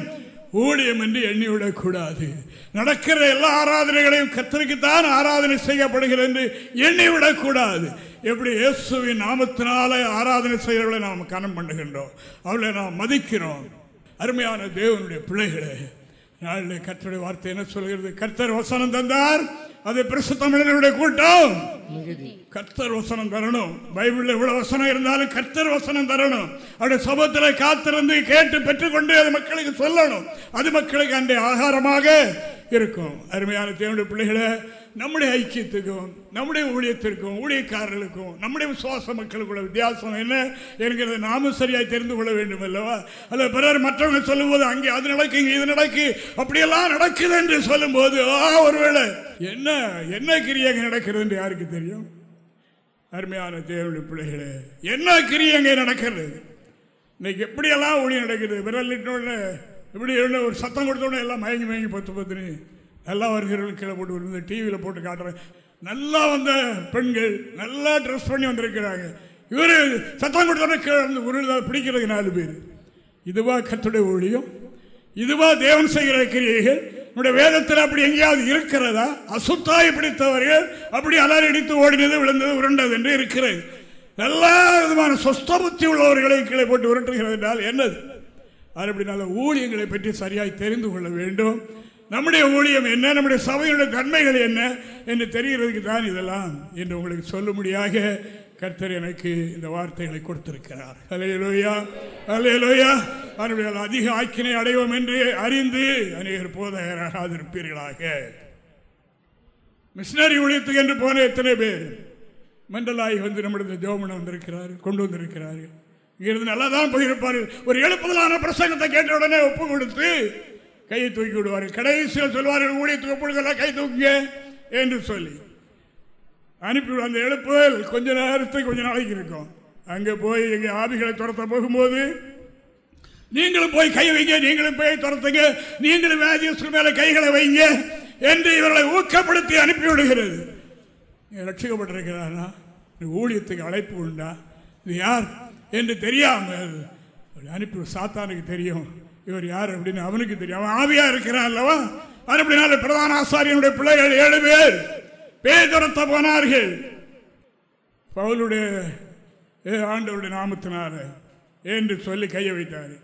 ஊழியம் என்று எண்ணிவிடக் கூடாது நடக்கிற எல்லா ஆராதனைகளையும் கத்தருக்குத்தான் ஆராதனை செய்யப்படுகிறது என்று எண்ணிவிடக் கூடாது எப்படி இயேசுவின் நாமத்தினால ஆராதனை செய்கிறவர்களை நாம் கனம் பண்ணுகின்றோம். அவளை நாம் மதிக்கிறோம். அருமையான தேவனுடைய பிள்ளைகளே நாளில் கர்த்தருடைய வார்த்தை என்ன சொல்கிறது? கர்த்தர் வசனம் தந்தார் அது பிரசுத்தமிழனுடைய கூட்டம். கர்த்தர் வசனம் தரணும். பைபிள்ல இவ்வளவு வசனம் இருந்தாலும் கர்த்தர் வசனம் தரணும். அவருடைய சபத்தில் காத்திருந்து கேட்டு பெற்றுக்கொண்டு அது மக்களுக்கு சொல்லணும். அது மக்களுக்கு அன்றைய ஆகாரமாக இருக்கும். அருமையான தேவனுடைய பிள்ளைகளை நம்முடைய ஐக்கியத்துக்கும் நம்முடைய ஊழியத்திற்கும் ஊழியக்காரர்களுக்கும் நம்முடைய விசுவாச மக்களுக்குள்ள வித்தியாசம் என்ன என்கிறத நாமும் சரியாக தெரிந்து கொள்ள வேண்டும் அல்லவா? அல்ல பிறர் மற்றவங்க சொல்லும்போது அங்கே அது நடக்கு இங்கே இது நடக்கு அப்படியெல்லாம் நடக்குது என்று சொல்லும்போது ஆ ஒருவேளை என்ன என்ன கிரியாக நடக்கிறது என்று யாருக்கு தெரியும்? அருமையான தேவனுடைய பிள்ளைகளே என்ன கிரியங்க நடக்கிறது? இன்னைக்கு எப்படியெல்லாம் ஒளி நடக்குது? விரல் இட்டோடனே இப்படி என்ன ஒரு சத்தம் கொடுத்தோடனே எல்லாம் மயங்கி மயங்கி பத்து பத்துன்னு நல்லா வருகிறவர்கள் கீழே போட்டு வந்து டிவியில் போட்டு காட்டுறேன். நல்லா வந்த பெண்கள் நல்லா ட்ரெஸ் பண்ணி வந்திருக்கிறாங்க. இவர் சத்தம் கொடுத்தோடனே கீழே வந்து பிடிக்கிறது நாலு பேர். இதுவா கத்துடைய ஒழியும் இதுவா தேவன் செய்கிற கிரியைகள். நம்முடைய வேதத்தில் அப்படி எங்கேயாவது இருக்கிறதா? அசுத்தாய் பிடித்தவர்கள் அப்படி அலறி அடித்து ஓடினது விழுந்தது உருண்டது என்று இருக்கிறது. எல்லா விதமான சொஸ்த புத்தி உள்ளவர்களை கீழே போட்டு உருட்டுகிறது என்றால் என்னது? அது அப்படினால ஊழியங்களை பற்றி சரியாய் தெரிந்து கொள்ள வேண்டும். நம்முடைய ஊழியம் என்ன? நம்முடைய சபையுடைய தன்மைகள் என்ன? என்று தெரிகிறதுக்கு தான் இதெல்லாம் என்று உங்களுக்கு சொல்லும்படியாக கர்த்தர் எனக்கு இந்த வார்த்தைகளை கொடுத்திருக்கிறார். அலையலோயா அலையலோயா அவர்கள் அதிக ஆக்கினை அடைவோம் என்று அறிந்து அநேகர் போதகராக இருப்பீர்களாக மிஷினரி ஊழியத்துக்கு என்று போன எத்தனை பேர்? மண்டலாய் வந்து நம்முடைய ஜோமனை வந்திருக்கிறார் கொண்டு வந்திருக்கிறார்கள். இங்கிருந்து நல்லா தான் போயிருப்பார்கள். ஒரு எழுப்புதலான பிரசங்கத்தை கேட்ட உடனே ஒப்பு கொடுத்து கையை தூக்கி விடுவார்கள் கடைசியில் சொல்வார்கள் ஊழியத்துக்கு ஒப்புடுதெல்லாம் கை தூக்குங்க என்று சொல்லி. அனுப்பிவிடும் அந்த எழுப்புதல் கொஞ்ச நேரத்துக்கு கொஞ்ச நாளைக்கு இருக்கும். அங்கே போய் எங்கள் ஆவிகளை துரத்த போகும்போது நீங்களும் போய் கை வைங்க நீங்களும் போய் துரத்துங்க. நீங்களும் வேதியஸ்கள் மேலே கைகளை வைங்க என்று இவர்களை ஊக்கப்படுத்தி அனுப்பி விடுகிறது. ரட்சிக்கப்பட்டிருக்கிறானா? ஊழியத்துக்கு அழைப்பு உண்டா? இது யார்? என்று தெரியாமல் அனுப்பி சாத்தானுக்கு தெரியும். இவர் யார் அப்படின்னு அவனுக்கு தெரியும். அவன் ஆவியா இருக்கிறான் அல்லவா? அப்படினால பிரதான ஆசாரியனுடைய பிள்ளைகள் ஏழு பேர் பேய் துரத்த போனார்கள். பவுலுடைய ஆண்டவருடைய நாமத்தினார என்று சொல்லி கையை வைத்தார்.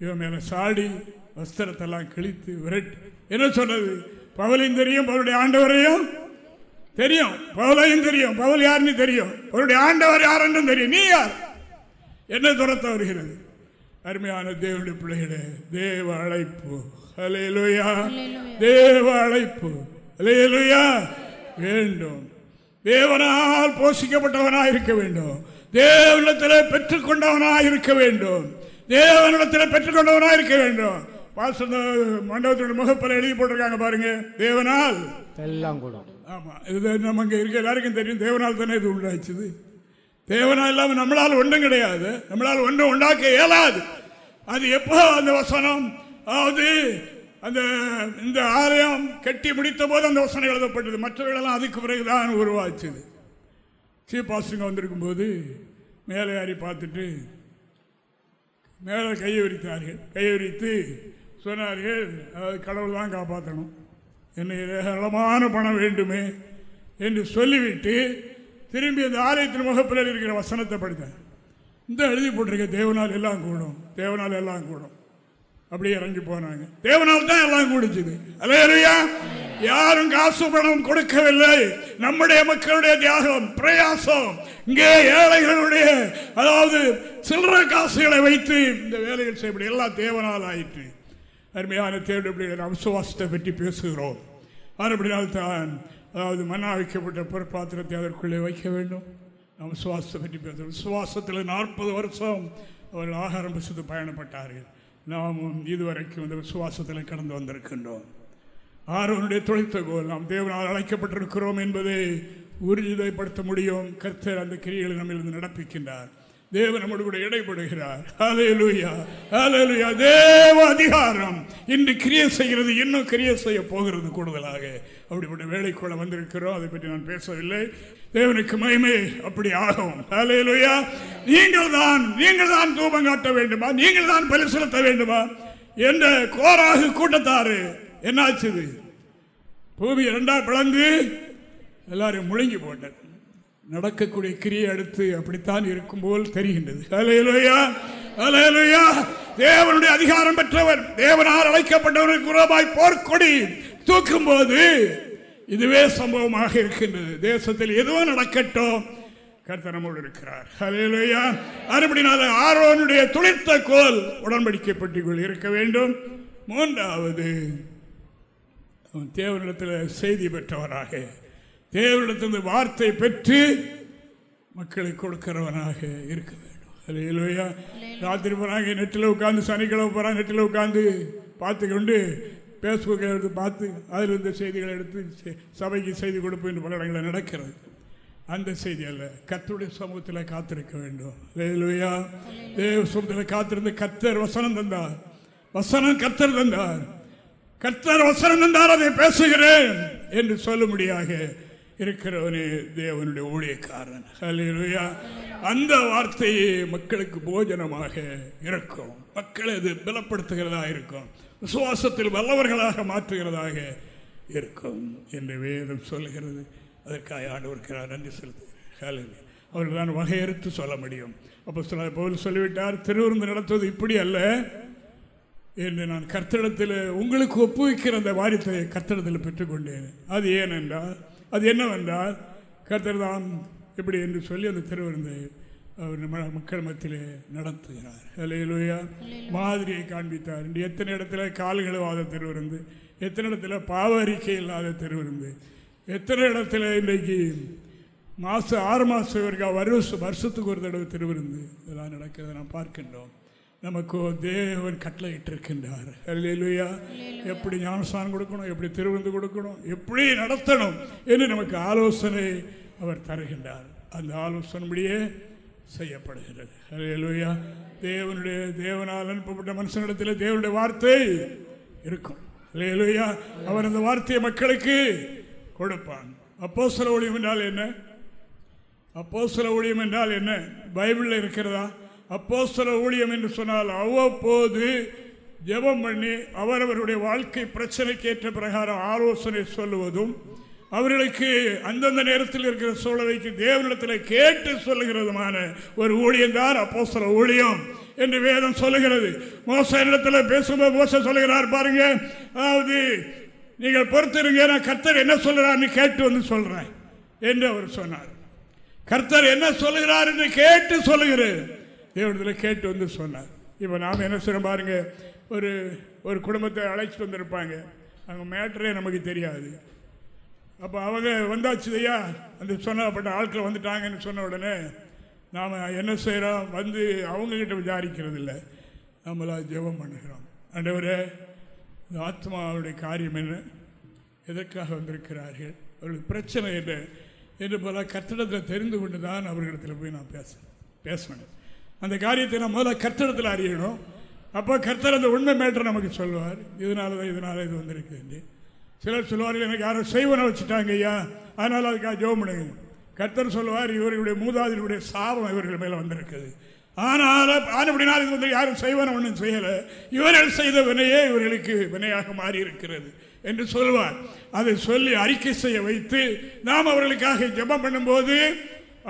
இவன் மேல சாடி வஸ்திரத்தெல்லாம் கிழித்து விரட்டு. என்ன சொன்னது? பவலையும் தெரியும் பவருடைய ஆண்டவரையும் தெரியும். பவுலையும் தெரியும். பவுல் யாருன்னு தெரியும்? அவருடைய ஆண்டவர் யார் என்றும் தெரியும். நீ யார்? என்ன துரத்த வருகிறது? அருமையான தேவனுடைய பிள்ளைகளே தேவ அழைப்பு. அலையலுயா தேவ அழைப்பு. அலையலுயா வேண்டும். தேவனால் போஷிக்கப்பட்டவனாக இருக்க வேண்டும். தேவனிடத்தில் பெற்றுக்கொண்டவனாக இருக்க வேண்டும். தேவனிடத்தில் பெற்றுக்கொண்டவனாக இருக்க வேண்டும். மண்டபத்தோட முகப்பில் எழுதி போட்டிருக்காங்க பாருங்க. தேவனால். எல்லாம் கூட. ஆமா இது நம்ம இங்க இருக்க எல்லாருக்கும் தெரியும். தேவனால் தானே இது உண்டாச்சுது தேவனா இல்லாமல் நம்மளால் ஒன்றும் கிடையாது. நம்மளால் ஒன்றும் உண்டாக்க இயலாது. அது எப்போ அந்த வசனம்? அதாவது அந்த இந்த ஆலயம் கட்டி முடித்த போது அந்த வசனம் எழுதப்பட்டது. மற்றவர்களெல்லாம் அதுக்கு பிறகுதான் உருவாச்சுது. சீப்பாசுங்க வந்திருக்கும் போது மேலே ஏறி பார்த்துட்டு மேலே கையை விரித்தார்கள். கையை விரித்து சொன்னார்கள் அதாவது கடவுள் தான் காப்பாற்றணும் என்னை ஏராளமான பணம் வேண்டுமே என்று சொல்லிவிட்டு திரும்பி அந்த ஆலயத்தின் முகப்பில் இருக்கிற வசனத்தை படித்தேன். இந்த எழுதி போட்டிருக்க தேவனால் எல்லாம் கூடும் தேவனால் எல்லாம் கூடும். அப்படி இறங்கி போனாங்க. தேவனால் தான் எல்லாம் கூடிச்சுது. அலையா யாரும் காசு பணம் கொடுக்கவில்லை. நம்முடைய மக்களுடைய தியாகம் பிரயாசம். இங்கே ஏழைகளுடைய அதாவது சில்லற காசுகளை வைத்து இந்த வேலைகள் செய்யப்படி எல்லாம் தேவனால் ஆயிற்று. அருமையான தேவையான விசுவாசத்தை பற்றி பேசுகிறோம். அப்படினால் தான் அதாவது மன்னா வைக்கப்பட்ட பொற்பாத்திரத்தை அதற்குள்ளே வைக்க வேண்டும். நாம் சுவாசத்தை பற்றி பேசுகிறோம் விசுவாசத்தில் நாற்பது வருஷம் அவர்கள் ஆகாரம் புசித்து பயணப்பட்டார்கள். நாமும் இதுவரைக்கும் இந்த விசுவாசத்தில் கடந்து வந்திருக்கின்றோம். ஆரோனுடைய தொழிற்கோல் நாம் தேவனால் அழைக்கப்பட்டிருக்கிறோம் என்பதை உறுதிப்படுத்த முடியும். கர்த்தர் அந்த கிரிகளை நம்மிலிருந்து நடப்பிக்கின்றார். தேவன் நம்மோடு கூட இடைபடுகிறார் அலையலுயா அலையலுயா தேவ அதிகாரம். இன்று கிரியை செய்கிறது இன்னும் கிரியை செய்ய போகிறது கூடுதலாக. அப்படிப்பட்ட வேலைக்குள்ள வந்திருக்கிறோம் அதை பற்றி நான் பேசவில்லை. தேவனுக்கு மகிமை அப்படி ஆகும். அலையலுயா நீங்கள் தான் நீங்கள் தான் தூபம் காட்ட வேண்டுமா? நீங்கள் தான் பலி செலுத்த வேண்டுமா? என்ற கோராகு கூட்டத்தாரு என்னாச்சுது பூமி இரண்டா பிளந்து எல்லாரும் முழுங்கி போட்டது. நடக்கக்கூடிய கிரியை அடுத்து அப்படித்தான் இருக்கும் போல் தெரிகின்றது. அலையலுயா அலையலுயா தேவனுடைய அதிகாரம் பெற்றவர் தேவனால் அழைக்கப்பட்டவருக்கு உறவாய் போர்க்கொடி. தூக்கும் போது இதுவே சம்பவமாக இருக்கின்றது. தேசத்தில் எதுவும் நடக்கட்டும். கர்த்தர் நம்மோடு இருக்கிறார். ஹalleluya அதுபடினால ஆரோனுடைய துளிர்த்த கோல் உடன்படிக்கை பெட்டிக்குள் இருக்க வேண்டும். மூன்றாவது அவன் தேவனிடத்தில் செய்தி பெற்றவனாக தேவனிடத்தில் வார்த்தை பெற்று மக்களை கொடுக்கிறவனாக இருக்க வேண்டும். ஹalleluya ராத்திரி போறாங்க நெட்டில் உட்காந்து சனிக்கிழமை போறாங்க நெட்டில் உட்காந்து பார்த்து ஃபேஸ்புக்கில் எடுத்து பார்த்து அதில் இந்த செய்திகளை எடுத்து செ- சபைக்கு செய்தி கொடுப்பு என்று பல இடங்களில் நடக்கிறது. அந்த செய்தி அல்ல கர்த்தருடைய சமூகத்தில் காத்திருக்க வேண்டும். ஹalleluya தேவ சமூகத்தில் காத்திருந்து கத்தர் வசனம் தந்தார். வசனம் கத்தர் தந்தார். கத்தர் வசனம் தந்தார் அதை பேசுகிறேன் என்று சொல்லும்படியாக இருக்கிறவனே தேவனுடைய ஊழியக்காரன். ஹalleluya அந்த வார்த்தையே மக்களுக்கு போஜனமாக இருக்கும். மக்களை அது பலப்படுத்துகிறதா இருக்கும். விசுவாசத்தில் வல்லவர்களாக மாற்றுகிறதாக இருக்கும் என்று வேதம் சொல்லுகிறது அதற்காக ஆண்டவருக்கிறார் நன்றி செலுத்துகிறேன். அவர்கள் தான் வகையறுத்து சொல்ல முடியும். அப்போ சொல்ல பவுல் சொல்லிவிட்டார் திருவிருந்து நடத்துவது இப்படி அல்ல என்று நான் கர்த்தடத்தில் உங்களுக்கு ஒப்புவிக்கிற அந்த வாரியத்தை கர்த்தடத்தில் பெற்றுக்கொண்டேன். அது ஏனென்றால் அது என்னவென்றால் கர்த்தர் தான் இப்படி என்று சொல்லி அந்த திருவிருந்தை மக்கள் மத்தியிலே நடத்துகிறார். ஹalleluya. மாதிரியை காண்பித்தார். இன்று எத்தனை இடத்துல கால்களுவாத திருவிருந்து எத்தனை இடத்துல பாவ அறிக்கை இல்லாத திருவிருந்து எத்தனை இடத்துல இன்றைக்கு மாதம் ஆறு மாதம் வரைக்கும் வருஷம் வருஷத்துக்கு ஒரு தடவை திருவிருந்து இதெல்லாம் நடக்கிறத நாம் பார்க்கின்றோம். நமக்கு தேவன் கட்டளையிட்டிருக்கின்றார். அல்லேலூயா எப்படி ஞானஸ்தானம் கொடுக்கணும்? எப்படி திருவிருந்து கொடுக்கணும்? எப்படி நடத்தணும்? என்று நமக்கு ஆலோசனை அவர் தருகின்றார். அந்த ஆலோசனைப்படியே செய்யப்படுகிறது. அல்லேலூயா தேவனுடைய தேவனால் அனுப்பப்பட்ட மனுஷனிடத்தில் தேவனுடைய வார்த்தை இருக்கும். அல்லேலூயா அவர் அந்த வார்த்தையை மக்களுக்கு கொடுப்பான் அப்போ சில ஊழியம் என்றால் என்ன? அப்போஸ்தல ஊழியம் என்றால் என்ன? பைபிளில் இருக்கிறதா? அப்போஸ்தல ஊழியம் என்று சொன்னால் அவ்வப்போது ஜெபம் பண்ணி அவரவருடைய வாழ்க்கை பிரச்சனைக்கு ஏற்ற பிரகாரம் ஆலோசனை சொல்லுவதும் அவர்களுக்கு அந்தந்த நேரத்தில் இருக்கிற சூழலைக்கு தேவனிடத்தில் கேட்டு சொல்லுகிறதுமான ஒரு ஊழியம் தான் சில ஊழியம் என்று வேதம் சொல்லுகிறது. மோச இடத்துல பேசும்போது மோச சொல்லுகிறார் பாருங்க அதாவது நீங்கள் பொறுத்திருங்க நான் கர்த்தர் என்ன சொல்கிறார்னு கேட்டு வந்து சொல்கிறேன் என்று அவர் சொன்னார். கர்த்தர் என்ன சொல்லுகிறார் என்று கேட்டு சொல்லுகிறேன் தேவனத்தில் கேட்டு வந்து சொன்னார். இப்போ நாம் என்ன சொல்றோம் பாருங்க ஒரு ஒரு குடும்பத்தை அழைச்சிட்டு வந்திருப்பாங்க. அவங்க மேட்டரே நமக்கு தெரியாது. அப்போ அவங்க வந்தாச்சு ஐயா அந்த சொன்னப்பட்ட ஆட்கள் வந்துட்டாங்கன்னு சொன்ன உடனே நாம் என்ன செய்கிறோம் வந்து அவங்கக்கிட்ட விசாரிக்கிறது இல்லை. நம்மளா ஜெபம் பண்ணுகிறோம். ஆண்டவரே இந்த ஆத்மாவுடைய காரியம் என்ன? எதற்காக வந்திருக்கிறார்கள்? அவர்களுக்கு பிரச்சனை என்ன? என்று போல கர்த்தடத்தில் தெரிந்து கொண்டு தான் அவர்களிடத்தில் போய் நான் பேச பேசணும் அந்த காரியத்தை நான் முதல்ல கர்த்தடத்தில் அறியணும். அப்போ கர்த்தர் அந்த உண்மை மேட்டர் நமக்கு சொல்லுவார். இதனால தான் இதனால இது வந்திருக்கு சிலர் சொல்லுவார்கள் எனக்கு யாரும் செய்வனை வச்சுட்டாங்க ஐயா. அதனால் அதுக்காக ஜோம் பண்ணுங்க. கர்த்தர் சொல்லுவார் இவர்களுடைய மூதாதிகளுடைய சாபம் இவர்கள் மேலே வந்திருக்குது. ஆனால் ஆனப்படினால் இது வந்து யாரும் செய்வன ஒன்றும் செய்யலை. இவர்கள் செய்த வினையே இவர்களுக்கு வினையாக மாறி இருக்கிறது என்று சொல்வார். அதை சொல்லி அறிக்கை செய்ய வைத்து நாம் அவர்களுக்காக ஜெபம் பண்ணும்போது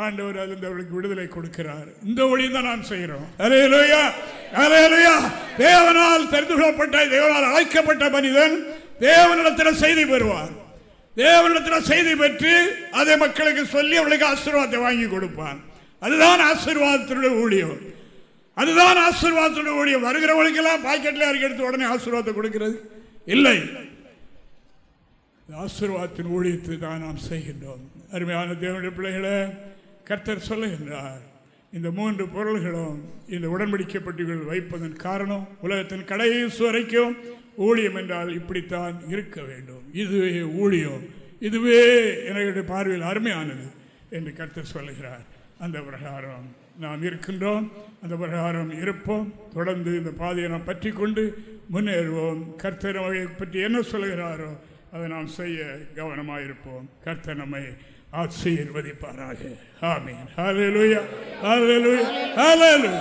ஆண்டவர் அதில் அவர்களுக்கு விடுதலை கொடுக்கிறார். இந்த வழியும் தான் நாம் செய்கிறோம். அலையலையா அலையலையா தேவனால் தெரிந்து கொள்ளப்பட்ட தேவனால் அழைக்கப்பட்ட மனிதன் தேவனிடத்தில் செய்தி பெறுவார். தேவனிடத்தில் செய்தி பெற்று அதை மக்களுக்கு சொல்லி அவளுக்கு ஆசீர்வாதத்தை வாங்கி கொடுப்பான் அதுதான் ஆசீர்வாதத்தினுடைய ஊழியம். அதுதான் ஆசீர்வாதத்தினுடைய ஊழியம். வருகிறவர்களுக்கெல்லாம் பாக்கெட்ல யாருக்கு எடுத்து உடனே ஆசீர்வாதத்தை கொடுக்கிறது? இல்லை. ஆசீர்வாதத்தின் ஊழியத்தை தான் நாம் செய்கின்றோம். அருமையான தேவனுடைய பிள்ளைகளை கர்த்தர் சொல்லுகின்றார் இந்த மூன்று பொருள்களும் இந்த உடன்படிக்கப்பட்டுகள் வைப்பதன் காரணம் உலகத்தின் கடைசி வரைக்கும் ஊழியம் என்றால் இப்படித்தான் இருக்க வேண்டும். இதுவே ஊழியம். இதுவே என்னுடைய பார்வையில் அருமையானது என்று கருத்து சொல்லுகிறார். அந்த பிரகாரம் நாம் இருக்கின்றோம். அந்த பிரகாரம் இருப்போம். தொடர்ந்து இந்த பாதையை நாம் பற்றி கொண்டு முன்னேறுவோம். கர்த்தர் நம்மை பற்றி என்ன சொல்கிறாரோ அதை நாம் செய்ய கவனமாக இருப்போம் கர்த்தர் நம்மை ஆசீர்வதிப்பாராக. ஆமீன். ஹலலுயா ஹலலுயா ஹalleluya